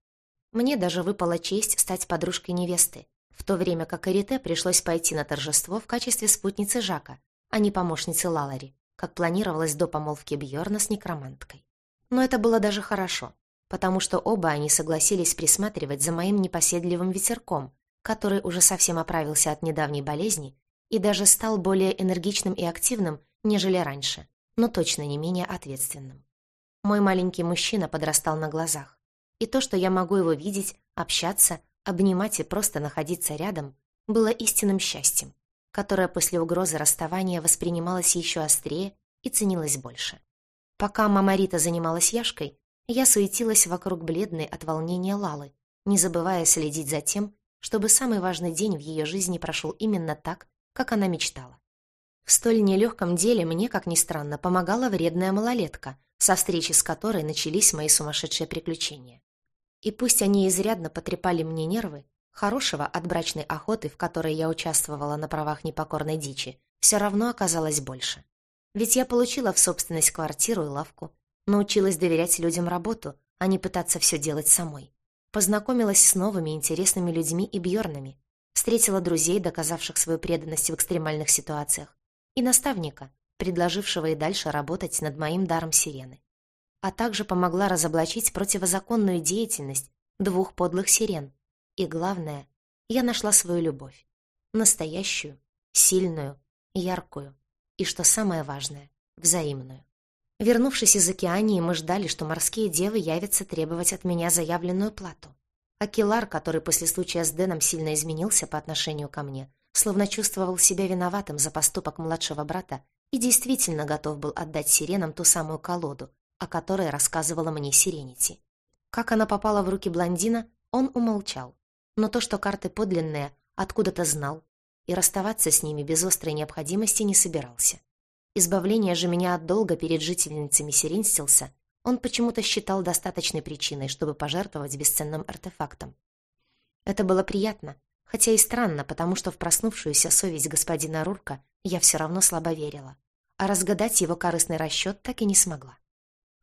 Мне даже выпала честь стать подружкой невесты, в то время как Эрите пришлось пойти на торжество в качестве спутницы Жака, а не помощницы Лалари, как планировалось до помолвки Бьорна с некроманткой. Но это было даже хорошо, потому что оба они согласились присматривать за моим непоседливым ветерком, который уже совсем оправился от недавней болезни и даже стал более энергичным и активным, нежели раньше, но точно не менее ответственным. Мой маленький мужчина подрастал на глазах, и то, что я могу его видеть, общаться, обнимать и просто находиться рядом, было истинным счастьем, которое после угрозы расставания воспринималось еще острее и ценилось больше. Пока мама Рита занималась Яшкой, я суетилась вокруг бледной от волнения Лалы, не забывая следить за тем, чтобы самый важный день в ее жизни прошел именно так, как она мечтала. В столь нелегком деле мне, как ни странно, помогала вредная малолетка, со встречи с которой начались мои сумасшедшие приключения. И пусть они изрядно потрепали мне нервы, хорошего от брачной охоты, в которой я участвовала на правах непокорной дичи, все равно оказалось больше. Ведь я получила в собственность квартиру и лавку, научилась доверять людям работу, а не пытаться все делать самой. Познакомилась с новыми интересными людьми и бьернами, встретила друзей, доказавших свою преданность в экстремальных ситуациях, и наставника, предложившего и дальше работать над моим даром сирены. А также помогла разоблачить противозаконную деятельность двух подлых сирен. И главное, я нашла свою любовь. Настоящую, сильную, яркую и, что самое важное, взаимную. Вернувшись из океании, мы ждали, что морские девы явятся требовать от меня заявленную плату. Акилар, который после случая с Дэном сильно изменился по отношению ко мне, словно чувствовал себя виноватым за поступок младшего брата и действительно готов был отдать сиренам ту самую колоду, о которой рассказывала мне Сиренити. Как она попала в руки блондина, он умолчал. Но то, что карты подлинные, откуда-то знал, и расставаться с ними без острой необходимости не собирался. Избавление же меня от долга перед жительницами Сиренстилса он почему-то считал достаточной причиной, чтобы пожертвовать бесценным артефактом. Это было приятно, хотя и странно, потому что в проснувшуюся совесть господина Рурка я все равно слабо верила, а разгадать его корыстный расчет так и не смогла.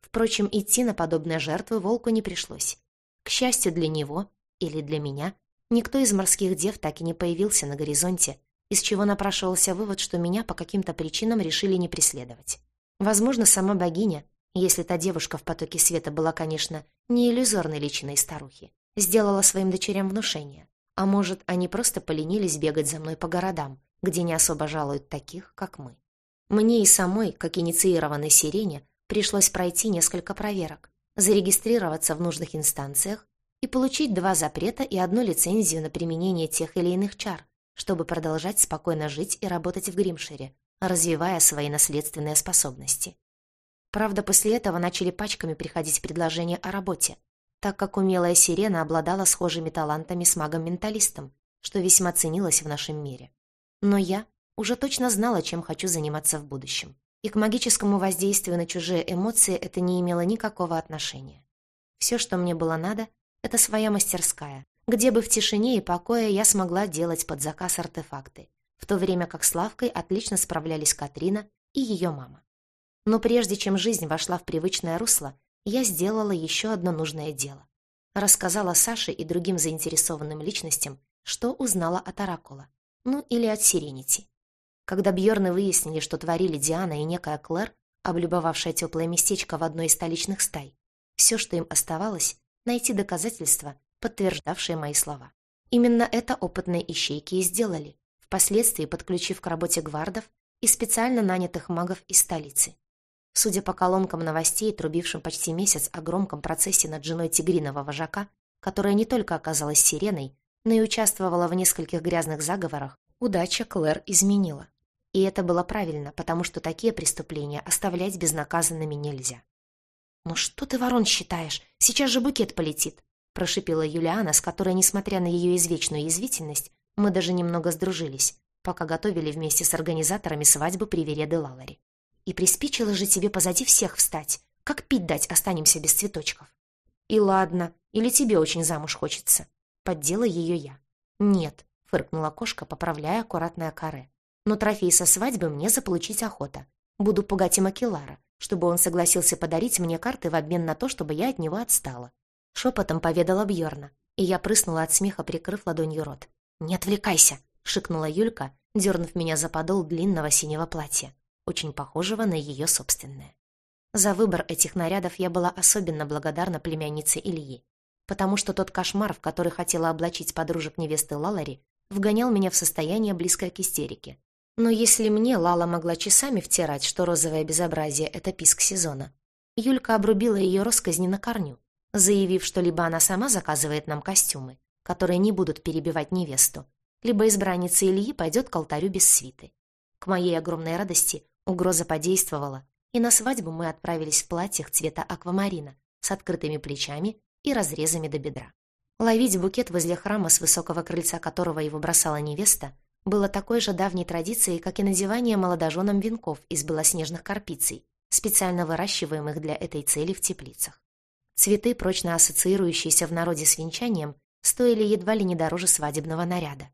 Впрочем, идти на подобные жертвы волку не пришлось. К счастью для него, или для меня, Никто из морских дев так и не появился на горизонте, из чего напрашивался вывод, что меня по каким-то причинам решили не преследовать. Возможно, сама богиня, если та девушка в потоке света была, конечно, не иллюзорной личиной старухи, сделала своим дочерям внушение. А может, они просто поленились бегать за мной по городам, где не особо жалуют таких, как мы. Мне и самой, как инициированной сирене, пришлось пройти несколько проверок, зарегистрироваться в нужных инстанциях и получить два запрета и одну лицензию на применение тех или иных чар, чтобы продолжать спокойно жить и работать в Гримшире, развивая свои наследственные способности. Правда, после этого начали пачками приходить предложения о работе, так как умелая сирена обладала схожими талантами с магом-менталистом, что весьма ценилось в нашем мире. Но я уже точно знала, чем хочу заниматься в будущем. И к магическому воздействию на чужие эмоции это не имело никакого отношения. Все, что мне было надо, это своя мастерская, где бы в тишине и покое я смогла делать под заказ артефакты, в то время как с Лавкой отлично справлялись Катрина и ее мама. Но прежде чем жизнь вошла в привычное русло, я сделала еще одно нужное дело. Рассказала Саше и другим заинтересованным личностям, что узнала от Оракула, ну или от Сиренити. Когда Бьорны выяснили, что творили Диана и некая Клэр, облюбовавшая теплое местечко в одной из столичных стай. Все, что им оставалось, найти доказательства, подтверждавшие мои слова. Именно это опытные ищейки и сделали, впоследствии подключив к работе гвардов и специально нанятых магов из столицы. Судя по колонкам новостей, трубившим почти месяц о громком процессе над женой тигриного вожака, которая не только оказалась сиреной, но и участвовала в нескольких грязных заговорах, удача Клэр изменила. И это было правильно, потому что такие преступления оставлять безнаказанными нельзя. «Ну что ты, ворон, считаешь? Сейчас же букет полетит!» прошипела Юлиана, с которой, несмотря на ее извечную язвительность, мы даже немного сдружились, пока готовили вместе с организаторами свадьбы при Вереде Лалари. «И приспичило же тебе позади всех встать. Как пить дать останемся без цветочков?» «И ладно, или тебе очень замуж хочется?» Поддела ее я. «Нет», — фыркнула кошка, поправляя аккуратное каре. «Но трофей со свадьбы мне заполучить охота. Буду пугать и Макелара, чтобы он согласился подарить мне карты в обмен на то, чтобы я от него отстала. Шепотом поведала Бьорна, и я прыснула от смеха, прикрыв ладонью рот. «Не отвлекайся!» — шикнула Юлька, дернув меня за подол длинного синего платья, очень похожего на ее собственное. За выбор этих нарядов я была особенно благодарна племяннице Ильи, потому что тот кошмар, в который хотела облачить подружек невесты Лалари, вгонял меня в состояние, близкое к истерике. Но если мне Лала могла часами втирать, что розовое безобразие — это писк сезона, Юлька обрубила ее росказни на корню, заявив, что либо она сама заказывает нам костюмы, которые не будут перебивать невесту, либо избранница Ильи пойдет к алтарю без свиты. К моей огромной радости угроза подействовала, и на свадьбу мы отправились в платьях цвета аквамарина с открытыми плечами и разрезами до бедра. Ловить букет возле храма, с высокого крыльца которого его бросала невеста, было такой же давней традицией, как и надевание молодоженам венков из белоснежных карпицей, специально выращиваемых для этой цели в теплицах. Цветы, прочно ассоциирующиеся в народе с венчанием, стоили едва ли не дороже свадебного наряда.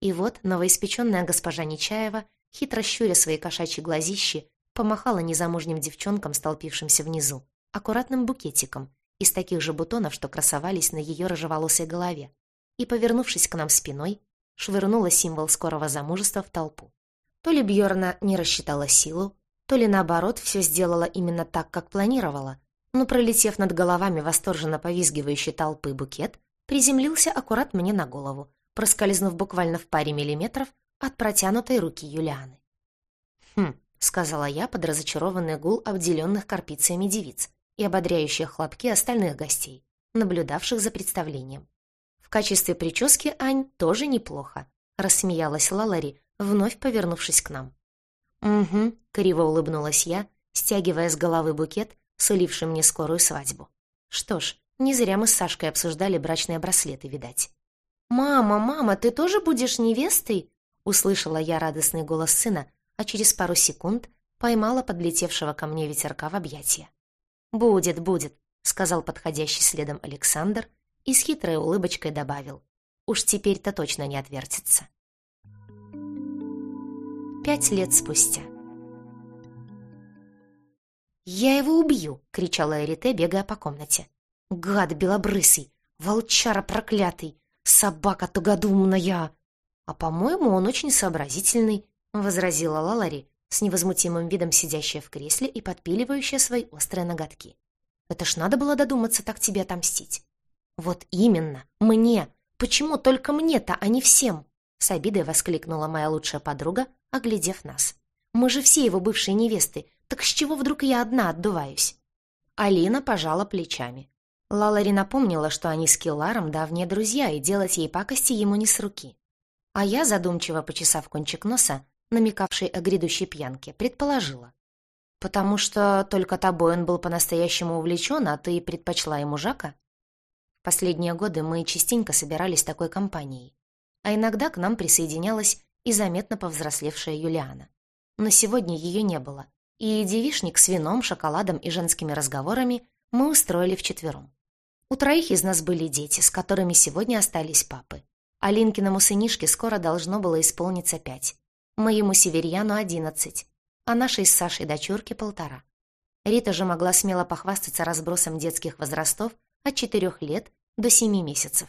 И вот новоиспеченная госпожа Нечаева, хитро щуря свои кошачьи глазищи, помахала незамужним девчонкам, столпившимся внизу, аккуратным букетиком из таких же бутонов, что красовались на ее рыжеволосой голове, и, повернувшись к нам спиной, швырнула символ скорого замужества в толпу. То ли Бьорна не рассчитала силу, то ли наоборот все сделала именно так, как планировала, но, пролетев над головами восторженно повизгивающей толпы букет, приземлился аккурат мне на голову, проскользнув буквально в паре миллиметров от протянутой руки Юлианы. «Хм», — сказала я под разочарованный гул обделенных карпициями девиц и ободряющие хлопки остальных гостей, наблюдавших за представлением. «В качестве прически, Ань, тоже неплохо», — рассмеялась Лалари, вновь повернувшись к нам. «Угу», — криво улыбнулась я, стягивая с головы букет суливший мне скорую свадьбу. Что ж, не зря мы с Сашкой обсуждали брачные браслеты, видать. «Мама, мама, ты тоже будешь невестой?» Услышала я радостный голос сына, а через пару секунд поймала подлетевшего ко мне ветерка в объятия. «Будет, будет», — сказал подходящий следом Александр и с хитрой улыбочкой добавил. «Уж теперь-то точно не отвертится». Пять лет спустя. «Я его убью!» — кричала Эрите, бегая по комнате. «Гад белобрысый! Волчара проклятый! Собака тугодумная!» «А, по-моему, он очень сообразительный», — возразила Лалари, с невозмутимым видом сидящая в кресле и подпиливающая свои острые ноготки. «Это ж надо было додуматься так тебе отомстить». «Вот именно, мне! Почему только мне-то, а не всем?» С обидой воскликнула моя лучшая подруга, оглядев нас. «Мы же все его бывшие невесты, так с чего вдруг я одна отдуваюсь?» Алина пожала плечами. Лалари напомнила, что они с Килларом давние друзья, и делать ей пакости ему не с руки. А я, задумчиво почесав кончик носа, намекавший о грядущей пьянке, предположила. «Потому что только тобой он был по-настоящему увлечен, а ты предпочла ему Жака?» Последние годы мы частенько собирались такой компанией, а иногда к нам присоединялась и заметно повзрослевшая Юлиана. Но сегодня ее не было, и девишник с вином, шоколадом и женскими разговорами мы устроили вчетвером. У троих из нас были дети, с которыми сегодня остались папы. Алинкиному сынишке скоро должно было исполниться пять, моему северьяну одиннадцать, а нашей с Сашей дочурке полтора. Рита же могла смело похвастаться разбросом детских возрастов от четырех лет до семи месяцев.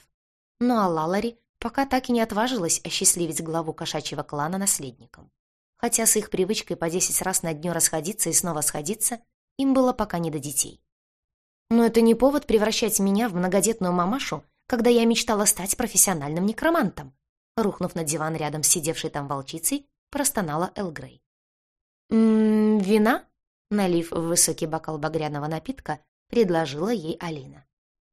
Ну а Лалари пока так и не отважилась осчастливить главу кошачьего клана наследником. хотя с их привычкой по десять раз на дню расходиться и снова сходиться им было пока не до детей. Но это не повод превращать меня в многодетную мамашу, когда я мечтала стать профессиональным некромантом. Рухнув на диван рядом с сидевшей там волчицей, простонала Эл Грей. «М -м, «Вина?» — налив в высокий бокал багряного напитка, предложила ей Алина.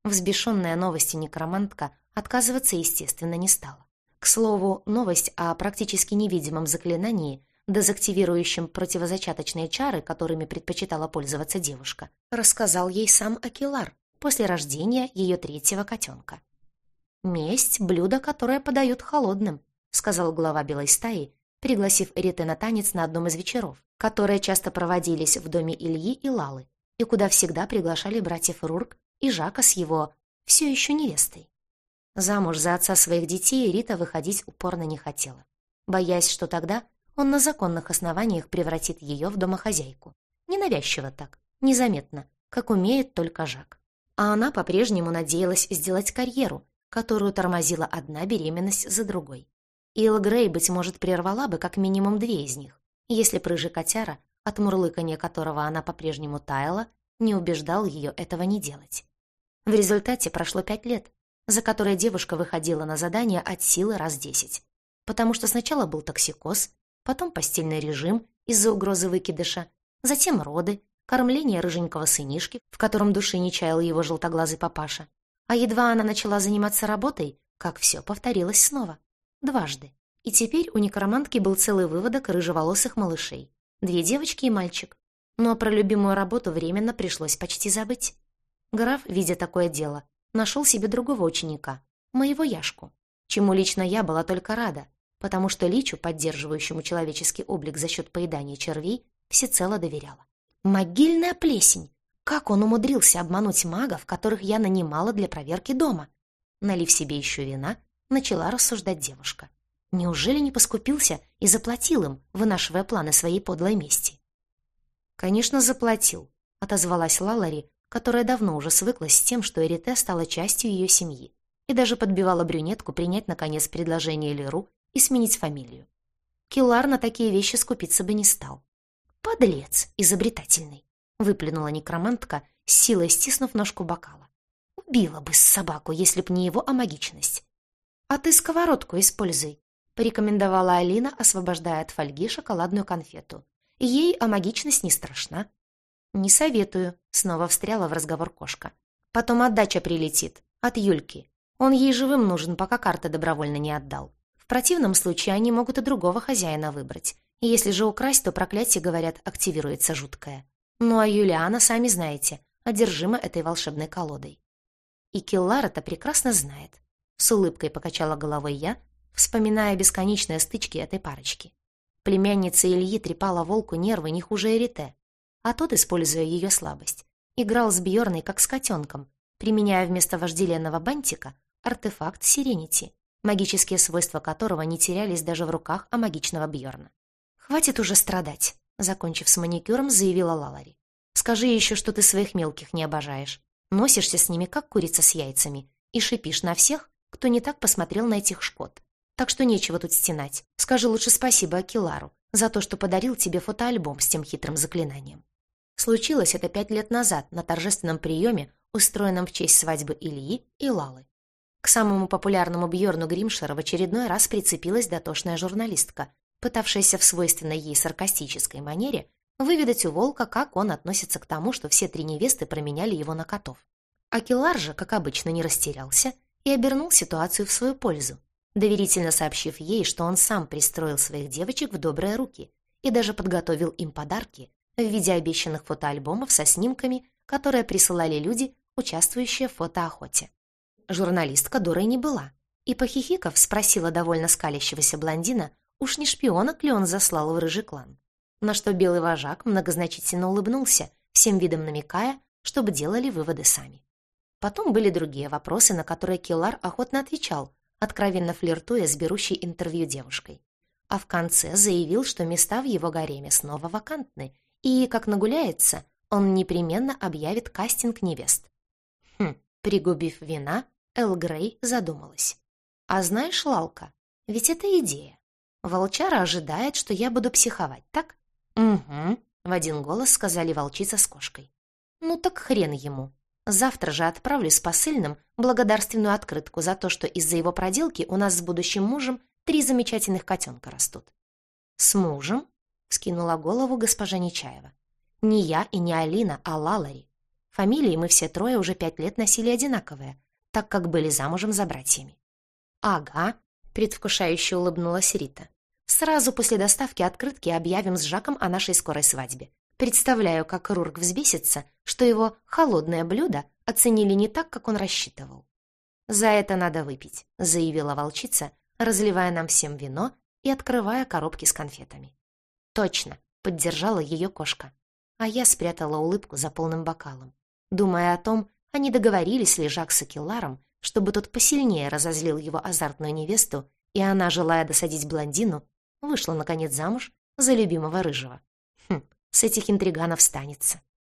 Взбешенная новостью некромантка отказываться, естественно, не стала. К слову, новость о практически невидимом заклинании, дезактивирующем противозачаточные чары, которыми предпочитала пользоваться девушка, рассказал ей сам Акилар после рождения ее третьего котенка. «Месть — блюдо, которое подают холодным», — сказал глава белой стаи, пригласив Эрите на танец на одном из вечеров, которые часто проводились в доме Ильи и Лалы, и куда всегда приглашали братьев Рурк и Жака с его все еще невестой. Замуж за отца своих детей Рита выходить упорно не хотела, боясь, что тогда он на законных основаниях превратит ее в домохозяйку. Ненавязчиво так, незаметно, как умеет только Жак. А она по-прежнему надеялась сделать карьеру, которую тормозила одна беременность за другой. Ил Грей, быть может, прервала бы как минимум две из них, если прыжий котяра, от мурлыкания которого она по-прежнему таяла, не убеждал ее этого не делать. В результате прошло пять лет, за которые девушка выходила на задание от силы раз десять. Потому что сначала был токсикоз, потом постельный режим из-за угрозы выкидыша, затем роды, кормление рыженького сынишки, в котором души не чаял его желтоглазый папаша. А едва она начала заниматься работой, как все повторилось снова. Дважды. И теперь у некромантки был целый выводок рыжеволосых малышей. Две девочки и мальчик. Но про любимую работу временно пришлось почти забыть. Граф, видя такое дело, нашел себе другого ученика, моего Яшку, чему лично я была только рада, потому что Личу, поддерживающему человеческий облик за счет поедания червей, всецело доверяла. Могильная плесень! Как он умудрился обмануть магов, которых я нанимала для проверки дома? Налив себе еще вина, начала рассуждать девушка. Неужели не поскупился и заплатил им, вынашивая планы своей подлой мести? «Конечно, заплатил», — отозвалась Лалари, которая давно уже свыклась с тем, что Эрите стала частью ее семьи, и даже подбивала брюнетку принять, наконец, предложение Леру и сменить фамилию. Килар на такие вещи скупиться бы не стал. «Подлец изобретательный!» — выплюнула некромантка, с силой стиснув ножку бокала. «Убила бы собаку, если б не его амагичность!» «А ты сковородку используй», — порекомендовала Алина, освобождая от фольги шоколадную конфету. «Ей амагичность не страшна». «Не советую», — снова встряла в разговор кошка. «Потом отдача прилетит. От Юльки. Он ей живым нужен, пока карты добровольно не отдал. В противном случае они могут и другого хозяина выбрать. И если же украсть, то проклятие, говорят, активируется жуткое. Ну а Юлиана, сами знаете, одержима этой волшебной колодой. И Киллар это прекрасно знает. С улыбкой покачала головой я, вспоминая бесконечные стычки этой парочки. Племянница Ильи трепала волку нервы не хуже Эрите, а тот, используя ее слабость, играл с Бьорной как с котенком, применяя вместо вожделенного бантика артефакт Сиренити, магические свойства которого не терялись даже в руках о магичного Бьорна. «Хватит уже страдать», — закончив с маникюром, заявила Лалари. «Скажи еще, что ты своих мелких не обожаешь. Носишься с ними, как курица с яйцами, и шипишь на всех, кто не так посмотрел на этих шкод. Так что нечего тут стенать. Скажи лучше спасибо Акилару за то, что подарил тебе фотоальбом с тем хитрым заклинанием. Случилось это пять лет назад на торжественном приеме, устроенном в честь свадьбы Ильи и Лалы. К самому популярному Бьорну Гримшера в очередной раз прицепилась дотошная журналистка, пытавшаяся в свойственной ей саркастической манере выведать у Волка, как он относится к тому, что все три невесты променяли его на котов. Акилар же, как обычно, не растерялся и обернул ситуацию в свою пользу, доверительно сообщив ей, что он сам пристроил своих девочек в добрые руки и даже подготовил им подарки в виде обещанных фотоальбомов со снимками, которые присылали люди, участвующие в фотоохоте. Журналистка дурой не была, и, похихиков, спросила довольно скалящегося блондина, уж не шпионок ли он заслал в рыжий клан. На что белый вожак многозначительно улыбнулся, всем видом намекая, чтобы делали выводы сами. Потом были другие вопросы, на которые Келлар охотно отвечал, откровенно флиртуя с берущей интервью девушкой. А в конце заявил, что места в его гареме снова вакантны, и, как нагуляется, он непременно объявит кастинг невест. Хм, пригубив вина, Эл Грей задумалась. «А знаешь, Лалка, ведь это идея. Волчара ожидает, что я буду психовать, так? Угу, в один голос сказали волчица с кошкой. Ну так хрен ему. Завтра же отправлю с посыльным благодарственную открытку за то, что из-за его проделки у нас с будущим мужем три замечательных котенка растут. «С мужем?» — скинула голову госпожа Нечаева. «Не я и не Алина, а Лалари. Фамилии мы все трое уже пять лет носили одинаковые, так как были замужем за братьями». «Ага», — предвкушающе улыбнулась Рита. «Сразу после доставки открытки объявим с Жаком о нашей скорой свадьбе. Представляю, как Рурк взбесится, что его холодное блюдо оценили не так, как он рассчитывал. «За это надо выпить», — заявила волчица, разливая нам всем вино и открывая коробки с конфетами. «Точно», — поддержала ее кошка. А я спрятала улыбку за полным бокалом, думая о том, они договорились ли Жак с Акелларом, чтобы тот посильнее разозлил его азартную невесту, и она, желая досадить блондину, вышла, наконец, замуж за любимого рыжего. Хм, с этих интриганов станется.